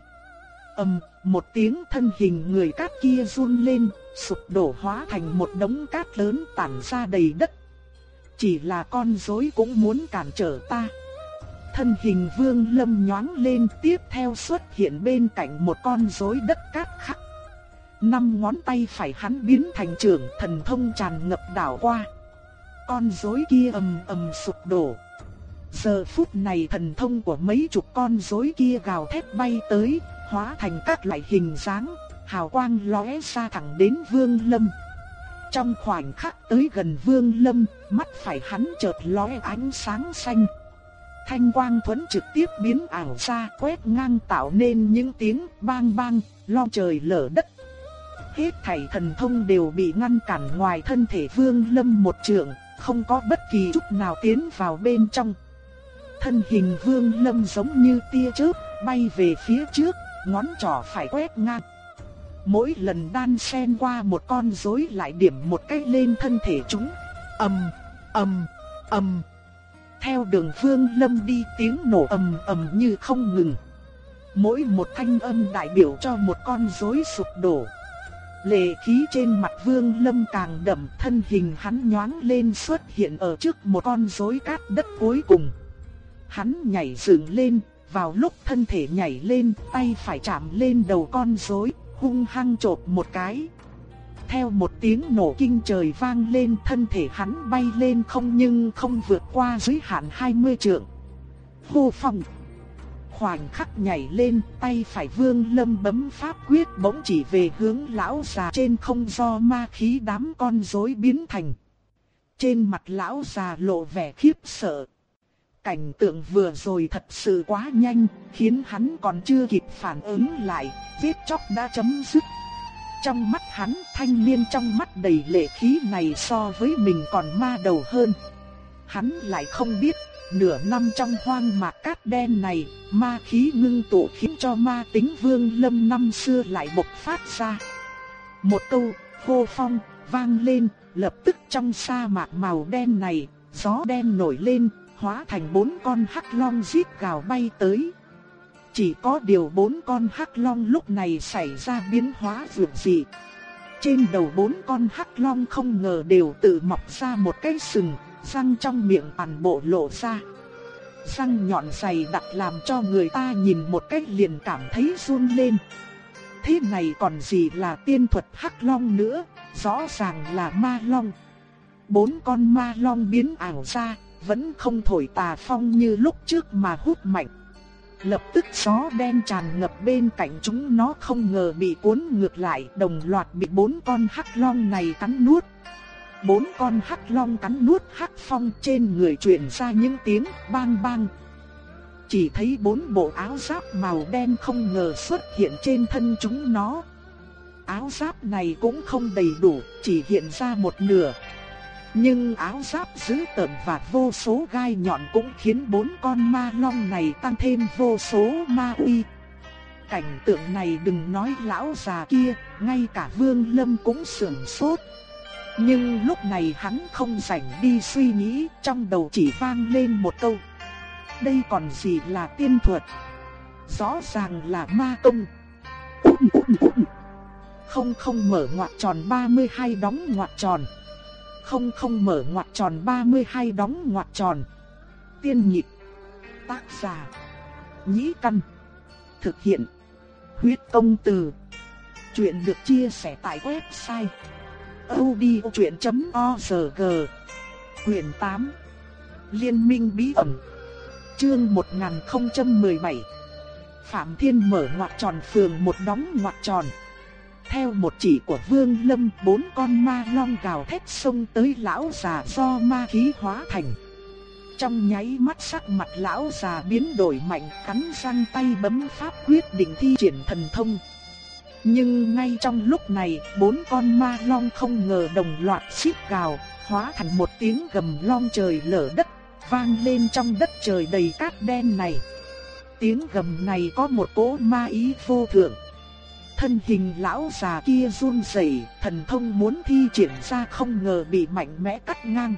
ầm, một tiếng thân hình người cát kia run lên, sụp đổ hóa thành một đống cát lớn tản ra đầy đất chỉ là con rối cũng muốn cản trở ta. Thân hình vương lâm nhoáng lên tiếp theo xuất hiện bên cạnh một con rối đất cát khắc. Năm ngón tay phải hắn biến thành trưởng thần thông tràn ngập đảo qua. Con rối kia ầm ầm sụp đổ. Giờ phút này thần thông của mấy chục con rối kia gào thét bay tới, hóa thành các loại hình dáng, hào quang lóe ra thẳng đến Vương Lâm. Trong khoảnh khắc tới gần Vương Lâm, mắt phải hắn chợt lóe ánh sáng xanh. Thanh quang thuẫn trực tiếp biến ảo ra quét ngang tạo nên những tiếng bang bang, lo trời lở đất. Hết thảy thần thông đều bị ngăn cản ngoài thân thể Vương Lâm một trượng không có bất kỳ chút nào tiến vào bên trong. Thân hình vương lâm giống như tia chớp, bay về phía trước, ngón trỏ phải quét ngang. Mỗi lần đan xen qua một con rối lại điểm một cái lên thân thể chúng. ầm, ầm, ầm. Theo đường vương lâm đi tiếng nổ ầm ầm như không ngừng. Mỗi một thanh âm đại biểu cho một con rối sụp đổ. Lệ khí trên mặt vương lâm càng đậm thân hình hắn nhoáng lên xuất hiện ở trước một con rối cát đất cuối cùng. Hắn nhảy dựng lên, vào lúc thân thể nhảy lên, tay phải chạm lên đầu con rối, hung hăng chộp một cái. Theo một tiếng nổ kinh trời vang lên, thân thể hắn bay lên không nhưng không vượt qua giới hạn 20 trượng. Hô phong! Khoảnh khắc nhảy lên, tay phải vương lâm bấm pháp quyết bỗng chỉ về hướng lão già trên không do ma khí đám con rối biến thành. Trên mặt lão già lộ vẻ khiếp sợ. Cảnh tượng vừa rồi thật sự quá nhanh, khiến hắn còn chưa kịp phản ứng lại, giết chóc đã chấm dứt. Trong mắt hắn, thanh niên trong mắt đầy lệ khí này so với mình còn ma đầu hơn. Hắn lại không biết, nửa năm trong hoang mạc cát đen này, ma khí ngưng tụ khiến cho ma tính vương lâm năm xưa lại bộc phát ra. Một câu, hô phong, vang lên, lập tức trong sa mạc màu đen này, gió đen nổi lên, hóa thành bốn con hắc long rít gào bay tới. Chỉ có điều bốn con hắc long lúc này xảy ra biến hóa vượt dị. Trên đầu bốn con hắc long không ngờ đều tự mọc ra một cái sừng, răng trong miệng toàn bộ lộ ra. Răng nhọn dày đặc làm cho người ta nhìn một cách liền cảm thấy run lên. Thế này còn gì là tiên thuật hắc long nữa, rõ ràng là ma long. Bốn con ma long biến ảo ra, vẫn không thổi tà phong như lúc trước mà hút mạnh. Lập tức gió đen tràn ngập bên cạnh chúng nó không ngờ bị cuốn ngược lại đồng loạt bị bốn con hắc long này cắn nuốt. Bốn con hắc long cắn nuốt hắc phong trên người truyền ra những tiếng bang bang. Chỉ thấy bốn bộ áo giáp màu đen không ngờ xuất hiện trên thân chúng nó. Áo giáp này cũng không đầy đủ, chỉ hiện ra một nửa, nhưng áo giáp dữ tợn và vô số gai nhọn cũng khiến bốn con ma long này tăng thêm vô số ma uy. Cảnh tượng này đừng nói lão già kia, ngay cả Vương Lâm cũng sửng sốt. Nhưng lúc này hắn không rảnh đi suy nghĩ, trong đầu chỉ vang lên một câu. Đây còn gì là tiên thuật? Rõ ràng là ma công. Không không mở ngoặc tròn 32 đóng ngoặc tròn không không mở ngoặc tròn 32 đóng ngoặc tròn. Tiên nhịp. Tác giả. Nhĩ căn. Thực hiện. Huyết công từ. Chuyện được chia sẻ tại website. odchuyện.org Quyền 8. Liên minh bí ẩn. Chương 1017. Phạm Thiên mở ngoặc tròn phường một đóng ngoặc tròn. Theo một chỉ của Vương Lâm, bốn con ma long gào thét xông tới lão già do ma khí hóa thành. Trong nháy mắt sắc mặt lão già biến đổi mạnh, cắn răng tay bấm pháp quyết định thi triển thần thông. Nhưng ngay trong lúc này, bốn con ma long không ngờ đồng loạt xít gào, hóa thành một tiếng gầm long trời lở đất, vang lên trong đất trời đầy cát đen này. Tiếng gầm này có một cỗ ma ý vô thượng thân hình lão già kia run rẩy, thần thông muốn thi triển ra không ngờ bị mạnh mẽ cắt ngang.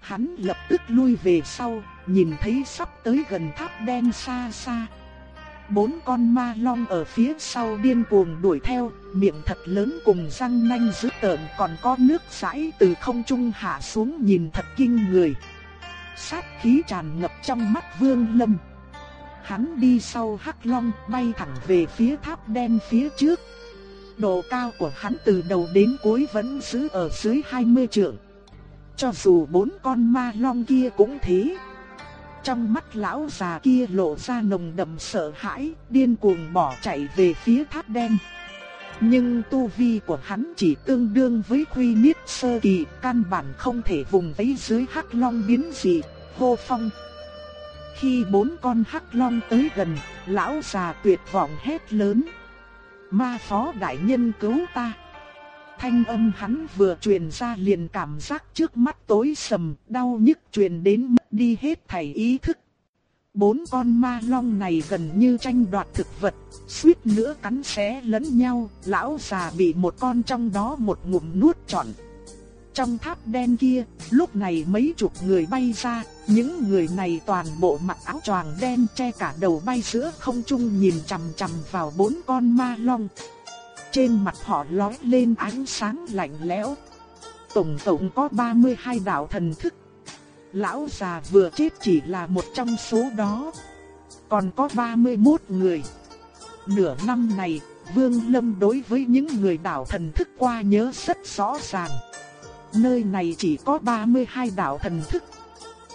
Hắn lập tức lui về sau, nhìn thấy sắp tới gần tháp đen xa xa. Bốn con ma long ở phía sau điên cuồng đuổi theo, miệng thật lớn cùng răng nanh dữ tợn còn có nước rãi từ không trung hạ xuống nhìn thật kinh người. Sát khí tràn ngập trong mắt vương lâm. Hắn đi sau hắc long bay thẳng về phía tháp đen phía trước. Độ cao của hắn từ đầu đến cuối vẫn giữ ở dưới 20 trượng. Cho dù bốn con ma long kia cũng thế. Trong mắt lão già kia lộ ra nồng đậm sợ hãi, điên cuồng bỏ chạy về phía tháp đen. Nhưng tu vi của hắn chỉ tương đương với khuy niết sơ kỳ, căn bản không thể vùng vẫy dưới hắc long biến dị, hô phong, khi bốn con hắc long tới gần, lão già tuyệt vọng hét lớn. Ma phó đại nhân cứu ta. Thanh âm hắn vừa truyền ra liền cảm giác trước mắt tối sầm, đau nhức truyền đến mất đi hết thảy ý thức. Bốn con ma long này gần như tranh đoạt thực vật, suýt nữa cắn xé lẫn nhau, lão già bị một con trong đó một ngụm nuốt trọn. Trong tháp đen kia, lúc này mấy chục người bay ra, những người này toàn bộ mặc áo choàng đen che cả đầu bay giữa không trung nhìn chằm chằm vào bốn con ma long. Trên mặt họ lóe lên ánh sáng lạnh lẽo. Tổng tổng có 32 đạo thần thức. Lão già vừa chết chỉ là một trong số đó. Còn có 31 người. Nửa năm này, Vương Lâm đối với những người đạo thần thức qua nhớ rất rõ ràng. Nơi này chỉ có 32 đạo thần thức.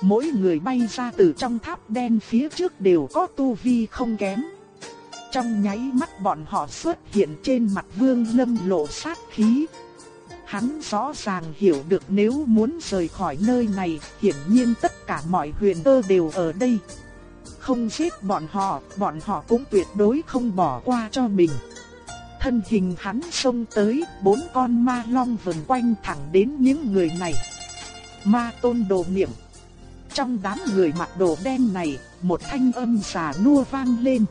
Mỗi người bay ra từ trong tháp đen phía trước đều có tu vi không kém. Trong nháy mắt bọn họ xuất hiện trên mặt Vương Lâm lộ sát khí. Hắn rõ ràng hiểu được nếu muốn rời khỏi nơi này, hiển nhiên tất cả mọi huyền tơ đều ở đây. Không giết bọn họ, bọn họ cũng tuyệt đối không bỏ qua cho mình. Thân hình hắn xông tới, bốn con ma long vần quanh thẳng đến những người này. Ma tôn đồ niệm. Trong đám người mặc đồ đen này, một thanh âm xà nua vang lên.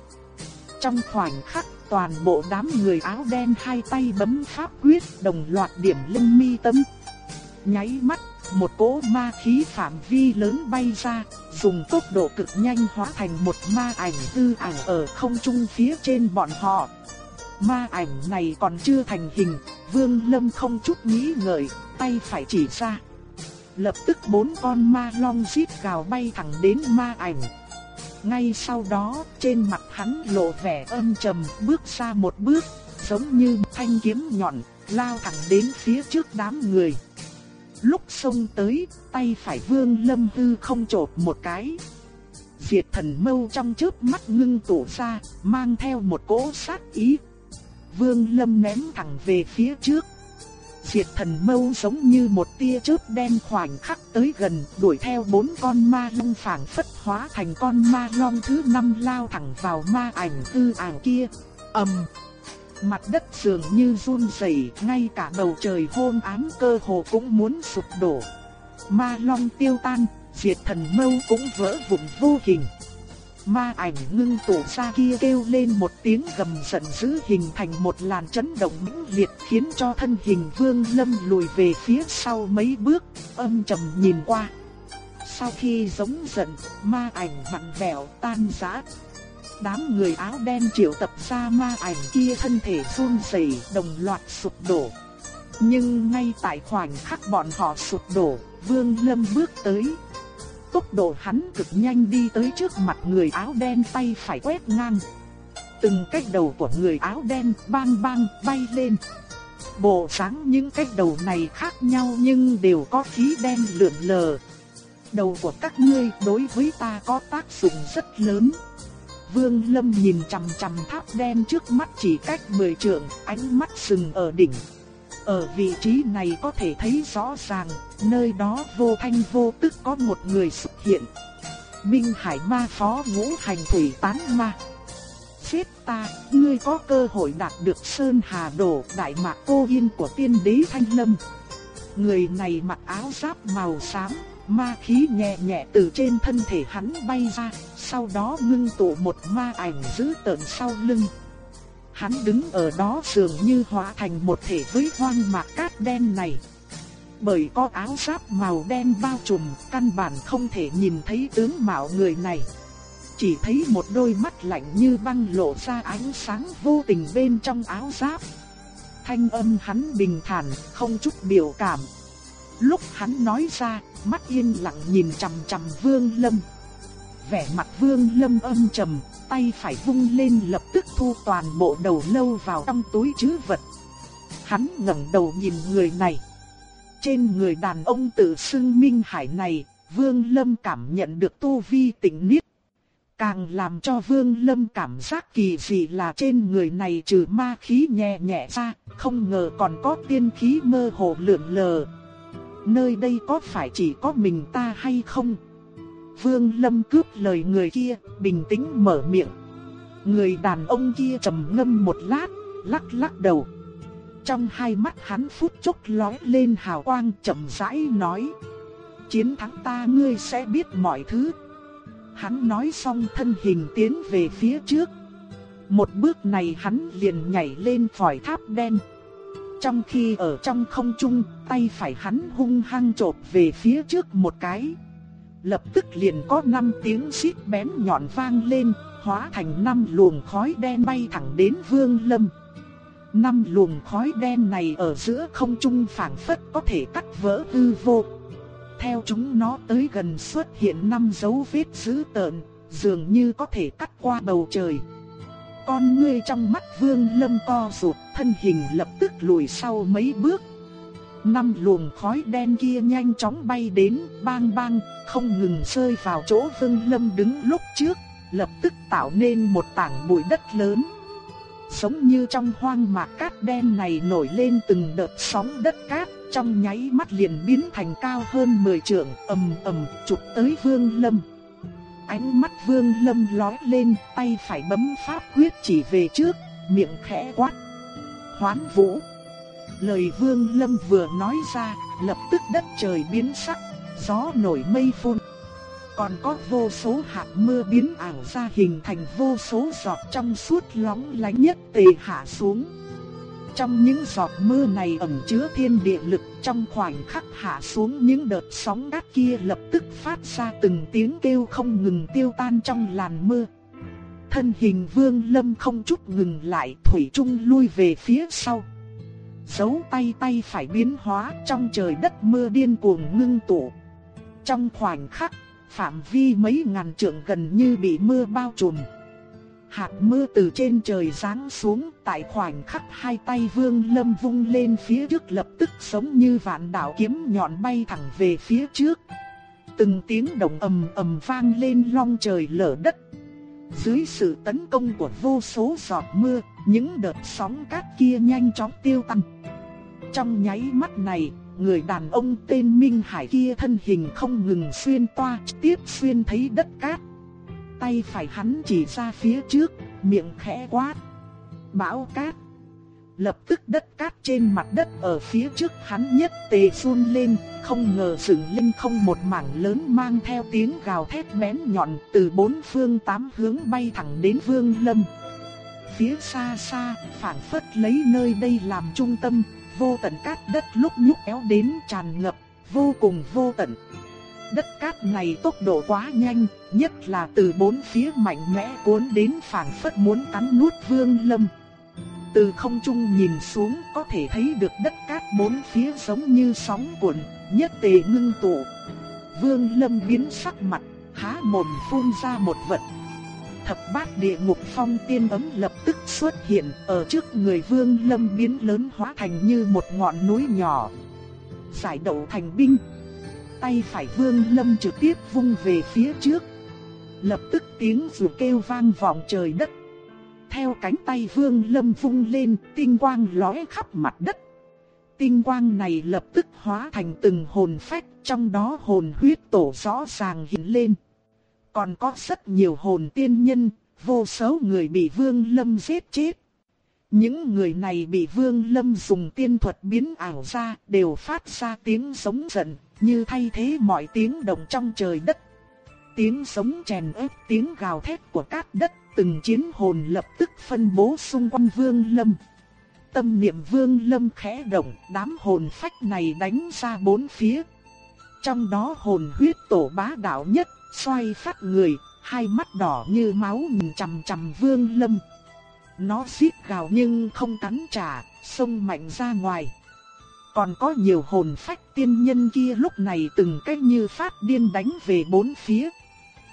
Trong khoảnh khắc, toàn bộ đám người áo đen hai tay bấm pháp quyết đồng loạt điểm linh mi tâm. Nháy mắt, một cỗ ma khí phạm vi lớn bay ra, dùng tốc độ cực nhanh hóa thành một ma ảnh tư ảnh ở không trung phía trên bọn họ. Ma ảnh này còn chưa thành hình, Vương Lâm không chút nghĩ ngợi, tay phải chỉ ra. Lập tức bốn con ma long giết gào bay thẳng đến ma ảnh. Ngay sau đó, trên mặt hắn lộ vẻ âm trầm, bước ra một bước, giống như thanh kiếm nhọn, lao thẳng đến phía trước đám người. Lúc xông tới, tay phải Vương Lâm Hư không chộp một cái. Diệt thần mâu trong chớp mắt ngưng tụ ra, mang theo một cỗ sát ý, Vương Lâm ném thẳng về phía trước. Diệt thần mâu giống như một tia chớp đen khoảnh khắc tới gần, đuổi theo bốn con ma long phảng phất hóa thành con ma long thứ năm lao thẳng vào ma ảnh tư ảo kia. ầm, mặt đất dường như run rẩy, ngay cả bầu trời hôn ám cơ hồ cũng muốn sụp đổ. Ma long tiêu tan, diệt thần mâu cũng vỡ vụn vô hình. Ma ảnh ngưng tụ ra kia kêu lên một tiếng gầm giận dữ hình thành một làn chấn động mãnh liệt khiến cho thân hình Vương Lâm lùi về phía sau mấy bước, âm trầm nhìn qua. Sau khi giống giận, ma ảnh vặn vẹo tan rã. Đám người áo đen triệu tập ra ma ảnh kia thân thể run rẩy, đồng loạt sụp đổ. Nhưng ngay tại khoảnh khắc bọn họ sụp đổ, Vương Lâm bước tới, Tốc độ hắn cực nhanh đi tới trước mặt người áo đen tay phải quét ngang. Từng cái đầu của người áo đen bang bang bay lên. Bộ dáng những cái đầu này khác nhau nhưng đều có khí đen lượn lờ. Đầu của các ngươi đối với ta có tác dụng rất lớn. Vương Lâm nhìn chằm chằm tháp đen trước mắt chỉ cách 10 trượng, ánh mắt sừng ở đỉnh, ở vị trí này có thể thấy rõ ràng, nơi đó vô thanh vô tức có một người xuất hiện. Minh Hải Ma Phó Ngũ Hành Thủy Tán Ma. Xếp ta, ngươi có cơ hội đạt được Sơn Hà Đổ Đại Mạc Cô Yên của tiên đế Thanh Lâm. Người này mặc áo giáp màu xám, ma khí nhẹ nhẹ từ trên thân thể hắn bay ra, sau đó ngưng tụ một ma ảnh giữ tợn sau lưng. Hắn đứng ở đó dường như hóa thành một thể với hoang mạc cát đen này. Bởi có áo giáp màu đen bao trùm, căn bản không thể nhìn thấy tướng mạo người này. Chỉ thấy một đôi mắt lạnh như băng lộ ra ánh sáng vô tình bên trong áo giáp. Thanh âm hắn bình thản, không chút biểu cảm. Lúc hắn nói ra, mắt yên lặng nhìn chằm chằm Vương Lâm. Vẻ mặt Vương Lâm âm trầm, tay phải vung lên lập tức thu toàn bộ đầu lâu vào trong túi chứ vật. Hắn ngẩng đầu nhìn người này. Trên người đàn ông tự xưng Minh Hải này, Vương Lâm cảm nhận được tu vi tỉnh niết. Càng làm cho Vương Lâm cảm giác kỳ dị là trên người này trừ ma khí nhẹ nhẹ ra, không ngờ còn có tiên khí mơ hồ lượn lờ. Nơi đây có phải chỉ có mình ta hay không? Vương Lâm cướp lời người kia, bình tĩnh mở miệng. Người đàn ông kia trầm ngâm một lát, lắc lắc đầu. Trong hai mắt hắn phút chốc lóe lên hào quang chậm rãi nói. Chiến thắng ta ngươi sẽ biết mọi thứ. Hắn nói xong thân hình tiến về phía trước. Một bước này hắn liền nhảy lên khỏi tháp đen. Trong khi ở trong không trung, tay phải hắn hung hăng chộp về phía trước một cái. Lập tức liền có năm tiếng xít bén nhọn vang lên, hóa thành năm luồng khói đen bay thẳng đến Vương Lâm. Năm luồng khói đen này ở giữa không trung phảng phất có thể cắt vỡ hư vô. Theo chúng nó tới gần xuất hiện năm dấu vết dữ tợn, dường như có thể cắt qua bầu trời. Con ngươi trong mắt Vương Lâm co rụt, thân hình lập tức lùi sau mấy bước. Năm luồng khói đen kia nhanh chóng bay đến, bang bang, không ngừng rơi vào chỗ Vương Lâm đứng lúc trước, lập tức tạo nên một tảng bụi đất lớn. Giống như trong hoang mạc cát đen này nổi lên từng đợt sóng đất cát, trong nháy mắt liền biến thành cao hơn 10 trượng, ầm ầm chụp tới Vương Lâm. Ánh mắt Vương Lâm lóe lên, tay phải bấm pháp quyết chỉ về trước, miệng khẽ quát. Hoán vũ. Lời Vương Lâm vừa nói ra, lập tức đất trời biến sắc, gió nổi mây phun. Còn có vô số hạt mưa biến ảo ra hình thành vô số giọt trong suốt lóng lánh nhất tề hạ xuống. Trong những giọt mưa này ẩn chứa thiên địa lực trong khoảnh khắc hạ xuống những đợt sóng cát kia lập tức phát ra từng tiếng kêu không ngừng tiêu tan trong làn mưa. Thân hình vương lâm không chút ngừng lại thủy trung lui về phía sau. Giấu tay tay phải biến hóa trong trời đất mưa điên cuồng ngưng tụ. Trong khoảnh khắc, phạm vi mấy ngàn trượng gần như bị mưa bao trùm. Hạt mưa từ trên trời giáng xuống, tại khoảnh khắc hai tay Vương Lâm vung lên phía trước lập tức giống như vạn đạo kiếm nhọn bay thẳng về phía trước. Từng tiếng động ầm ầm vang lên long trời lở đất. Dưới sự tấn công của vô số giọt mưa, những đợt sóng cát kia nhanh chóng tiêu tan. Trong nháy mắt này, người đàn ông tên Minh Hải kia thân hình không ngừng xuyên toa, tiếp xuyên thấy đất cát tay phải hắn chỉ ra phía trước, miệng khẽ quát. Bão cát. Lập tức đất cát trên mặt đất ở phía trước hắn nhất tề run lên, không ngờ dựng lên không một mảng lớn mang theo tiếng gào thét bén nhọn từ bốn phương tám hướng bay thẳng đến vương lâm. Phía xa xa, phảng phất lấy nơi đây làm trung tâm, vô tận cát đất lúc nhúc éo đến tràn ngập, vô cùng vô tận đất cát này tốc độ quá nhanh, nhất là từ bốn phía mạnh mẽ cuốn đến phảng phất muốn cắn nuốt Vương Lâm. Từ không trung nhìn xuống có thể thấy được đất cát bốn phía giống như sóng cuộn, nhất tề ngưng tụ. Vương Lâm biến sắc mặt, há mồm phun ra một vật. Thập bát địa ngục phong tiên ấm lập tức xuất hiện ở trước người Vương Lâm biến lớn hóa thành như một ngọn núi nhỏ. Giải đậu thành binh tay phải Vương Lâm trực tiếp vung về phía trước. Lập tức tiếng rù kêu vang vọng trời đất. Theo cánh tay Vương Lâm vung lên, tinh quang lóe khắp mặt đất. Tinh quang này lập tức hóa thành từng hồn phách, trong đó hồn huyết tổ rõ ràng hiện lên. Còn có rất nhiều hồn tiên nhân, vô số người bị Vương Lâm giết chết. Những người này bị Vương Lâm dùng tiên thuật biến ảo ra, đều phát ra tiếng sống giận, như thay thế mọi tiếng động trong trời đất. Tiếng sống chèn ép tiếng gào thét của cát đất, từng chiến hồn lập tức phân bố xung quanh Vương Lâm. Tâm niệm Vương Lâm khẽ động, đám hồn phách này đánh ra bốn phía. Trong đó hồn huyết tổ bá đạo nhất, xoay phát người, hai mắt đỏ như máu nhìn chằm chằm Vương Lâm. Nó xít gào nhưng không cắn trả, xông mạnh ra ngoài. Còn có nhiều hồn phách tiên nhân kia lúc này từng cách như phát điên đánh về bốn phía.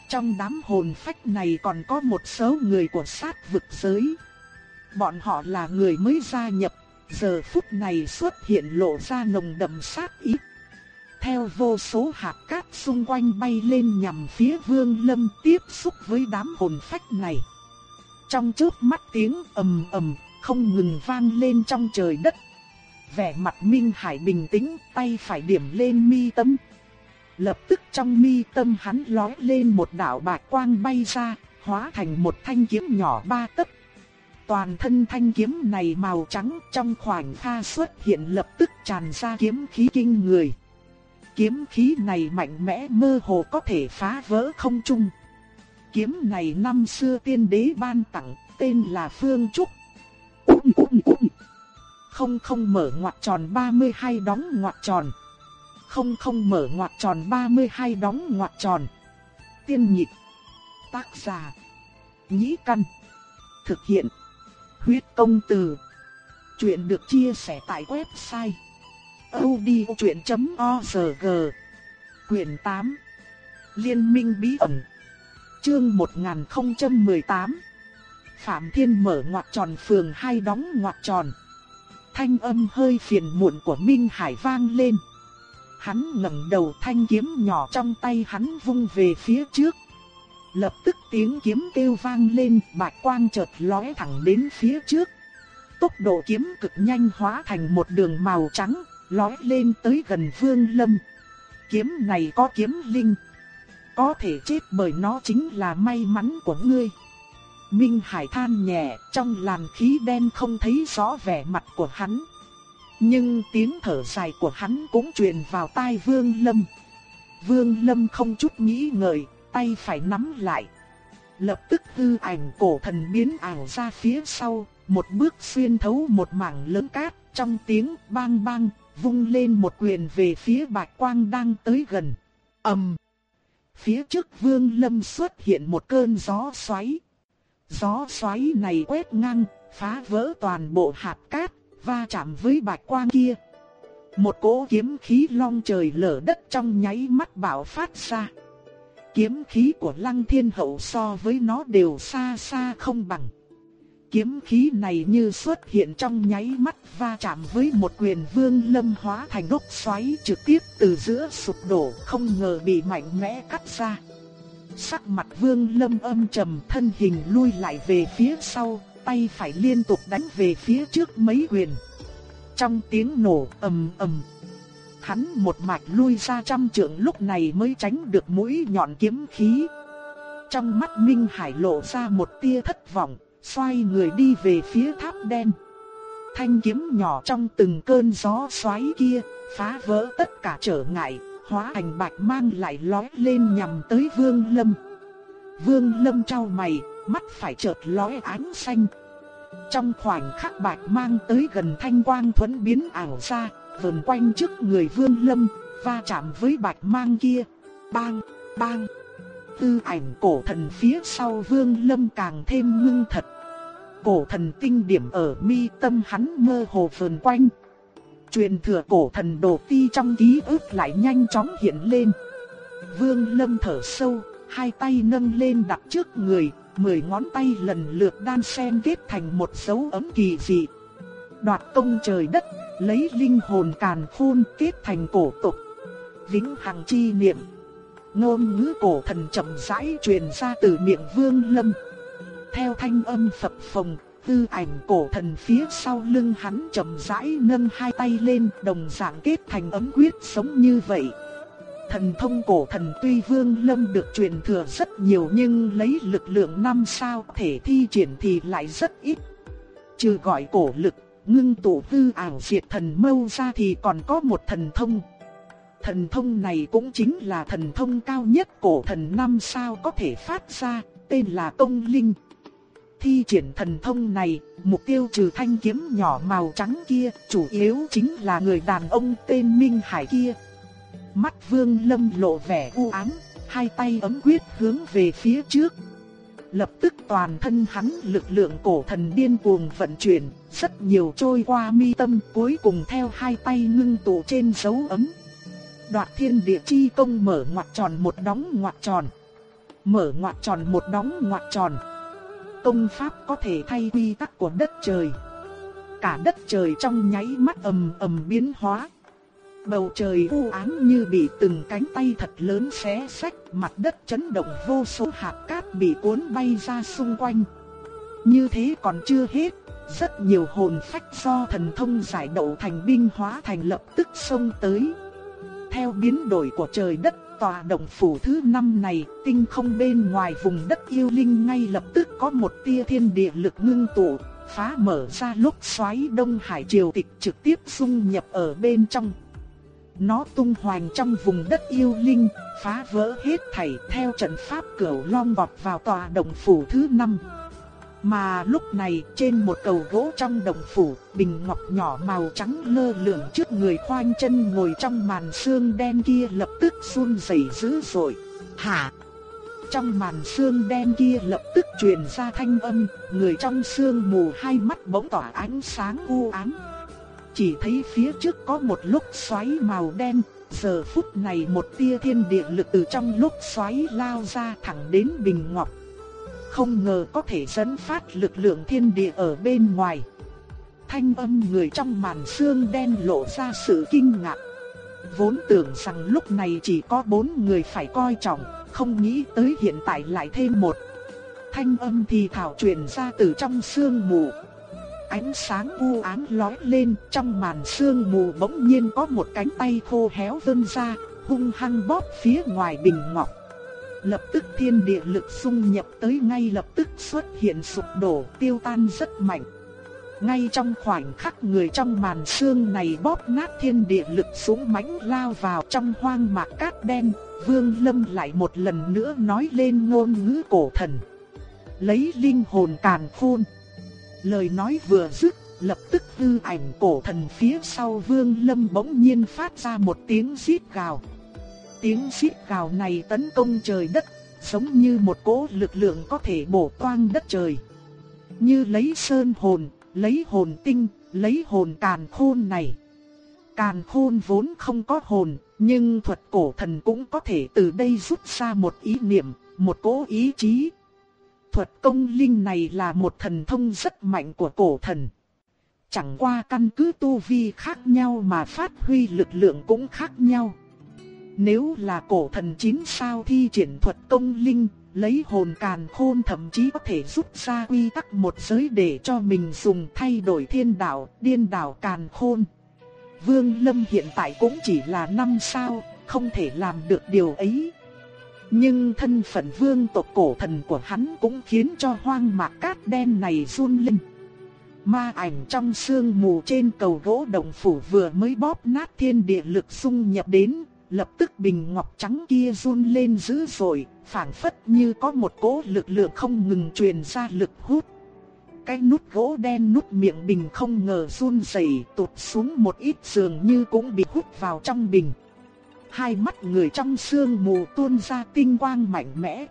Trong đám hồn phách này còn có một số người của sát vực giới. Bọn họ là người mới gia nhập, giờ phút này xuất hiện lộ ra nồng đậm sát ý. Theo vô số hạt cát xung quanh bay lên nhằm phía vương lâm tiếp xúc với đám hồn phách này. Trong trước mắt tiếng ầm ầm không ngừng vang lên trong trời đất vẻ mặt Minh Hải bình tĩnh, tay phải điểm lên mi tâm. Lập tức trong mi tâm hắn lóe lên một đạo bạch quang bay ra, hóa thành một thanh kiếm nhỏ ba tấc. Toàn thân thanh kiếm này màu trắng trong khoảnh kha xuất hiện lập tức tràn ra kiếm khí kinh người. Kiếm khí này mạnh mẽ mơ hồ có thể phá vỡ không trung. Kiếm này năm xưa tiên đế ban tặng, tên là Phương Trúc. Úng úng úng. Không không mở ngoặc tròn 32 đóng ngoặc tròn. Không không mở ngoặc tròn 32 đóng ngoặc tròn. Tiên nhịp. Tác giả. Nhĩ căn. Thực hiện. Huyết công từ. Chuyện được chia sẻ tại website odchuyện.org Quyền 8 Liên minh bí ẩn Chương 1018 Phạm Thiên mở ngoặc tròn phường hai đóng ngoặc tròn. Thanh âm hơi phiền muộn của Minh Hải vang lên. Hắn ngẩng đầu thanh kiếm nhỏ trong tay hắn vung về phía trước. Lập tức tiếng kiếm kêu vang lên, bạch quang chợt lóe thẳng đến phía trước. Tốc độ kiếm cực nhanh hóa thành một đường màu trắng, lóe lên tới gần Vương Lâm. Kiếm này có kiếm linh, có thể chết bởi nó chính là may mắn của ngươi. Minh Hải than nhẹ, trong làn khí đen không thấy rõ vẻ mặt của hắn. Nhưng tiếng thở dài của hắn cũng truyền vào tai Vương Lâm. Vương Lâm không chút nghĩ ngợi, tay phải nắm lại. Lập tức hư ảnh cổ thần biến ảo ra phía sau, một bước xuyên thấu một mảng lớn cát, trong tiếng bang bang, vung lên một quyền về phía bạch quang đang tới gần. ầm, Phía trước Vương Lâm xuất hiện một cơn gió xoáy. Gió xoáy này quét ngang, phá vỡ toàn bộ hạt cát, va chạm với bạch quang kia. Một cỗ kiếm khí long trời lở đất trong nháy mắt bạo phát ra. Kiếm khí của Lăng Thiên Hậu so với nó đều xa xa không bằng. Kiếm khí này như xuất hiện trong nháy mắt va chạm với một quyền vương lâm hóa thành đốt xoáy trực tiếp từ giữa sụp đổ không ngờ bị mạnh mẽ cắt ra. Sắc mặt vương lâm âm trầm thân hình lui lại về phía sau, tay phải liên tục đánh về phía trước mấy quyền. Trong tiếng nổ ầm ầm, hắn một mạch lui ra trăm trượng lúc này mới tránh được mũi nhọn kiếm khí. Trong mắt Minh Hải lộ ra một tia thất vọng, xoay người đi về phía tháp đen. Thanh kiếm nhỏ trong từng cơn gió xoáy kia, phá vỡ tất cả trở ngại, hóa thành bạch mang lại lói lên nhằm tới Vương Lâm. Vương Lâm trao mày, mắt phải chợt lóe ánh xanh. Trong khoảnh khắc bạch mang tới gần thanh quang thuẫn biến ảo ra, vần quanh trước người Vương Lâm, va chạm với bạch mang kia. Bang, bang. Tư ảnh cổ thần phía sau Vương Lâm càng thêm ngưng thật. Cổ thần tinh điểm ở mi tâm hắn mơ hồ vờn quanh, Truyền thừa cổ thần đồ ti trong ký ức lại nhanh chóng hiện lên. Vương Lâm thở sâu, hai tay nâng lên đặt trước người, mười ngón tay lần lượt đan xen kết thành một dấu ấm kỳ dị. Đoạt công trời đất, lấy linh hồn càn khôn kết thành cổ tục. Vĩnh hằng chi niệm. Ngôn ngữ cổ thần chậm rãi truyền ra từ miệng Vương Lâm. Theo thanh âm phập phồng, tư ảnh cổ thần phía sau lưng hắn chậm rãi nâng hai tay lên đồng dạng kết thành ấm quyết sống như vậy. Thần thông cổ thần tuy vương lâm được truyền thừa rất nhiều nhưng lấy lực lượng năm sao thể thi triển thì lại rất ít. Trừ gọi cổ lực, ngưng tụ tư ảo diệt thần mâu ra thì còn có một thần thông. Thần thông này cũng chính là thần thông cao nhất cổ thần năm sao có thể phát ra, tên là công linh thi triển thần thông này, mục tiêu trừ thanh kiếm nhỏ màu trắng kia, chủ yếu chính là người đàn ông tên Minh Hải kia. Mắt Vương Lâm lộ vẻ u ám, hai tay ấm quyết hướng về phía trước. Lập tức toàn thân hắn lực lượng cổ thần điên cuồng vận chuyển, rất nhiều trôi qua mi tâm cuối cùng theo hai tay ngưng tụ trên dấu ấm. Đoạt thiên địa chi công mở ngoặc tròn một đóng ngoặc tròn. Mở ngoặc tròn một đóng ngoặc tròn công pháp có thể thay quy tắc của đất trời. Cả đất trời trong nháy mắt ầm ầm biến hóa. Bầu trời u ám như bị từng cánh tay thật lớn xé sách, mặt đất chấn động vô số hạt cát bị cuốn bay ra xung quanh. Như thế còn chưa hết, rất nhiều hồn phách do thần thông giải đậu thành binh hóa thành lập tức xông tới. Theo biến đổi của trời đất tòa động phủ thứ năm này, tinh không bên ngoài vùng đất yêu linh ngay lập tức có một tia thiên địa lực ngưng tụ, phá mở ra lúc xoáy Đông Hải triều tịch trực tiếp xung nhập ở bên trong. Nó tung hoành trong vùng đất yêu linh, phá vỡ hết thảy theo trận pháp cửu long vọt vào tòa động phủ thứ năm. Mà lúc này trên một cầu gỗ trong động phủ, bình ngọc nhỏ màu trắng lơ lửng trước người khoanh chân ngồi trong màn xương đen kia lập tức run rẩy dữ dội. Hả? Trong màn xương đen kia lập tức truyền ra thanh âm, người trong xương mù hai mắt bỗng tỏa ánh sáng u ám. Chỉ thấy phía trước có một lúc xoáy màu đen, giờ phút này một tia thiên địa lực từ trong lúc xoáy lao ra thẳng đến bình ngọc không ngờ có thể dẫn phát lực lượng thiên địa ở bên ngoài. Thanh âm người trong màn xương đen lộ ra sự kinh ngạc. Vốn tưởng rằng lúc này chỉ có bốn người phải coi trọng, không nghĩ tới hiện tại lại thêm một. Thanh âm thì thảo truyền ra từ trong xương mù. Ánh sáng u ám lóe lên, trong màn xương mù bỗng nhiên có một cánh tay khô héo vươn ra, hung hăng bóp phía ngoài bình ngọc. Lập tức thiên địa lực xung nhập tới ngay lập tức xuất hiện sụp đổ tiêu tan rất mạnh. Ngay trong khoảnh khắc người trong màn xương này bóp nát thiên địa lực xuống mãnh lao vào trong hoang mạc cát đen, Vương Lâm lại một lần nữa nói lên ngôn ngữ cổ thần. Lấy linh hồn càn khôn. Lời nói vừa dứt, lập tức hư ảnh cổ thần phía sau Vương Lâm bỗng nhiên phát ra một tiếng rít gào tiếng xít gào này tấn công trời đất, giống như một cỗ lực lượng có thể bổ toang đất trời. Như lấy sơn hồn, lấy hồn tinh, lấy hồn càn khôn này. Càn khôn vốn không có hồn, nhưng thuật cổ thần cũng có thể từ đây rút ra một ý niệm, một cỗ ý chí. Thuật công linh này là một thần thông rất mạnh của cổ thần. Chẳng qua căn cứ tu vi khác nhau mà phát huy lực lượng cũng khác nhau. Nếu là cổ thần chín sao thi triển thuật công linh, lấy hồn càn khôn thậm chí có thể rút ra quy tắc một giới để cho mình dùng thay đổi thiên đạo, điên đạo càn khôn. Vương Lâm hiện tại cũng chỉ là năm sao, không thể làm được điều ấy. Nhưng thân phận vương tộc cổ thần của hắn cũng khiến cho hoang mạc cát đen này run lên. Ma ảnh trong sương mù trên cầu gỗ đồng phủ vừa mới bóp nát thiên địa lực xung nhập đến, lập tức bình ngọc trắng kia run lên dữ dội, phảng phất như có một cỗ lực lượng không ngừng truyền ra lực hút. Cái nút gỗ đen nút miệng bình không ngờ run rẩy tụt xuống một ít dường như cũng bị hút vào trong bình. Hai mắt người trong sương mù tuôn ra tinh quang mạnh mẽ.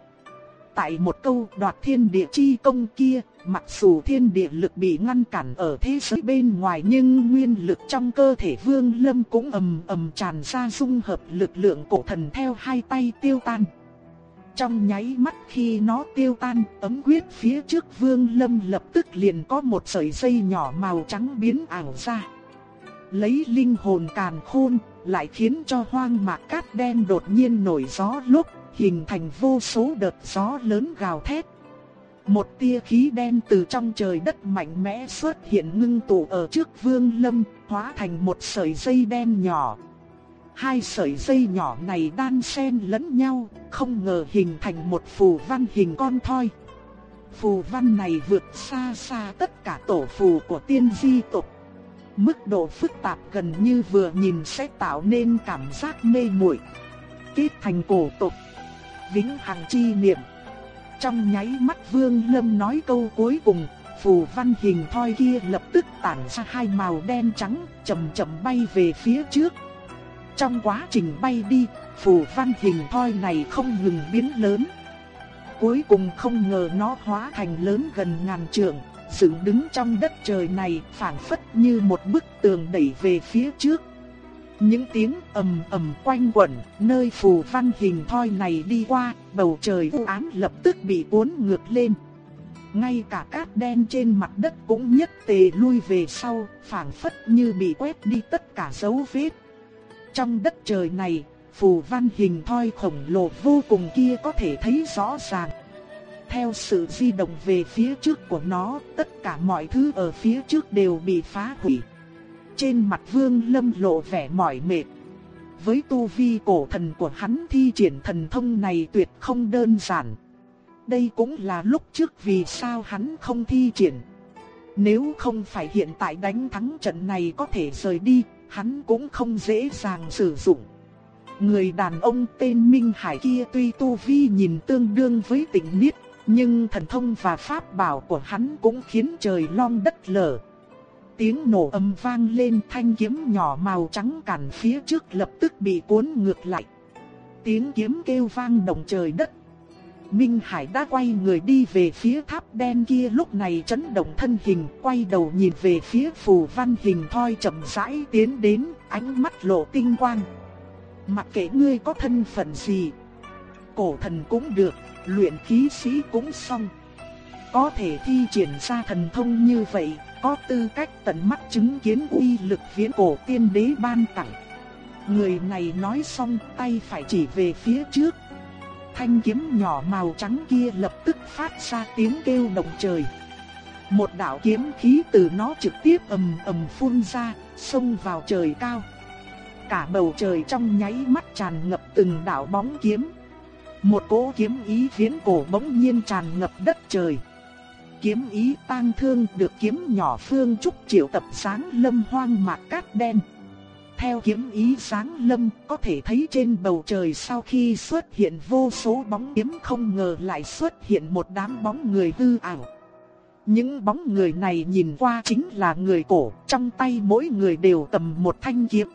Tại một câu đoạt thiên địa chi công kia, Mặc dù thiên địa lực bị ngăn cản ở thế giới bên ngoài nhưng nguyên lực trong cơ thể Vương Lâm cũng ầm ầm tràn ra dung hợp lực lượng cổ thần theo hai tay tiêu tan. Trong nháy mắt khi nó tiêu tan, ấm quyết phía trước Vương Lâm lập tức liền có một sợi dây nhỏ màu trắng biến ảo ra. Lấy linh hồn càn khôn, lại khiến cho hoang mạc cát đen đột nhiên nổi gió lúc, hình thành vô số đợt gió lớn gào thét, một tia khí đen từ trong trời đất mạnh mẽ xuất hiện ngưng tụ ở trước vương lâm, hóa thành một sợi dây đen nhỏ. Hai sợi dây nhỏ này đan xen lẫn nhau, không ngờ hình thành một phù văn hình con thoi. Phù văn này vượt xa xa tất cả tổ phù của tiên di tộc. Mức độ phức tạp gần như vừa nhìn sẽ tạo nên cảm giác mê muội. Kết thành cổ tộc, vĩnh hằng chi niệm. Trong nháy mắt Vương Lâm nói câu cuối cùng, phù văn hình thoi kia lập tức tản ra hai màu đen trắng, chậm chậm bay về phía trước. Trong quá trình bay đi, phù văn hình thoi này không ngừng biến lớn. Cuối cùng không ngờ nó hóa thành lớn gần ngàn trượng, dựng đứng trong đất trời này phảng phất như một bức tường đẩy về phía trước. Những tiếng ầm ầm quanh quẩn, nơi phù văn hình thoi này đi qua, bầu trời u ám lập tức bị cuốn ngược lên. Ngay cả cát đen trên mặt đất cũng nhất tề lui về sau, phảng phất như bị quét đi tất cả dấu vết. Trong đất trời này, phù văn hình thoi khổng lồ vô cùng kia có thể thấy rõ ràng. Theo sự di động về phía trước của nó, tất cả mọi thứ ở phía trước đều bị phá hủy. Trên mặt Vương Lâm lộ vẻ mỏi mệt. Với tu vi cổ thần của hắn thi triển thần thông này tuyệt không đơn giản. Đây cũng là lúc trước vì sao hắn không thi triển. Nếu không phải hiện tại đánh thắng trận này có thể rời đi, hắn cũng không dễ dàng sử dụng. Người đàn ông tên Minh Hải kia tuy tu vi nhìn tương đương với tịnh niết, nhưng thần thông và pháp bảo của hắn cũng khiến trời long đất lở. Tiếng nổ âm vang lên thanh kiếm nhỏ màu trắng cản phía trước lập tức bị cuốn ngược lại. Tiếng kiếm kêu vang động trời đất. Minh Hải đã quay người đi về phía tháp đen kia lúc này chấn động thân hình, quay đầu nhìn về phía phù văn hình thoi chậm rãi tiến đến, ánh mắt lộ tinh quang. Mặc kệ ngươi có thân phận gì, cổ thần cũng được, luyện khí sĩ cũng xong. Có thể thi triển ra thần thông như vậy, có tư cách tận mắt chứng kiến uy lực viễn cổ tiên đế ban tặng. Người này nói xong tay phải chỉ về phía trước. Thanh kiếm nhỏ màu trắng kia lập tức phát ra tiếng kêu động trời. Một đạo kiếm khí từ nó trực tiếp ầm ầm phun ra, xông vào trời cao. Cả bầu trời trong nháy mắt tràn ngập từng đạo bóng kiếm. Một cỗ kiếm ý viễn cổ bỗng nhiên tràn ngập đất trời. Kiếm ý tang thương được kiếm nhỏ phương trúc triệu tập sáng lâm hoang mạc cát đen. Theo kiếm ý sáng lâm có thể thấy trên bầu trời sau khi xuất hiện vô số bóng kiếm không ngờ lại xuất hiện một đám bóng người hư ảo. Những bóng người này nhìn qua chính là người cổ, trong tay mỗi người đều cầm một thanh kiếm.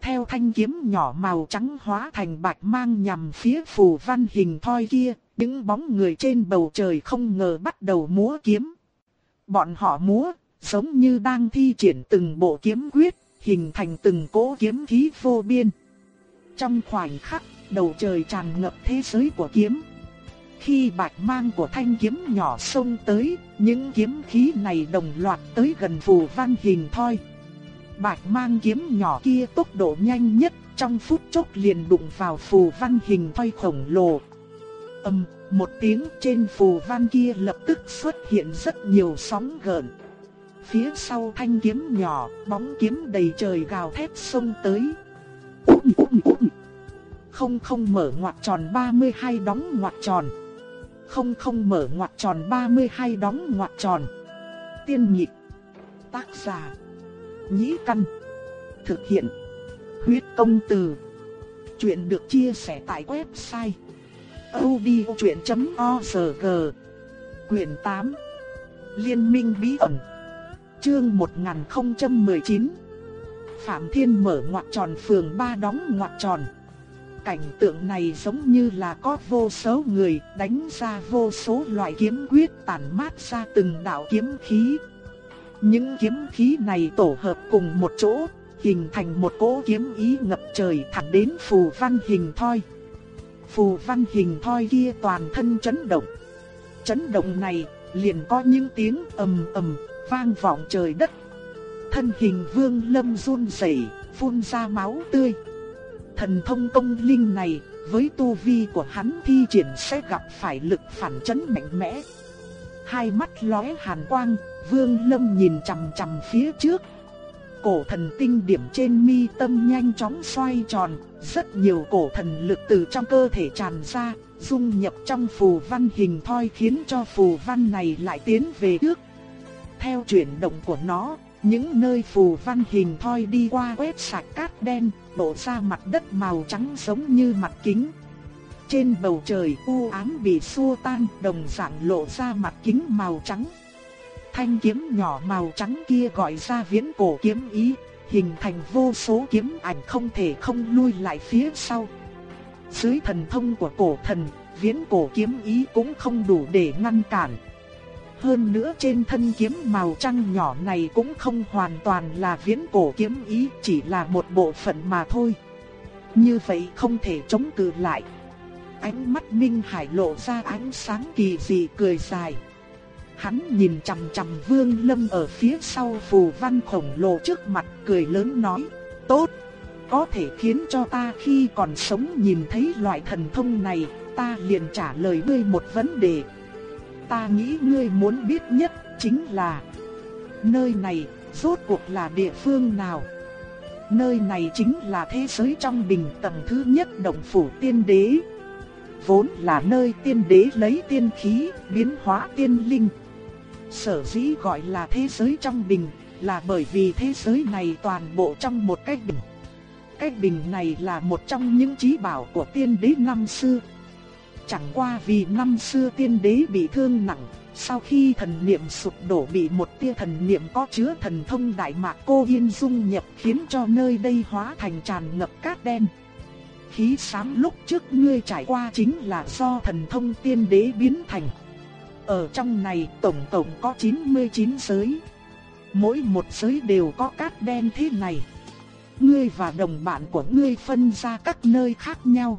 Theo thanh kiếm nhỏ màu trắng hóa thành bạch mang nhằm phía phù văn hình thoi kia, những bóng người trên bầu trời không ngờ bắt đầu múa kiếm. Bọn họ múa, giống như đang thi triển từng bộ kiếm quyết, hình thành từng cỗ kiếm khí vô biên. Trong khoảnh khắc, đầu trời tràn ngập thế giới của kiếm. Khi bạch mang của thanh kiếm nhỏ xông tới, những kiếm khí này đồng loạt tới gần phù văn hình thoi. Bạch mang kiếm nhỏ kia tốc độ nhanh nhất, trong phút chốc liền đụng vào phù văn hình thoi khổng lồ. Âm, một tiếng trên phù văn kia lập tức xuất hiện rất nhiều sóng gợn. Phía sau thanh kiếm nhỏ, bóng kiếm đầy trời gào thét xông tới. Úng úng úng. Không không mở ngoặc tròn 32 đóng ngoặc tròn. Không không mở ngoặc tròn 32 đóng ngoặc tròn. Tiên nhị Tác giả. Nhĩ căn. Thực hiện. Huyết công từ. Chuyện được chia sẻ tại website odchuyện.org Quyền 8 Liên minh bí ẩn Chương 1019 Phạm Thiên mở ngoặc tròn phường ba đóng ngoặc tròn. Cảnh tượng này giống như là có vô số người đánh ra vô số loại kiếm quyết tản mát ra từng đạo kiếm khí. Những kiếm khí này tổ hợp cùng một chỗ, hình thành một cỗ kiếm ý ngập trời thẳng đến phù văn hình thoi. Phù văn hình thoi kia toàn thân chấn động. Chấn động này liền có những tiếng ầm ầm vang vọng trời đất. Thân hình Vương Lâm run rẩy, phun ra máu tươi. Thần thông công linh này, với tu vi của hắn thi triển sẽ gặp phải lực phản chấn mạnh mẽ. Hai mắt lóe hàn quang, Vương Lâm nhìn chằm chằm phía trước. Cổ thần tinh điểm trên mi tâm nhanh chóng xoay tròn, rất nhiều cổ thần lực từ trong cơ thể tràn ra, dung nhập trong phù văn hình thoi khiến cho phù văn này lại tiến về trước theo chuyển động của nó, những nơi phù văn hình thoi đi qua quét sạch cát đen, lộ ra mặt đất màu trắng giống như mặt kính. Trên bầu trời u ám bị xua tan, đồng dạng lộ ra mặt kính màu trắng. Thanh kiếm nhỏ màu trắng kia gọi ra viễn cổ kiếm ý, hình thành vô số kiếm ảnh không thể không lui lại phía sau. Dưới thần thông của cổ thần, viễn cổ kiếm ý cũng không đủ để ngăn cản. Hơn nữa trên thân kiếm màu trắng nhỏ này cũng không hoàn toàn là viễn cổ kiếm ý, chỉ là một bộ phận mà thôi. Như vậy không thể chống cự lại. Ánh mắt Minh Hải lộ ra ánh sáng kỳ dị cười dài. Hắn nhìn chằm chằm Vương Lâm ở phía sau phù văn khổng lồ trước mặt cười lớn nói, tốt, có thể khiến cho ta khi còn sống nhìn thấy loại thần thông này, ta liền trả lời ngươi một vấn đề ta nghĩ ngươi muốn biết nhất chính là nơi này rốt cuộc là địa phương nào. Nơi này chính là thế giới trong bình tầng thứ nhất động phủ tiên đế. Vốn là nơi tiên đế lấy tiên khí biến hóa tiên linh. Sở dĩ gọi là thế giới trong bình là bởi vì thế giới này toàn bộ trong một cái bình. Cái bình này là một trong những trí bảo của tiên đế năm xưa. Chẳng qua vì năm xưa tiên đế bị thương nặng, sau khi thần niệm sụp đổ bị một tia thần niệm có chứa thần thông đại mạc cô yên dung nhập khiến cho nơi đây hóa thành tràn ngập cát đen. Khí xám lúc trước ngươi trải qua chính là do thần thông tiên đế biến thành. Ở trong này tổng tổng có 99 giới. Mỗi một giới đều có cát đen thế này. Ngươi và đồng bạn của ngươi phân ra các nơi khác nhau.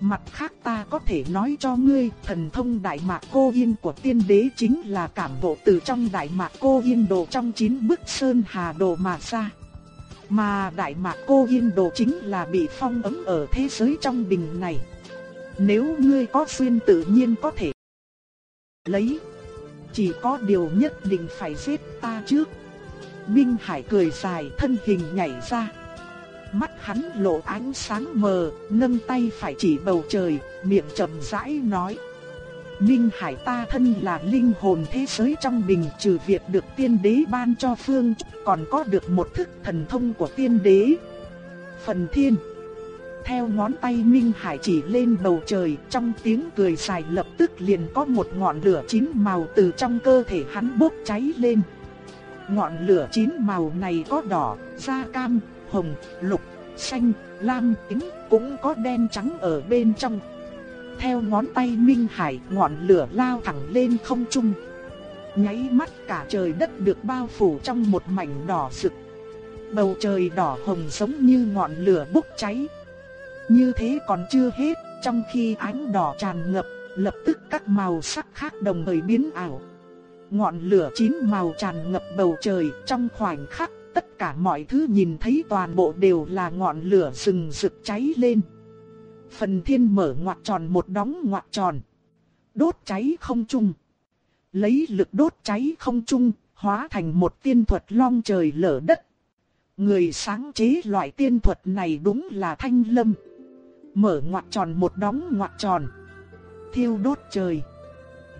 Mặt khác ta có thể nói cho ngươi, thần thông Đại Mạc Cô Yên của tiên đế chính là cảm ngộ từ trong Đại Mạc Cô Yên đồ trong chín bức sơn hà đồ mà ra. Mà Đại Mạc Cô Yên đồ chính là bị phong ấm ở thế giới trong bình này. Nếu ngươi có xuyên tự nhiên có thể lấy. Chỉ có điều nhất định phải giết ta trước. Minh Hải cười dài thân hình nhảy ra. Mắt hắn lộ ánh sáng mờ, nâng tay phải chỉ bầu trời, miệng chậm rãi nói. Minh Hải ta thân là linh hồn thế giới trong bình trừ việc được tiên đế ban cho phương, còn có được một thức thần thông của tiên đế. Phần thiên theo ngón tay Minh Hải chỉ lên bầu trời, trong tiếng cười dài lập tức liền có một ngọn lửa chín màu từ trong cơ thể hắn bốc cháy lên. Ngọn lửa chín màu này có đỏ, da cam, hồng, lục, xanh, lam, tím, cũng có đen trắng ở bên trong. Theo ngón tay Minh Hải, ngọn lửa lao thẳng lên không trung. Nháy mắt cả trời đất được bao phủ trong một mảnh đỏ rực. Bầu trời đỏ hồng giống như ngọn lửa bốc cháy. Như thế còn chưa hết, trong khi ánh đỏ tràn ngập, lập tức các màu sắc khác đồng thời biến ảo. Ngọn lửa chín màu tràn ngập bầu trời trong khoảnh khắc tất cả mọi thứ nhìn thấy toàn bộ đều là ngọn lửa rừng rực cháy lên. Phần thiên mở ngoặt tròn một đóng ngoặt tròn. Đốt cháy không trung. Lấy lực đốt cháy không trung, hóa thành một tiên thuật long trời lở đất. Người sáng chế loại tiên thuật này đúng là thanh lâm. Mở ngoặt tròn một đóng ngoặt tròn. Thiêu đốt trời.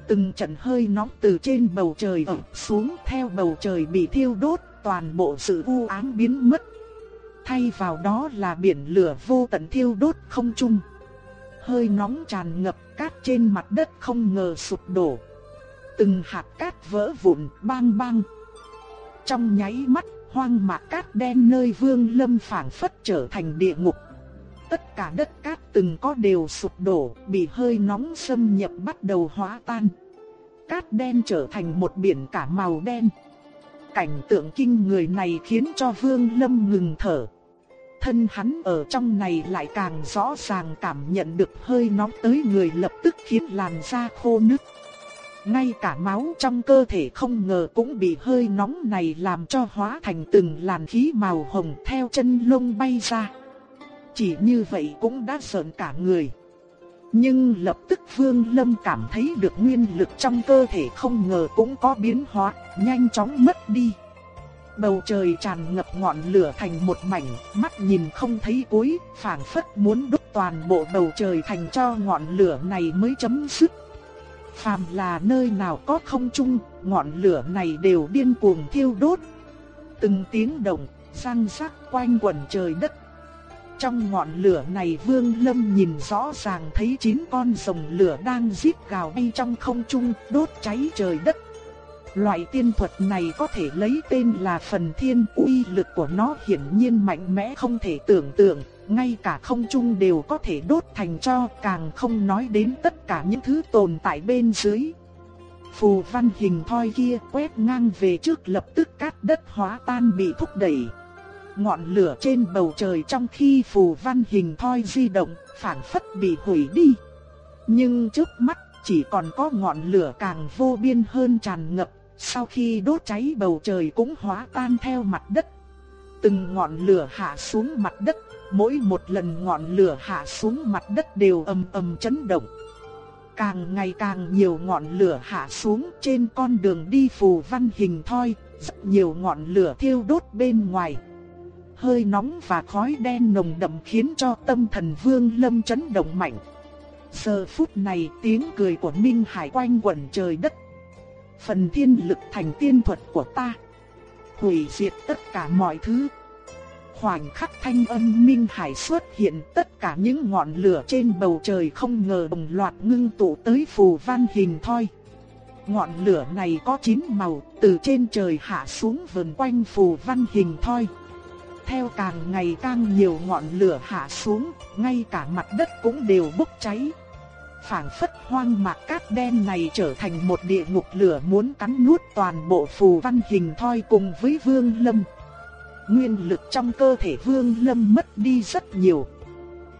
Từng trận hơi nóng từ trên bầu trời ập xuống theo bầu trời bị thiêu đốt toàn bộ sự u ám biến mất. Thay vào đó là biển lửa vô tận thiêu đốt không trung. Hơi nóng tràn ngập cát trên mặt đất không ngờ sụp đổ. Từng hạt cát vỡ vụn bang bang. Trong nháy mắt, hoang mạc cát đen nơi vương lâm phảng phất trở thành địa ngục. Tất cả đất cát từng có đều sụp đổ, bị hơi nóng xâm nhập bắt đầu hóa tan. Cát đen trở thành một biển cả màu đen cảnh tượng kinh người này khiến cho Vương Lâm ngừng thở. Thân hắn ở trong này lại càng rõ ràng cảm nhận được hơi nóng tới người lập tức khiến làn da khô nứt. Ngay cả máu trong cơ thể không ngờ cũng bị hơi nóng này làm cho hóa thành từng làn khí màu hồng theo chân lông bay ra. Chỉ như vậy cũng đã sợn cả người. Nhưng lập tức Vương Lâm cảm thấy được nguyên lực trong cơ thể không ngờ cũng có biến hóa, nhanh chóng mất đi. Bầu trời tràn ngập ngọn lửa thành một mảnh, mắt nhìn không thấy cuối, phảng phất muốn đốt toàn bộ bầu trời thành cho ngọn lửa này mới chấm dứt. Phàm là nơi nào có không trung, ngọn lửa này đều điên cuồng thiêu đốt. Từng tiếng động, răng rắc quanh quần trời đất trong ngọn lửa này Vương Lâm nhìn rõ ràng thấy chín con rồng lửa đang giết gào bay trong không trung, đốt cháy trời đất. Loại tiên thuật này có thể lấy tên là phần thiên uy lực của nó hiển nhiên mạnh mẽ không thể tưởng tượng, ngay cả không trung đều có thể đốt thành cho càng không nói đến tất cả những thứ tồn tại bên dưới. Phù văn hình thoi kia quét ngang về trước lập tức cát đất hóa tan bị thúc đẩy ngọn lửa trên bầu trời trong khi phù văn hình thoi di động, phản phất bị hủy đi. Nhưng trước mắt chỉ còn có ngọn lửa càng vô biên hơn tràn ngập, sau khi đốt cháy bầu trời cũng hóa tan theo mặt đất. Từng ngọn lửa hạ xuống mặt đất, mỗi một lần ngọn lửa hạ xuống mặt đất đều ầm ầm chấn động. Càng ngày càng nhiều ngọn lửa hạ xuống trên con đường đi phù văn hình thoi, rất nhiều ngọn lửa thiêu đốt bên ngoài hơi nóng và khói đen nồng đậm khiến cho tâm thần Vương Lâm chấn động mạnh. Giờ phút này tiếng cười của Minh Hải quanh quẩn trời đất. Phần thiên lực thành tiên thuật của ta. hủy diệt tất cả mọi thứ. Khoảnh khắc thanh âm minh hải xuất hiện tất cả những ngọn lửa trên bầu trời không ngờ đồng loạt ngưng tụ tới phù văn hình thoi. Ngọn lửa này có chín màu, từ trên trời hạ xuống vần quanh phù văn hình thoi. Theo càng ngày càng nhiều ngọn lửa hạ xuống, ngay cả mặt đất cũng đều bốc cháy. phảng phất hoang mạc cát đen này trở thành một địa ngục lửa muốn cắn nuốt toàn bộ phù văn hình thoi cùng với vương lâm. Nguyên lực trong cơ thể vương lâm mất đi rất nhiều.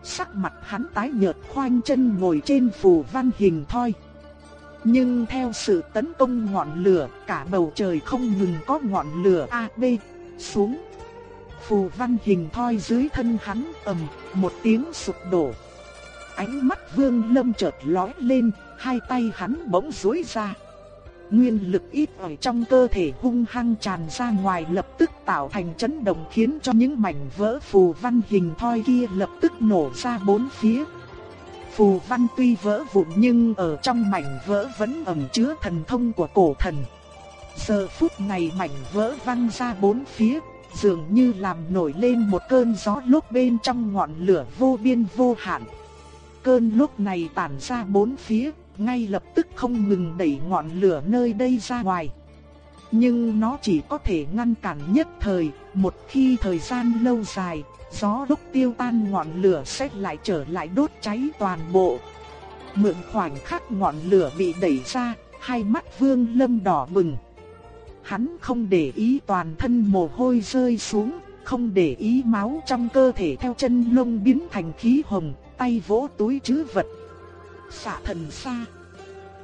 Sắc mặt hắn tái nhợt khoanh chân ngồi trên phù văn hình thoi. Nhưng theo sự tấn công ngọn lửa, cả bầu trời không ngừng có ngọn lửa A, B, xuống. Phù văn hình thoi dưới thân hắn ầm, một tiếng sụp đổ. Ánh mắt vương lâm chợt lóe lên, hai tay hắn bỗng duỗi ra. Nguyên lực ít ở trong cơ thể hung hăng tràn ra ngoài lập tức tạo thành chấn động khiến cho những mảnh vỡ phù văn hình thoi kia lập tức nổ ra bốn phía. Phù văn tuy vỡ vụn nhưng ở trong mảnh vỡ vẫn ẩn chứa thần thông của cổ thần. Giờ phút này mảnh vỡ văng ra bốn phía, dường như làm nổi lên một cơn gió lúc bên trong ngọn lửa vô biên vô hạn. Cơn lúc này tản ra bốn phía, ngay lập tức không ngừng đẩy ngọn lửa nơi đây ra ngoài. Nhưng nó chỉ có thể ngăn cản nhất thời, một khi thời gian lâu dài, gió lúc tiêu tan ngọn lửa sẽ lại trở lại đốt cháy toàn bộ. Mượn khoảnh khắc ngọn lửa bị đẩy ra, hai mắt Vương Lâm đỏ bừng. Hắn không để ý toàn thân mồ hôi rơi xuống, không để ý máu trong cơ thể theo chân lông biến thành khí hồng, tay vỗ túi trữ vật. Xạ thần xa.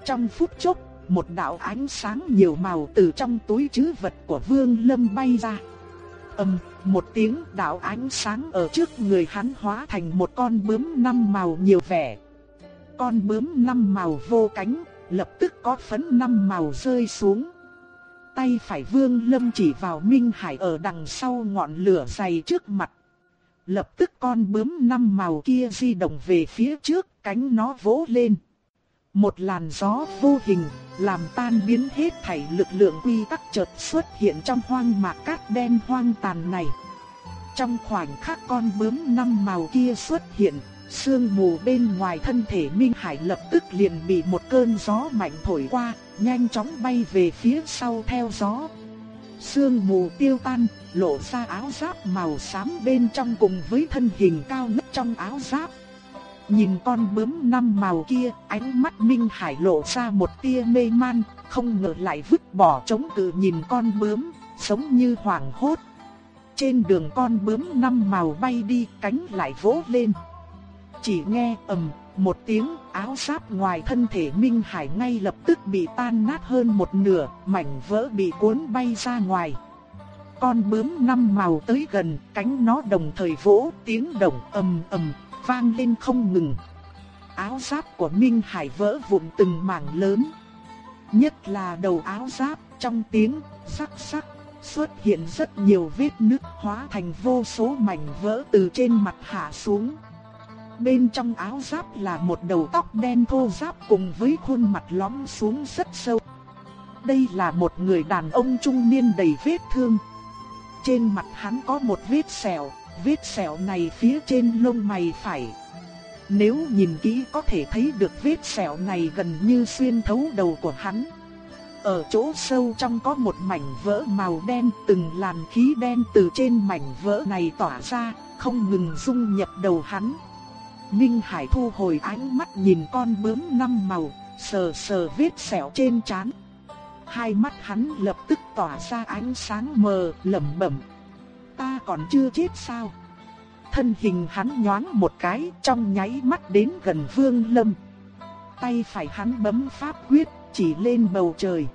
Trong phút chốc, một đạo ánh sáng nhiều màu từ trong túi trữ vật của Vương Lâm bay ra. Ầm, một tiếng đạo ánh sáng ở trước người hắn hóa thành một con bướm năm màu nhiều vẻ. Con bướm năm màu vô cánh, lập tức có phấn năm màu rơi xuống. Tay phải Vương Lâm chỉ vào Minh Hải ở đằng sau ngọn lửa dày trước mặt. Lập tức con bướm năm màu kia di động về phía trước, cánh nó vỗ lên. Một làn gió vô hình, làm tan biến hết thảy lực lượng quy tắc chợt xuất hiện trong hoang mạc cát đen hoang tàn này. Trong khoảnh khắc con bướm năm màu kia xuất hiện, sương mù bên ngoài thân thể Minh Hải lập tức liền bị một cơn gió mạnh thổi qua, nhanh chóng bay về phía sau theo gió. Sương mù tiêu tan, lộ ra áo giáp màu xám bên trong cùng với thân hình cao ngất trong áo giáp. Nhìn con bướm năm màu kia, ánh mắt Minh Hải lộ ra một tia mê man, không ngờ lại vứt bỏ chống cự nhìn con bướm, giống như hoảng hốt. Trên đường con bướm năm màu bay đi, cánh lại vỗ lên. Chỉ nghe ầm một tiếng, áo giáp ngoài thân thể Minh Hải ngay lập tức bị tan nát hơn một nửa, mảnh vỡ bị cuốn bay ra ngoài. Con bướm năm màu tới gần, cánh nó đồng thời vỗ, tiếng động ầm ầm vang lên không ngừng. Áo giáp của Minh Hải vỡ vụn từng mảng lớn. Nhất là đầu áo giáp, trong tiếng sắc sắc xuất hiện rất nhiều vết nứt hóa thành vô số mảnh vỡ từ trên mặt hạ xuống. Bên trong áo giáp là một đầu tóc đen thô ráp cùng với khuôn mặt lõm xuống rất sâu. Đây là một người đàn ông trung niên đầy vết thương. Trên mặt hắn có một vết sẹo, vết sẹo này phía trên lông mày phải. Nếu nhìn kỹ có thể thấy được vết sẹo này gần như xuyên thấu đầu của hắn. Ở chỗ sâu trong có một mảnh vỡ màu đen, từng làn khí đen từ trên mảnh vỡ này tỏa ra, không ngừng dung nhập đầu hắn. Minh Hải thu hồi ánh mắt nhìn con bướm năm màu, sờ sờ vết sẹo trên trán. Hai mắt hắn lập tức tỏa ra ánh sáng mờ, lẩm bẩm. Ta còn chưa chết sao? Thân hình hắn nhoáng một cái, trong nháy mắt đến gần Vương Lâm. Tay phải hắn bấm pháp quyết, chỉ lên bầu trời.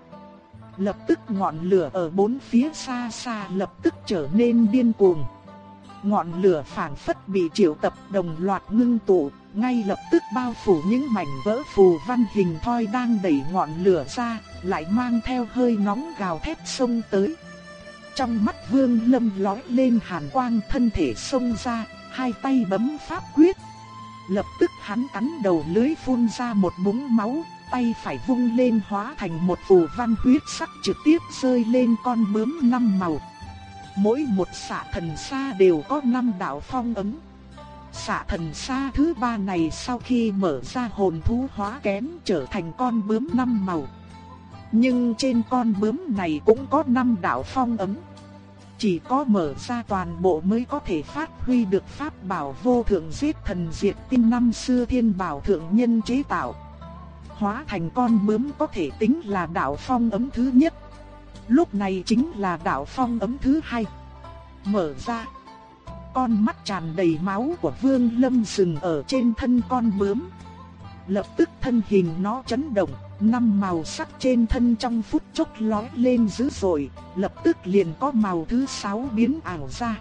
Lập tức ngọn lửa ở bốn phía xa xa lập tức trở nên điên cuồng. Ngọn lửa phảng phất bị triệu tập đồng loạt ngưng tụ, ngay lập tức bao phủ những mảnh vỡ phù văn hình thoi đang đẩy ngọn lửa ra, lại mang theo hơi nóng gào thét xông tới. Trong mắt Vương Lâm lóe lên hàn quang thân thể xông ra, hai tay bấm pháp quyết. Lập tức hắn cắn đầu lưới phun ra một búng máu, tay phải vung lên hóa thành một phù văn huyết sắc trực tiếp rơi lên con bướm năm màu. Mỗi một xạ thần xa đều có năm đạo phong ấn. Xạ thần xa thứ ba này sau khi mở ra hồn thú hóa kén trở thành con bướm năm màu. Nhưng trên con bướm này cũng có năm đạo phong ấn. Chỉ có mở ra toàn bộ mới có thể phát huy được pháp bảo vô thượng giết thần diệt tinh năm xưa thiên bảo thượng nhân chế tạo. Hóa thành con bướm có thể tính là đạo phong ấm thứ nhất. Lúc này chính là đạo phong ấm thứ hai. Mở ra. Con mắt tràn đầy máu của Vương Lâm dừng ở trên thân con bướm. Lập tức thân hình nó chấn động, năm màu sắc trên thân trong phút chốc lóe lên dữ dội, lập tức liền có màu thứ sáu biến ảo ra.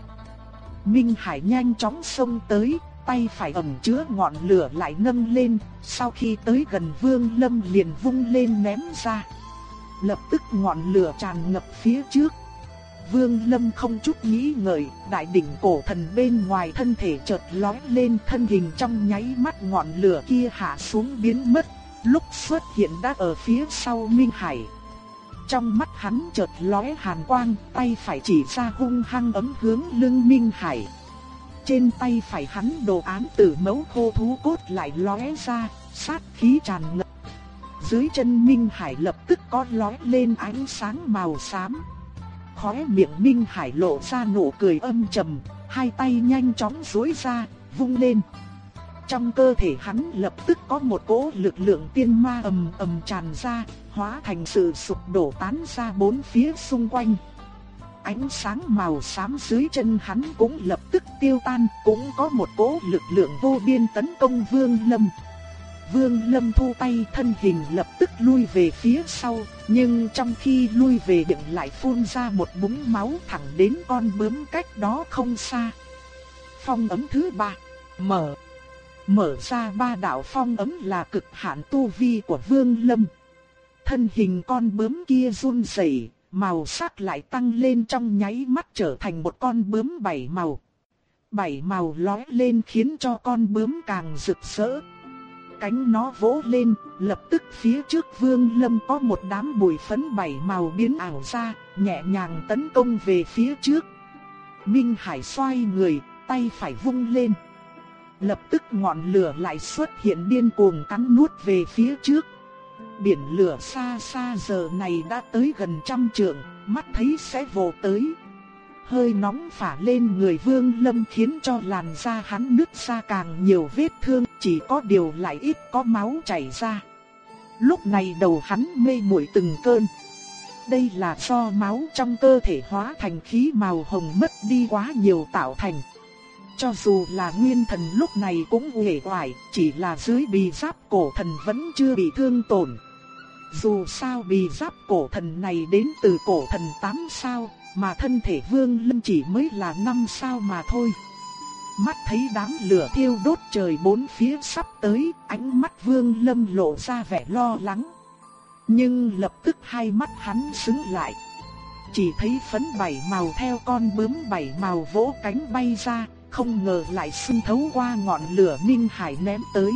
Minh Hải nhanh chóng xông tới, tay phải ẩm chứa ngọn lửa lại nâng lên, sau khi tới gần Vương Lâm liền vung lên ném ra. Lập tức ngọn lửa tràn ngập phía trước. Vương Lâm không chút nghĩ ngợi, đại đỉnh cổ thần bên ngoài thân thể chợt lóe lên thân hình trong nháy mắt ngọn lửa kia hạ xuống biến mất, lúc xuất hiện đã ở phía sau Minh Hải. Trong mắt hắn chợt lóe hàn quang, tay phải chỉ ra hung hăng ấm hướng lưng Minh Hải. Trên tay phải hắn đồ án tử mẫu khô thú cốt lại lóe ra, sát khí tràn ngập. Dưới chân Minh Hải lập tức có lóe lên ánh sáng màu xám. Khóe miệng Minh Hải lộ ra nụ cười âm trầm, hai tay nhanh chóng duỗi ra, vung lên. Trong cơ thể hắn lập tức có một cỗ lực lượng tiên ma ầm ầm tràn ra, hóa thành sự sụp đổ tán ra bốn phía xung quanh. Ánh sáng màu xám dưới chân hắn cũng lập tức tiêu tan, cũng có một cỗ lực lượng vô biên tấn công Vương Lâm. Vương Lâm thu tay thân hình lập tức lui về phía sau, nhưng trong khi lui về định lại phun ra một búng máu thẳng đến con bướm cách đó không xa. Phong ấm thứ ba, mở. Mở ra ba đạo phong ấm là cực hạn tu vi của Vương Lâm. Thân hình con bướm kia run rẩy, màu sắc lại tăng lên trong nháy mắt trở thành một con bướm bảy màu. Bảy màu lóe lên khiến cho con bướm càng rực rỡ. Cánh nó vỗ lên, lập tức phía trước vương lâm có một đám bụi phấn bảy màu biến ảo ra, nhẹ nhàng tấn công về phía trước. Minh Hải xoay người, tay phải vung lên. Lập tức ngọn lửa lại xuất hiện điên cuồng cắn nuốt về phía trước. Biển lửa xa xa giờ này đã tới gần trăm trượng, mắt thấy sẽ vồ tới. Hơi nóng phả lên người vương lâm khiến cho làn da hắn nứt ra càng nhiều vết thương, chỉ có điều lại ít có máu chảy ra. Lúc này đầu hắn mê muội từng cơn. Đây là do máu trong cơ thể hóa thành khí màu hồng mất đi quá nhiều tạo thành. Cho dù là nguyên thần lúc này cũng uể oải, chỉ là dưới bì giáp cổ thần vẫn chưa bị thương tổn. Dù sao bì giáp cổ thần này đến từ cổ thần 8 sao, mà thân thể vương lâm chỉ mới là năm sao mà thôi. Mắt thấy đám lửa thiêu đốt trời bốn phía sắp tới, ánh mắt vương lâm lộ ra vẻ lo lắng. Nhưng lập tức hai mắt hắn sững lại. Chỉ thấy phấn bảy màu theo con bướm bảy màu vỗ cánh bay ra, không ngờ lại xuyên thấu qua ngọn lửa minh hải ném tới.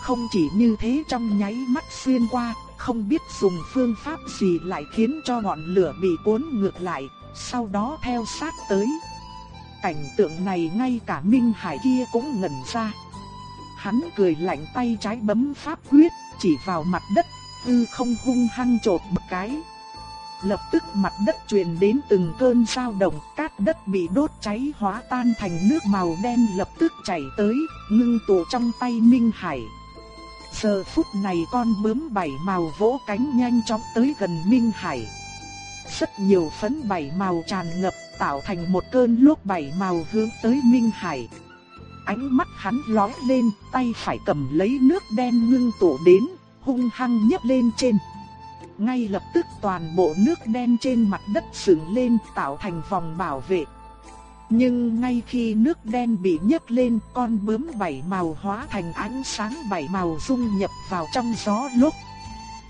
Không chỉ như thế trong nháy mắt xuyên qua, không biết dùng phương pháp gì lại khiến cho ngọn lửa bị cuốn ngược lại, sau đó theo sát tới. Cảnh tượng này ngay cả Minh Hải kia cũng ngẩn ra. Hắn cười lạnh tay trái bấm pháp quyết, chỉ vào mặt đất, hư không hung hăng chộp một cái. Lập tức mặt đất truyền đến từng cơn dao động, cát đất bị đốt cháy hóa tan thành nước màu đen lập tức chảy tới, ngưng tụ trong tay Minh Hải. Giờ phút này con bướm bảy màu vỗ cánh nhanh chóng tới gần Minh Hải. Rất nhiều phấn bảy màu tràn ngập tạo thành một cơn lốc bảy màu hướng tới Minh Hải. Ánh mắt hắn lóe lên, tay phải cầm lấy nước đen ngưng tụ đến, hung hăng nhấp lên trên. Ngay lập tức toàn bộ nước đen trên mặt đất sừng lên tạo thành vòng bảo vệ. Nhưng ngay khi nước đen bị nhấc lên, con bướm bảy màu hóa thành ánh sáng bảy màu dung nhập vào trong gió lúc.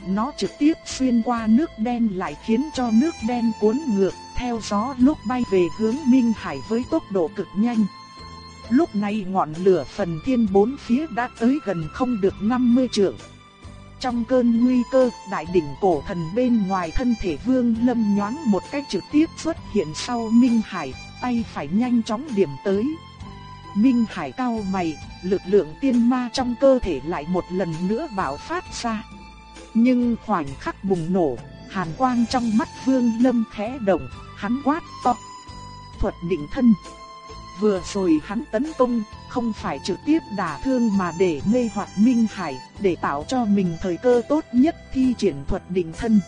Nó trực tiếp xuyên qua nước đen lại khiến cho nước đen cuốn ngược, theo gió lúc bay về hướng Minh Hải với tốc độ cực nhanh. Lúc này ngọn lửa phần thiên bốn phía đã tới gần không được 50 trượng. trong cơn nguy cơ, đại đỉnh cổ thần bên ngoài thân thể Vương Lâm nhoáng một cách trực tiếp xuất hiện sau Minh Hải, tay phải nhanh chóng điểm tới. Minh Hải cao mày, lực lượng tiên ma trong cơ thể lại một lần nữa bạo phát ra. Nhưng khoảnh khắc bùng nổ, hàn quang trong mắt Vương Lâm khẽ động, hắn quát to. Thuật định thân. Vừa rồi hắn tấn công, không phải trực tiếp đả thương mà để mê hoặc Minh Hải, để tạo cho mình thời cơ tốt nhất thi triển thuật định thân.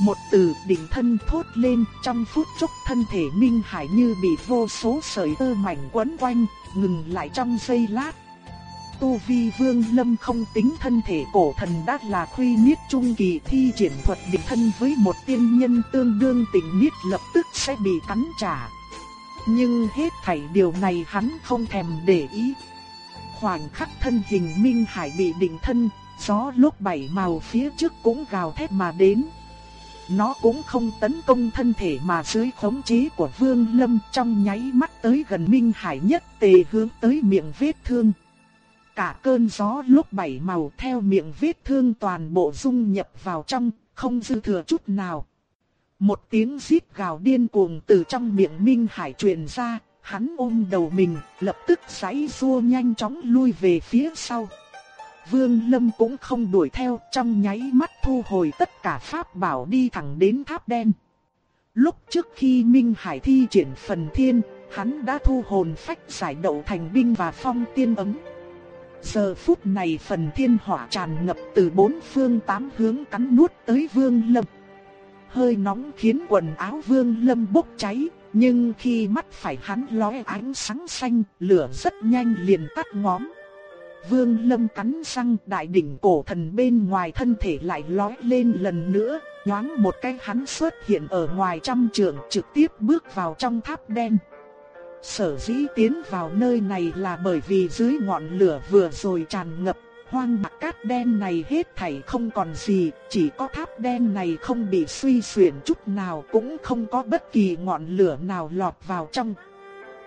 Một từ đỉnh thân thốt lên trong phút chốc thân thể Minh Hải như bị vô số sợi tơ mảnh quấn quanh, ngừng lại trong giây lát. Tu Vi Vương Lâm không tính thân thể cổ thần đã là khuy niết trung kỳ thi triển thuật đỉnh thân với một tiên nhân tương đương tình niết lập tức sẽ bị cắn trả. Nhưng hết thảy điều này hắn không thèm để ý. Khoảnh khắc thân hình Minh Hải bị định thân, gió lúc bảy màu phía trước cũng gào thét mà đến. Nó cũng không tấn công thân thể mà dưới khống chế của Vương Lâm trong nháy mắt tới gần Minh Hải nhất tề hướng tới miệng vết thương. Cả cơn gió lúc bảy màu theo miệng vết thương toàn bộ dung nhập vào trong, không dư thừa chút nào. Một tiếng rít gào điên cuồng từ trong miệng Minh Hải truyền ra, hắn ôm đầu mình, lập tức giãy xua nhanh chóng lui về phía sau. Vương Lâm cũng không đuổi theo, trong nháy mắt thu hồi tất cả pháp bảo đi thẳng đến tháp đen. Lúc trước khi Minh Hải thi triển phần thiên, hắn đã thu hồn phách giải đậu thành binh và phong tiên ấm. Giờ phút này phần thiên hỏa tràn ngập từ bốn phương tám hướng cắn nuốt tới Vương Lâm hơi nóng khiến quần áo Vương Lâm bốc cháy, nhưng khi mắt phải hắn lóe ánh sáng xanh, lửa rất nhanh liền tắt ngóm. Vương Lâm cắn răng, đại đỉnh cổ thần bên ngoài thân thể lại lói lên lần nữa, nhoáng một cái hắn xuất hiện ở ngoài trăm trượng trực tiếp bước vào trong tháp đen. Sở dĩ tiến vào nơi này là bởi vì dưới ngọn lửa vừa rồi tràn ngập hoang bạc cát đen này hết thảy không còn gì, chỉ có tháp đen này không bị suy xuyển chút nào cũng không có bất kỳ ngọn lửa nào lọt vào trong.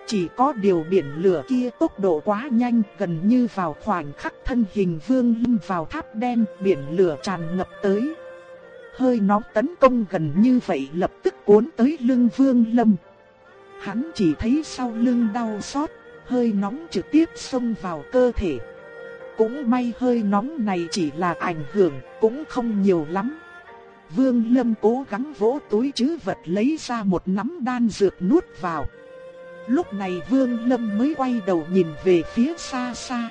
Chỉ có điều biển lửa kia tốc độ quá nhanh gần như vào khoảnh khắc thân hình vương lâm vào tháp đen biển lửa tràn ngập tới. Hơi nóng tấn công gần như vậy lập tức cuốn tới lưng vương lâm. Hắn chỉ thấy sau lưng đau xót, hơi nóng trực tiếp xông vào cơ thể. Cũng may hơi nóng này chỉ là ảnh hưởng, cũng không nhiều lắm. Vương Lâm cố gắng vỗ túi chứ vật lấy ra một nắm đan dược nuốt vào. Lúc này Vương Lâm mới quay đầu nhìn về phía xa xa.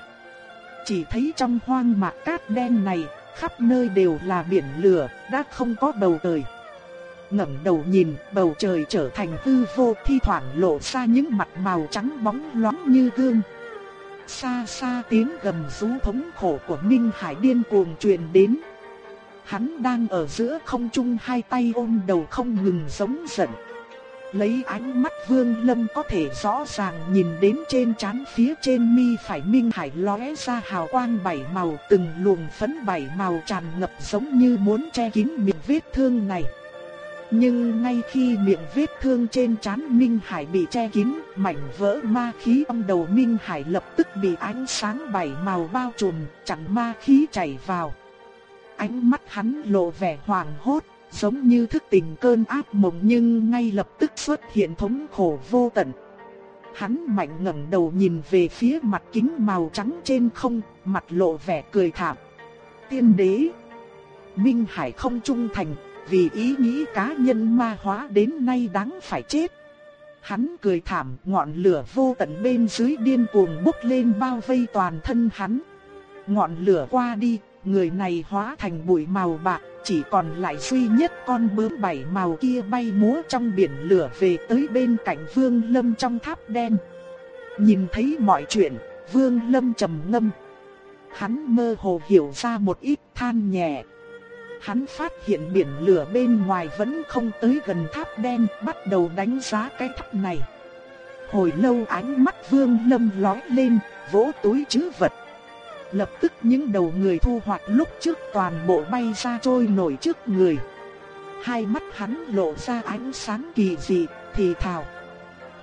Chỉ thấy trong hoang mạc cát đen này, khắp nơi đều là biển lửa, đã không có bầu trời. ngẩng đầu nhìn, bầu trời trở thành hư vô, thi thoảng lộ ra những mặt màu trắng bóng loáng như gương. Xa xa tiếng gầm rú thống khổ của Minh Hải điên cuồng truyền đến. Hắn đang ở giữa không trung hai tay ôm đầu không ngừng giống giận. Lấy ánh mắt Vương Lâm có thể rõ ràng nhìn đến trên trán phía trên mi phải Minh Hải lóe ra hào quang bảy màu từng luồng phấn bảy màu tràn ngập giống như muốn che kín miệng vết thương này. Nhưng ngay khi miệng vết thương trên trán Minh Hải bị che kín, mảnh vỡ ma khí trong đầu Minh Hải lập tức bị ánh sáng bảy màu bao trùm, chẳng ma khí chảy vào. Ánh mắt hắn lộ vẻ hoảng hốt, giống như thức tỉnh cơn ác mộng nhưng ngay lập tức xuất hiện thống khổ vô tận. Hắn mạnh ngẩng đầu nhìn về phía mặt kính màu trắng trên không, mặt lộ vẻ cười thảm. Tiên đế Minh Hải không trung thành, vì ý nghĩ cá nhân ma hóa đến nay đáng phải chết. Hắn cười thảm, ngọn lửa vô tận bên dưới điên cuồng bốc lên bao vây toàn thân hắn. Ngọn lửa qua đi, người này hóa thành bụi màu bạc, chỉ còn lại duy nhất con bướm bảy màu kia bay múa trong biển lửa về tới bên cạnh Vương Lâm trong tháp đen. Nhìn thấy mọi chuyện, Vương Lâm trầm ngâm. Hắn mơ hồ hiểu ra một ít than nhẹ, hắn phát hiện biển lửa bên ngoài vẫn không tới gần tháp đen, bắt đầu đánh giá cái tháp này. Hồi lâu ánh mắt vương lâm lói lên, vỗ túi trữ vật. Lập tức những đầu người thu hoạch lúc trước toàn bộ bay ra trôi nổi trước người. Hai mắt hắn lộ ra ánh sáng kỳ dị, thì thào.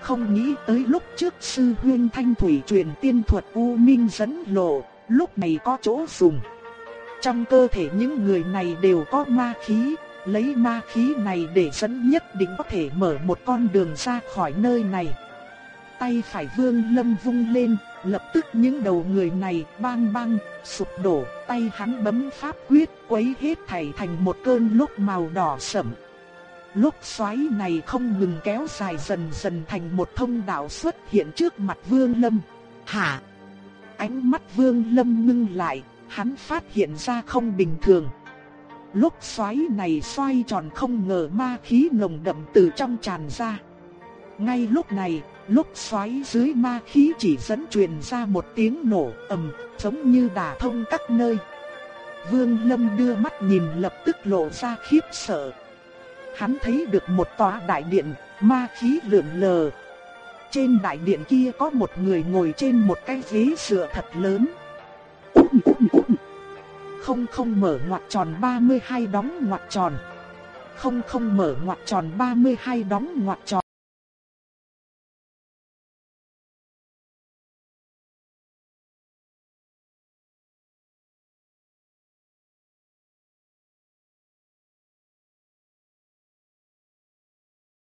Không nghĩ tới lúc trước sư huyên thanh thủy truyền tiên thuật U Minh dẫn lộ, lúc này có chỗ dùng. Trong cơ thể những người này đều có ma khí, lấy ma khí này để dẫn nhất định có thể mở một con đường ra khỏi nơi này. Tay phải Vương Lâm vung lên, lập tức những đầu người này bang bang sụp đổ, tay hắn bấm pháp quyết quấy hết thảy thành một cơn lốc màu đỏ sẫm. Lúc xoáy này không ngừng kéo dài dần dần thành một thông đạo xuất hiện trước mặt Vương Lâm. Hả? Ánh mắt Vương Lâm ngưng lại, hắn phát hiện ra không bình thường. Lúc xoáy này xoay tròn không ngờ ma khí nồng đậm từ trong tràn ra. Ngay lúc này, lúc xoáy dưới ma khí chỉ dẫn truyền ra một tiếng nổ ầm, giống như đả thông các nơi. Vương Lâm đưa mắt nhìn lập tức lộ ra khiếp sợ. Hắn thấy được một tòa đại điện, ma khí lượn lờ. Trên đại điện kia có một người ngồi trên một cái ghế dựa thật lớn. Không không mở ngoặc tròn 32 đóng ngoặc tròn. Không không mở ngoặc tròn 32 đóng ngoặc tròn.